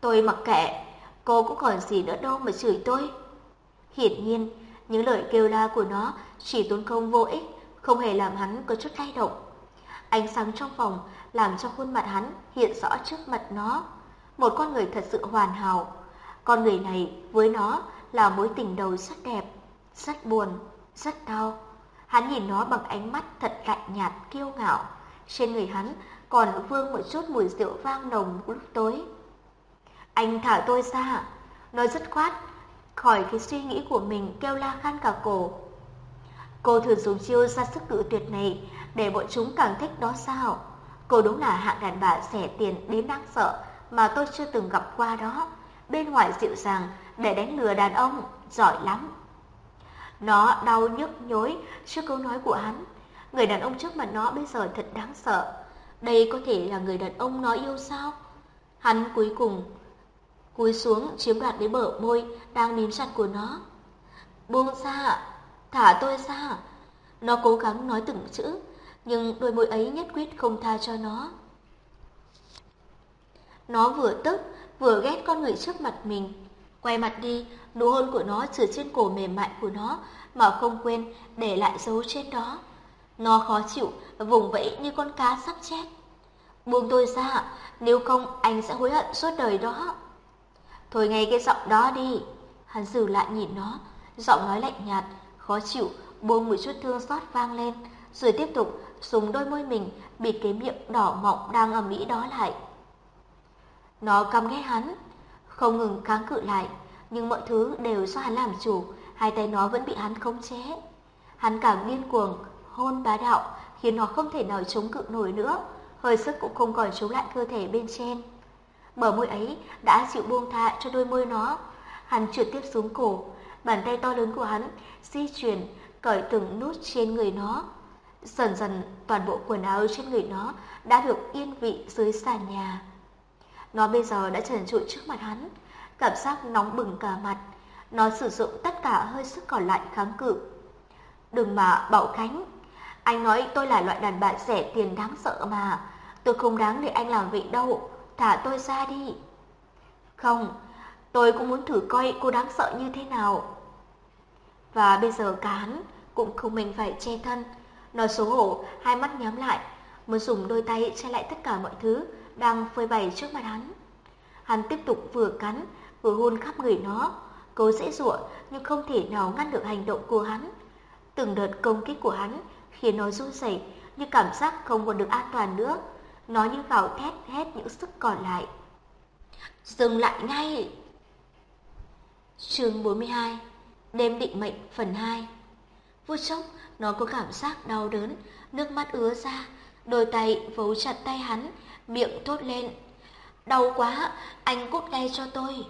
Tôi mặc kệ, cô cũng còn gì nữa đâu mà chửi tôi. Hiển nhiên, những lời kêu la của nó chỉ tốn công vô ích, không hề làm hắn có chút lay động. Ánh sáng trong phòng làm cho khuôn mặt hắn hiện rõ trước mặt nó. Một con người thật sự hoàn hảo. Con người này với nó là mối tình đầu rất đẹp, rất buồn, rất đau. Hắn nhìn nó bằng ánh mắt thật lạnh nhạt, kiêu ngạo. Trên người hắn còn vương một chút mùi rượu vang nồng lúc tối. Anh thả tôi ra, nói rất khoát, khỏi cái suy nghĩ của mình kêu la khan cả cổ. Cô thử dùng chiêu ra sức cự tuyệt này để bọn chúng càng thích đó sao? Cô đúng là hạng đàn bà rẻ tiền đến đáng sợ mà tôi chưa từng gặp qua đó. Bên ngoài dịu dàng để đánh lừa đàn ông, giỏi lắm. Nó đau nhức nhối trước câu nói của hắn. Người đàn ông trước mặt nó bây giờ thật đáng sợ. Đây có thể là người đàn ông nó yêu sao? Hắn cuối cùng cúi xuống chiếm đoạt lấy bờ môi đang nín chặt của nó. Buông ra, thả tôi ra. Nó cố gắng nói từng chữ, nhưng đôi môi ấy nhất quyết không tha cho nó. Nó vừa tức, vừa ghét con người trước mặt mình. Quay mặt đi, nụ hôn của nó trừ trên cổ mềm mại của nó mà không quên để lại dấu trên đó. Nó khó chịu, vùng vẫy như con cá sắp chết. Buông tôi ra, nếu không anh sẽ hối hận suốt đời đó. Thôi ngay cái giọng đó đi. Hắn dừng lại nhìn nó, giọng nói lạnh nhạt, khó chịu, buông một chút thương xót vang lên, rồi tiếp tục dùng đôi môi mình bịt cái miệng đỏ mọng đang ầm ĩ đó lại. Nó căm ghét hắn, không ngừng kháng cự lại, nhưng mọi thứ đều do hắn làm chủ, hai tay nó vẫn bị hắn khống chế. Hắn càng điên cuồng, hôn bá đạo, khiến nó không thể nào chống cự nổi nữa, hơi sức cũng không còn chống lại cơ thể bên trên. Bờ môi ấy đã chịu buông tha cho đôi môi nó, hắn trượt tiếp xuống cổ, bàn tay to lớn của hắn di chuyển, cởi từng nút trên người nó. Dần dần toàn bộ quần áo trên người nó đã được yên vị dưới sàn nhà. Nó bây giờ đã trần trụi trước mặt hắn, cảm giác nóng bừng cả mặt. Nó sử dụng tất cả hơi sức còn lại kháng cự. Đừng mà Bảo Khánh, anh nói tôi là loại đàn bà rẻ tiền đáng sợ mà. Tôi không đáng để anh làm vậy đâu, thả tôi ra đi. Không, tôi cũng muốn thử coi cô đáng sợ như thế nào. Và bây giờ cả hắn cũng không mình phải che thân. Nó xấu hổ, hai mắt nhắm lại, muốn dùng đôi tay che lại tất cả mọi thứ đang phơi bày trước mặt hắn. Hắn tiếp tục vừa cắn, vừa hôn khắp người nó, cố dễ dụa nhưng không thể nào ngăn được hành động của hắn. Từng đợt công kích của hắn khiến nó run rẩy, như cảm giác không còn được an toàn nữa. Nó như gào thét hết những sức còn lại. Dừng lại ngay! Chương 42 Đêm định mệnh phần 2 Vô chốc, nó có cảm giác đau đớn, nước mắt ứa ra, đôi tay vấu chặt tay hắn, miệng thốt lên. Đau quá, anh cút ngay cho tôi.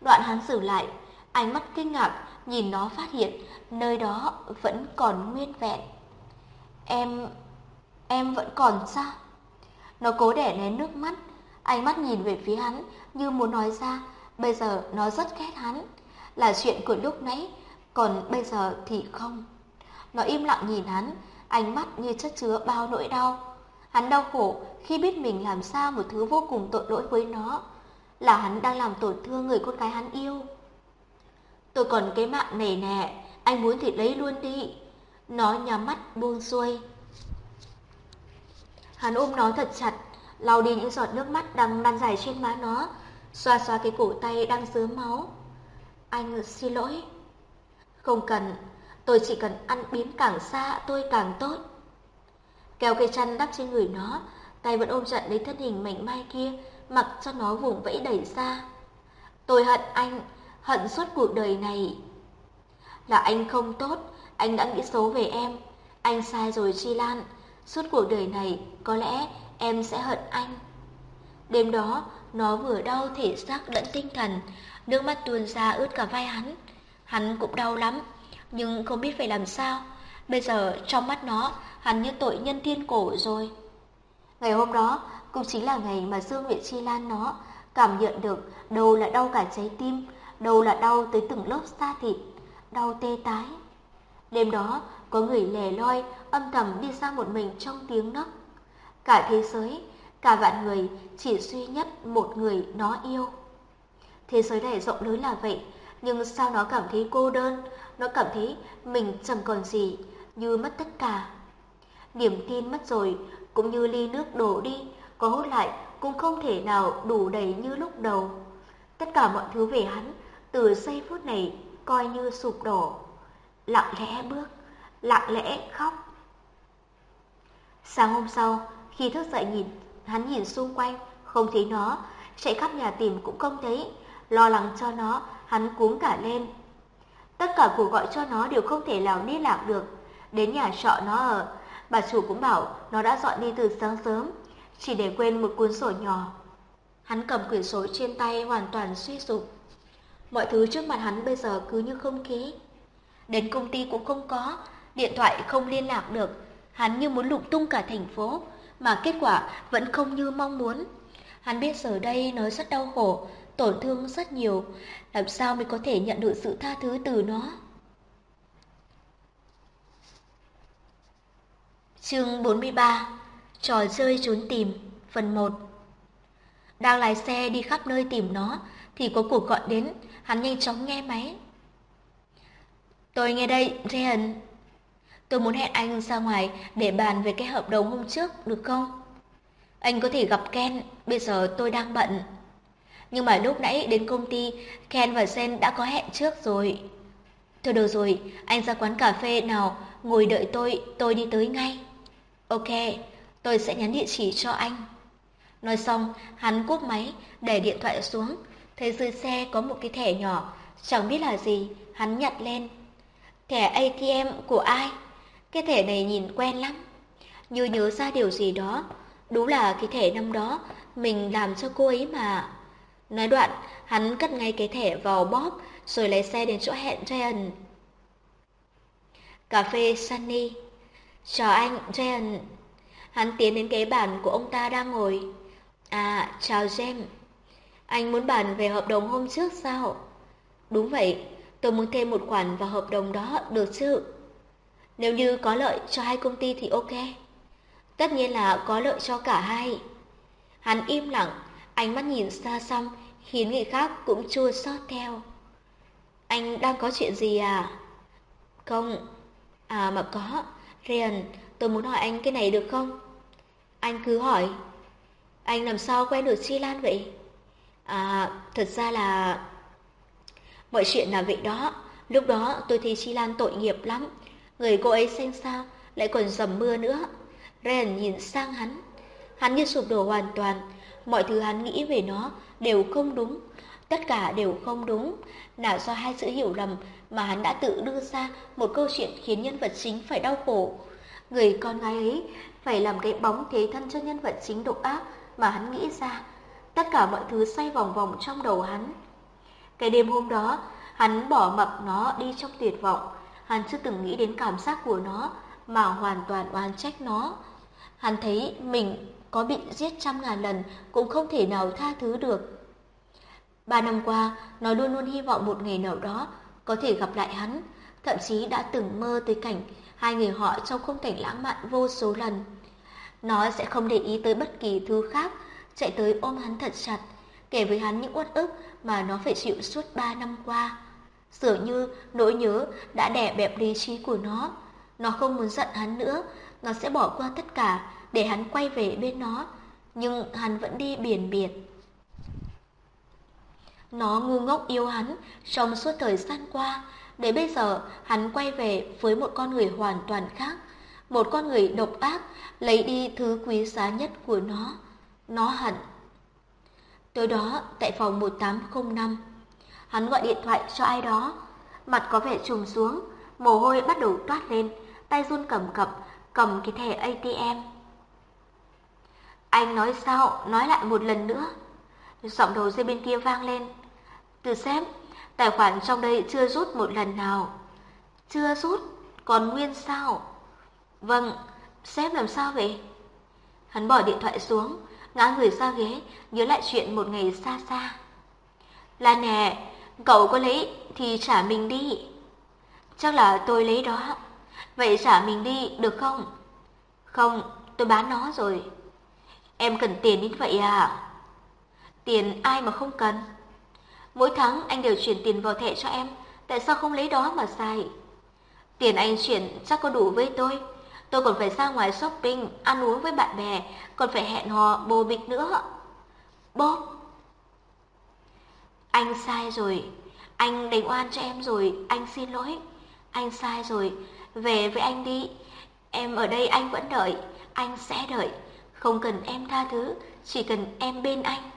Đoạn hắn xử lại, ánh mắt kinh ngạc nhìn nó phát hiện nơi đó vẫn còn nguyên vẹn. Em... em vẫn còn sao? Nó cố đẻ nén nước mắt, ánh mắt nhìn về phía hắn như muốn nói ra, bây giờ nó rất ghét hắn. Là chuyện của lúc nãy, còn bây giờ thì không. Nó im lặng nhìn hắn, ánh mắt như chất chứa bao nỗi đau. Hắn đau khổ khi biết mình làm sao một thứ vô cùng tội lỗi với nó, là hắn đang làm tổn thương người con gái hắn yêu. Tôi còn cái mạng này nè, anh muốn thì lấy luôn đi. Nó nhắm mắt buông xuôi. Hắn ôm nó thật chặt, lau đi những giọt nước mắt đang lan dài trên má nó, xoa xoa cái cổ tay đang dớm máu. Anh xin lỗi. Không cần, tôi chỉ cần ăn biến càng xa tôi càng tốt. Kéo cây chăn đắp trên người nó, tay vẫn ôm chặt lấy thân hình mảnh mai kia, mặc cho nó vùng vẫy đẩy ra. Tôi hận anh, hận suốt cuộc đời này. Là anh không tốt, anh đã nghĩ xấu về em. Anh sai rồi Chi Lan, suốt cuộc đời này có lẽ em sẽ hận anh. Đêm đó, nó vừa đau thể xác lẫn tinh thần, nước mắt tuôn ra ướt cả vai hắn. Hắn cũng đau lắm, nhưng không biết phải làm sao. Bây giờ trong mắt nó, hắn như tội nhân thiên cổ rồi. Ngày hôm đó cũng chính là ngày mà Dương Nguyệt Chi Lan nó cảm nhận được đâu là đau cả trái tim, đâu là đau tới từng lớp da thịt, đau tê tái. Đêm đó, có người lẻ loi, âm thầm đi ra một mình trong tiếng nấc. Cả thế giới, cả vạn người chỉ duy nhất một người nó yêu. Thế giới này rộng lớn là vậy, nhưng sao nó cảm thấy cô đơn, nó cảm thấy mình chẳng còn gì, như mất tất cả. Niềm tin mất rồi, cũng như ly nước đổ đi, có hút lại cũng không thể nào đủ đầy như lúc đầu. Tất cả mọi thứ về hắn, từ giây phút này coi như sụp đổ. Lặng lẽ bước, lặng lẽ khóc. Sáng hôm sau, khi thức dậy nhìn, hắn nhìn xung quanh, không thấy nó, chạy khắp nhà tìm cũng không thấy, lo lắng cho nó, hắn cuống cả lên. Tất cả cuộc gọi cho nó đều không thể nào liên lạc được. Đến nhà trọ nó ở, bà chủ cũng bảo nó đã dọn đi từ sáng sớm, chỉ để quên một cuốn sổ nhỏ. Hắn cầm quyển sổ trên tay hoàn toàn suy sụp. Mọi thứ trước mặt hắn bây giờ cứ như không khí. Đến công ty cũng không có, điện thoại không liên lạc được. Hắn như muốn lục tung cả thành phố, mà kết quả vẫn không như mong muốn. Hắn biết giờ đây nó rất đau khổ, tổn thương rất nhiều, làm sao mới có thể nhận được sự tha thứ từ nó. Chương 43 Trò chơi trốn tìm Phần 1 Đang lái xe đi khắp nơi tìm nó Thì có cuộc gọi đến Hắn nhanh chóng nghe máy. Tôi nghe đây, Ryan. Tôi muốn hẹn anh ra ngoài Để bàn về cái hợp đồng hôm trước Được không? Anh có thể gặp Ken Bây giờ tôi đang bận. Nhưng mà lúc nãy đến công ty Ken và Sen đã có hẹn trước rồi. Thôi được rồi Anh ra quán cà phê nào Ngồi đợi tôi Tôi đi tới ngay. Ok Tôi sẽ nhắn địa chỉ cho anh. Nói xong, hắn cúp máy, để điện thoại xuống. Thấy dưới xe có một cái thẻ nhỏ, chẳng biết là gì, hắn nhặt lên. Thẻ ATM của ai? Cái thẻ này nhìn quen lắm. Như nhớ ra điều gì đó. Đúng là cái thẻ năm đó, mình làm cho cô ấy mà. Nói đoạn, hắn cất ngay cái thẻ vào bóp, rồi lấy xe đến chỗ hẹn Ryan. Cà phê Sunny. Chào anh, Jen. Hắn tiến đến cái bàn của ông ta đang ngồi. À, chào James. Anh muốn bàn về hợp đồng hôm trước sao? Đúng vậy, tôi muốn thêm một khoản vào hợp đồng đó, được chứ? Nếu như có lợi cho hai công ty thì ok. Tất nhiên là có lợi cho cả hai. Hắn im lặng, ánh mắt nhìn xa xăm, khiến người khác cũng chua xót theo. Anh đang có chuyện gì à? Không. À mà có. Ryan, tôi muốn hỏi anh cái này được không? Anh cứ hỏi. Anh làm sao quen được Chi Lan vậy? À, thật ra là... Mọi chuyện là vậy đó. Lúc đó tôi thấy Chi Lan tội nghiệp lắm. Người cô ấy xanh sao, lại còn dầm mưa nữa. Ryan nhìn sang hắn. Hắn như sụp đổ hoàn toàn. Mọi thứ hắn nghĩ về nó đều không đúng. Tất cả đều không đúng. Nào do hai sự hiểu lầm mà hắn đã tự đưa ra một câu chuyện khiến nhân vật chính phải đau khổ. Người con gái ấy phải làm cái bóng thế thân cho nhân vật chính độc ác mà hắn nghĩ ra. Tất cả mọi thứ xoay vòng vòng trong đầu hắn. Cái đêm hôm đó, hắn bỏ mặc nó đi trong tuyệt vọng. Hắn chưa từng nghĩ đến cảm giác của nó mà hoàn toàn oan trách nó. Hắn thấy mình có bị giết trăm ngàn lần cũng không thể nào tha thứ được. Ba năm qua, nó luôn luôn hy vọng một ngày nào đó có thể gặp lại hắn, thậm chí đã từng mơ tới cảnh hai người họ trong khung cảnh lãng mạn vô số lần. Nó sẽ không để ý tới bất kỳ thứ khác, chạy tới ôm hắn thật chặt, kể với hắn những uất ức mà nó phải chịu suốt ba năm qua. Dường như nỗi nhớ đã đè bẹp lý trí của nó. Nó không muốn giận hắn nữa, nó sẽ bỏ qua tất cả để hắn quay về bên nó, nhưng hắn vẫn đi biển biệt. Nó ngu ngốc yêu hắn trong suốt thời gian qua, để bây giờ hắn quay về với một con người hoàn toàn khác, một con người độc ác lấy đi thứ quý giá nhất của nó. Nó hận. Tối đó, tại phòng 1805, hắn gọi điện thoại cho ai đó, mặt có vẻ trùng xuống, mồ hôi bắt đầu toát lên, tay run cầm cập, cầm cái thẻ ATM. Anh nói sao? Nói lại một lần nữa. Giọng đầu dây bên kia vang lên. Từ xem, tài khoản trong đây chưa rút một lần nào. Chưa rút, còn nguyên sao? Vâng, sếp làm sao vậy? Hắn bỏ điện thoại xuống, ngã người ra ghế, nhớ lại chuyện một ngày xa xa. Là nè, cậu có lấy thì trả mình đi. Chắc là tôi lấy đó. Vậy trả mình đi được không? Không, tôi bán nó rồi. Em cần tiền đến vậy à? Tiền ai mà không cần? Mỗi tháng anh đều chuyển tiền vào thẻ cho em, tại sao không lấy đó mà xài? Tiền anh chuyển chắc có đủ với tôi. Tôi còn phải ra ngoài shopping, ăn uống với bạn bè, còn phải hẹn hò bồ bịch nữa. Bốp! Anh sai rồi, anh đánh oan cho em rồi, anh xin lỗi. Anh sai rồi, về với anh đi. Em ở đây anh vẫn đợi, anh sẽ đợi. Không cần em tha thứ, chỉ cần em bên anh.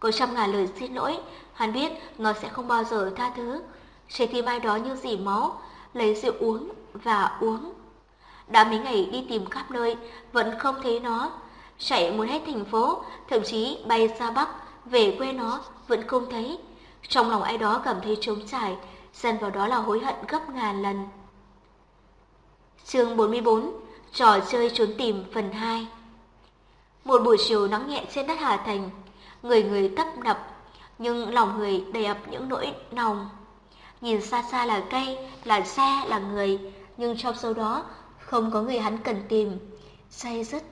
Có trăm ngàn lời xin lỗi, hắn biết nó sẽ không bao giờ tha thứ. Trái tim ai đó như dỉ máu, lấy rượu uống và uống. Đã mấy ngày đi tìm khắp nơi, vẫn không thấy nó. Chạy muốn hết thành phố, thậm chí bay ra Bắc, về quê nó, vẫn không thấy. Trong lòng ai đó cảm thấy trống trải, dần vào đó là hối hận gấp ngàn lần. Chương 44 Trò chơi trốn tìm phần 2 Một buổi chiều nắng nhẹ trên đất Hà Thành, người người tấp nập, nhưng lòng người đầy ập những nỗi nồng. Nhìn xa xa là cây, là xe, là người, nhưng trong số đó không có người hắn cần tìm. Say dứt,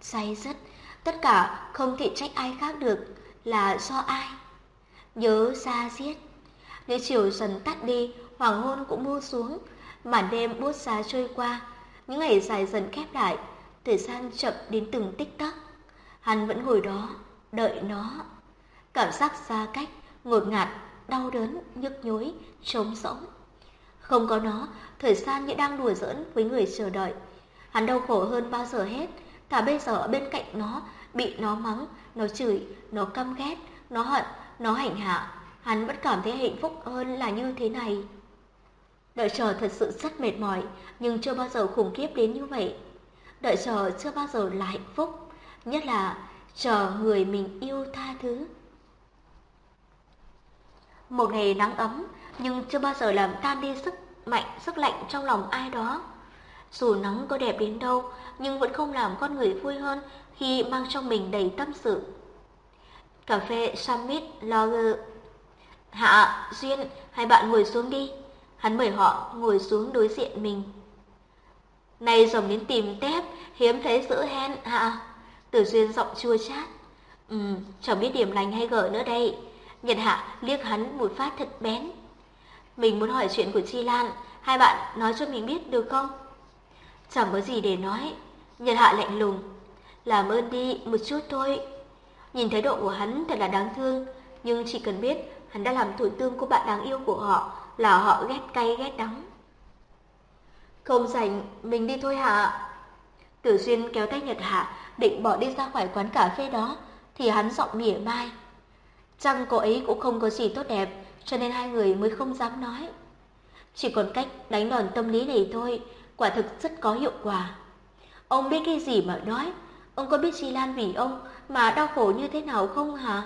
say dứt, tất cả không thể trách ai khác được là do ai. Nhớ xa giết. Nếu chiều dần tắt đi, hoàng hôn cũng buông xuống, màn đêm buốt giá trôi qua, những ngày dài dần khép lại, thời gian chậm đến từng tích tắc. Hắn vẫn ngồi đó, đợi nó. Cảm giác xa cách, ngột ngạt, đau đớn, nhức nhối, trống rỗng. Không có nó, thời gian như đang đùa giỡn với người chờ đợi. Hắn đau khổ hơn bao giờ hết, cả bây giờ ở bên cạnh nó, bị nó mắng, nó chửi, nó căm ghét, nó hận, nó hành hạ. Hắn vẫn cảm thấy hạnh phúc hơn là như thế này. Đợi chờ thật sự rất mệt mỏi, nhưng chưa bao giờ khủng khiếp đến như vậy. Đợi chờ chưa bao giờ là hạnh phúc, nhất là chờ người mình yêu tha thứ. Một ngày nắng ấm, nhưng chưa bao giờ làm tan đi sức mạnh, sức lạnh trong lòng ai đó. Dù nắng có đẹp đến đâu, nhưng vẫn không làm con người vui hơn khi mang trong mình đầy tâm sự. Cà phê Summit Lager Hạ, Duyên, hai bạn ngồi xuống đi. Hắn mời họ ngồi xuống đối diện mình. Này rồng đến tìm tép, hiếm thấy giữ hen hạ Tử Duyên giọng chua chát. Ừ, chẳng biết điểm lành hay gở nữa đây. Nhật Hạ liếc hắn một phát thật bén. Mình muốn hỏi chuyện của Chi Lan, hai bạn nói cho mình biết được không? Chẳng có gì để nói. Nhật Hạ lạnh lùng. Làm ơn đi, một chút thôi. Nhìn thái độ của hắn thật là đáng thương, nhưng chỉ cần biết hắn đã làm tổn thương cô bạn đáng yêu của họ là họ ghét cay ghét đắng. Không rảnh, mình đi thôi hả? Tử Xuyên kéo tay Nhật Hạ, định bỏ đi ra khỏi quán cà phê đó, thì hắn giọng mỉa mai. Chăng cô ấy cũng không có gì tốt đẹp, cho nên hai người mới không dám nói. Chỉ còn cách đánh đòn tâm lý này thôi, quả thực rất có hiệu quả. Ông biết cái gì mà nói, Ông có biết Chi Lan vì ông mà đau khổ như thế nào không hả?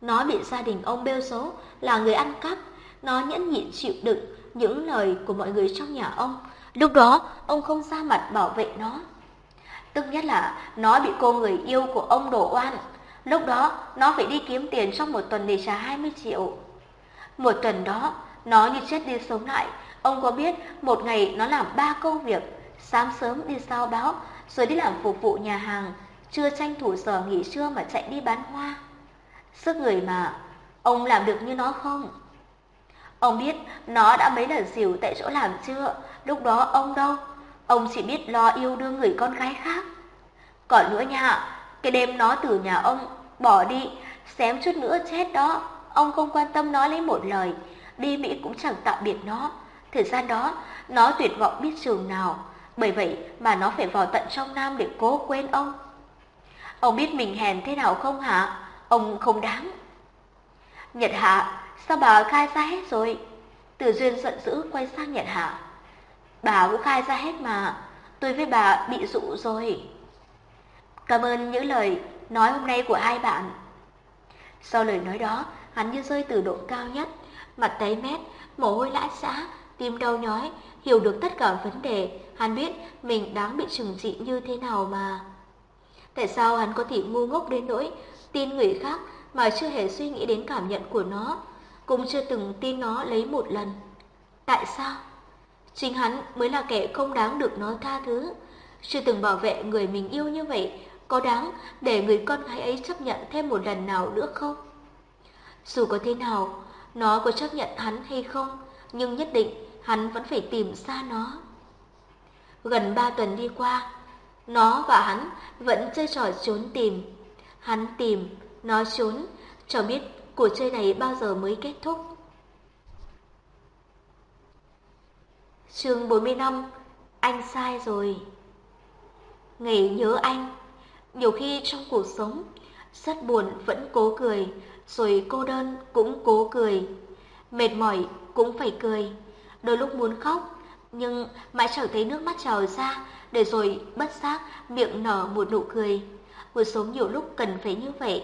Nó bị gia đình ông bêu xấu là người ăn cắp, nó nhẫn nhịn chịu đựng những lời của mọi người trong nhà ông. Lúc đó, ông không ra mặt bảo vệ nó. Tức nhất là nó bị cô người yêu của ông đổ oan. Lúc đó, nó phải đi kiếm tiền trong một tuần để trả 20 triệu. Một tuần đó, nó như chết đi sống lại. Ông có biết một ngày nó làm ba công việc. Sáng sớm đi sao báo, rồi đi làm phục vụ nhà hàng. Chưa tranh thủ giờ nghỉ trưa mà chạy đi bán hoa. Sức người mà, ông làm được như nó không? Ông biết nó đã mấy lần xỉu tại chỗ làm chưa? Lúc đó ông đâu? Ông chỉ biết lo yêu đương người con gái khác. Còn nữa nha, cái đêm nó từ nhà ông bỏ đi, xém chút nữa chết đó. Ông không quan tâm nó lấy một lời, đi Mỹ cũng chẳng tạm biệt nó. Thời gian đó, nó tuyệt vọng biết trường nào, bởi vậy mà nó phải vào tận trong Nam để cố quên ông. Ông biết mình hèn thế nào không hả? Ông không đáng. Nhật Hạ, sao bà khai ra hết rồi? Từ Duyên giận dữ quay sang Nhật Hạ. Bà cũng khai ra hết mà, tôi với bà bị dụ rồi. Cảm ơn những lời nói hôm nay của hai bạn. Sau lời nói đó, hắn như rơi từ độ cao nhất, mặt tái mét, mồ hôi lã xã, tim đau nhói, hiểu được tất cả vấn đề, hắn biết mình đáng bị trừng trị như thế nào mà. Tại sao hắn có thể ngu ngốc đến nỗi tin người khác mà chưa hề suy nghĩ đến cảm nhận của nó, cũng chưa từng tin nó lấy một lần. Tại sao? Chính hắn mới là kẻ không đáng được nó tha thứ. Chưa từng bảo vệ người mình yêu như vậy, có đáng để người con gái ấy chấp nhận thêm một lần nào nữa không? Dù có thế nào, nó có chấp nhận hắn hay không, nhưng nhất định hắn vẫn phải tìm ra nó. Gần ba tuần đi qua, nó và hắn vẫn chơi trò trốn tìm. Hắn tìm, nó trốn, cho biết cuộc chơi này bao giờ mới kết thúc. Chương 45 Anh sai rồi Ngày nhớ anh nhiều khi trong cuộc sống Rất buồn vẫn cố cười Rồi cô đơn cũng cố cười Mệt mỏi cũng phải cười Đôi lúc muốn khóc Nhưng mãi chẳng thấy nước mắt trào ra Để rồi bất giác miệng nở một nụ cười Cuộc sống nhiều lúc cần phải như vậy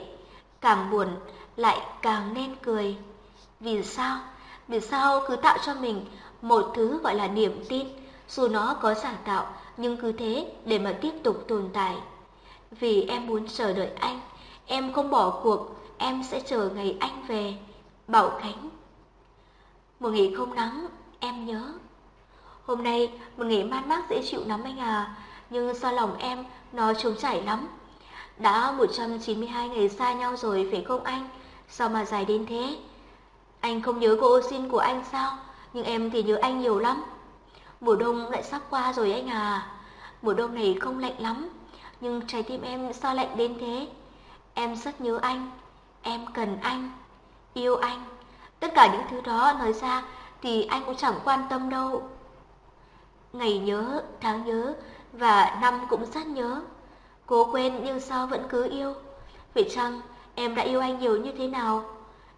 Càng buồn lại càng nên cười Vì sao? Vì sao cứ tạo cho mình một thứ gọi là niềm tin, dù nó có giả tạo nhưng cứ thế để mà tiếp tục tồn tại. Vì em muốn chờ đợi anh, em không bỏ cuộc, em sẽ chờ ngày anh về. Bảo Khánh Một ngày không nắng, em nhớ. Hôm nay một ngày man mác dễ chịu lắm anh à, nhưng do lòng em nó trống chảy lắm. Đã 192 ngày xa nhau rồi phải không anh? Sao mà dài đến thế? Anh không nhớ cô ô xin của anh sao? nhưng em thì nhớ anh nhiều lắm. Mùa đông lại sắp qua rồi anh à. Mùa đông này không lạnh lắm, nhưng trái tim em sao lạnh đến thế? Em rất nhớ anh, em cần anh, yêu anh. Tất cả những thứ đó nói ra thì anh cũng chẳng quan tâm đâu. Ngày nhớ, tháng nhớ và năm cũng rất nhớ. Cố quên nhưng sao vẫn cứ yêu. Vậy chăng em đã yêu anh nhiều như thế nào?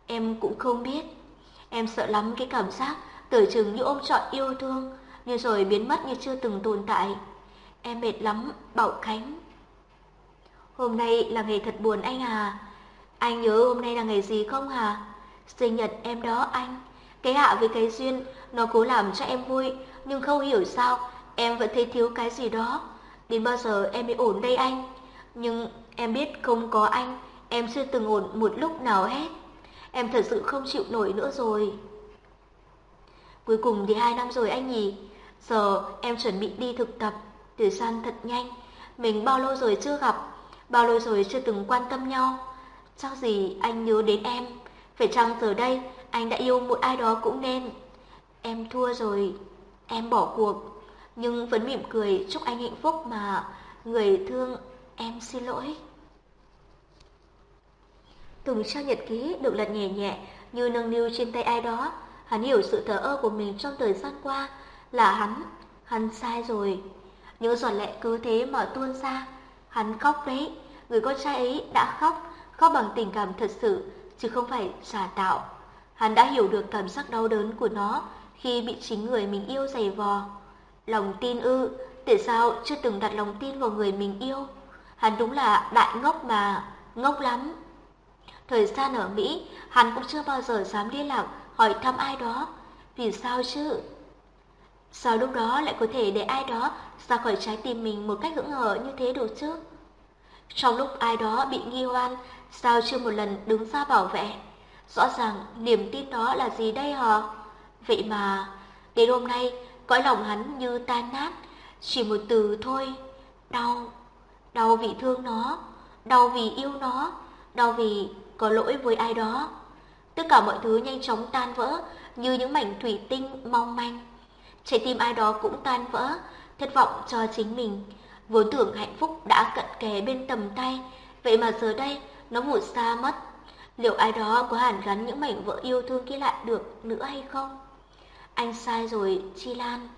Em cũng không biết. Em sợ lắm cái cảm giác Tưởng chừng như ôm trọn yêu thương, nhưng rồi biến mất như chưa từng tồn tại. Em mệt lắm, Bảo Khánh. Hôm nay là ngày thật buồn anh à. Anh nhớ hôm nay là ngày gì không hả? Sinh nhật em đó anh. Cái hạ với cái duyên, nó cố làm cho em vui, nhưng không hiểu sao, em vẫn thấy thiếu cái gì đó. Đến bao giờ em mới ổn đây anh? Nhưng em biết không có anh, em chưa từng ổn một lúc nào hết. Em thật sự không chịu nổi nữa rồi. Cuối cùng thì hai năm rồi anh nhỉ? Giờ em chuẩn bị đi thực tập, thời gian thật nhanh. Mình bao lâu rồi chưa gặp, bao lâu rồi chưa từng quan tâm nhau. Chắc gì anh nhớ đến em, phải chăng giờ đây anh đã yêu một ai đó cũng nên. Em thua rồi, em bỏ cuộc, nhưng vẫn mỉm cười chúc anh hạnh phúc mà người thương em xin lỗi. Từng trang nhật ký được lật nhẹ nhẹ như nâng niu trên tay ai đó, Hắn hiểu sự thờ ơ của mình trong thời gian qua là hắn, hắn sai rồi. Những giọt lệ cứ thế mà tuôn ra. Hắn khóc đấy, người con trai ấy đã khóc, khóc bằng tình cảm thật sự, chứ không phải giả tạo. Hắn đã hiểu được cảm giác đau đớn của nó khi bị chính người mình yêu giày vò. Lòng tin ư, tại sao chưa từng đặt lòng tin vào người mình yêu? Hắn đúng là đại ngốc mà, ngốc lắm. Thời gian ở Mỹ, hắn cũng chưa bao giờ dám đi lạc hỏi thăm ai đó. Vì sao chứ? Sao lúc đó lại có thể để ai đó ra khỏi trái tim mình một cách hững hờ như thế được chứ? Trong lúc ai đó bị nghi oan, sao chưa một lần đứng ra bảo vệ? Rõ ràng niềm tin đó là gì đây hả? Vậy mà, đến hôm nay, cõi lòng hắn như tan nát, chỉ một từ thôi, đau. Đau vì thương nó, đau vì yêu nó, đau vì có lỗi với ai đó. Tất cả mọi thứ nhanh chóng tan vỡ như những mảnh thủy tinh mong manh. Trái tim ai đó cũng tan vỡ, thất vọng cho chính mình. Vốn tưởng hạnh phúc đã cận kề bên tầm tay, vậy mà giờ đây nó vụt xa mất. Liệu ai đó có hàn gắn những mảnh vỡ yêu thương kia lại được nữa hay không? Anh sai rồi, Chi Lan.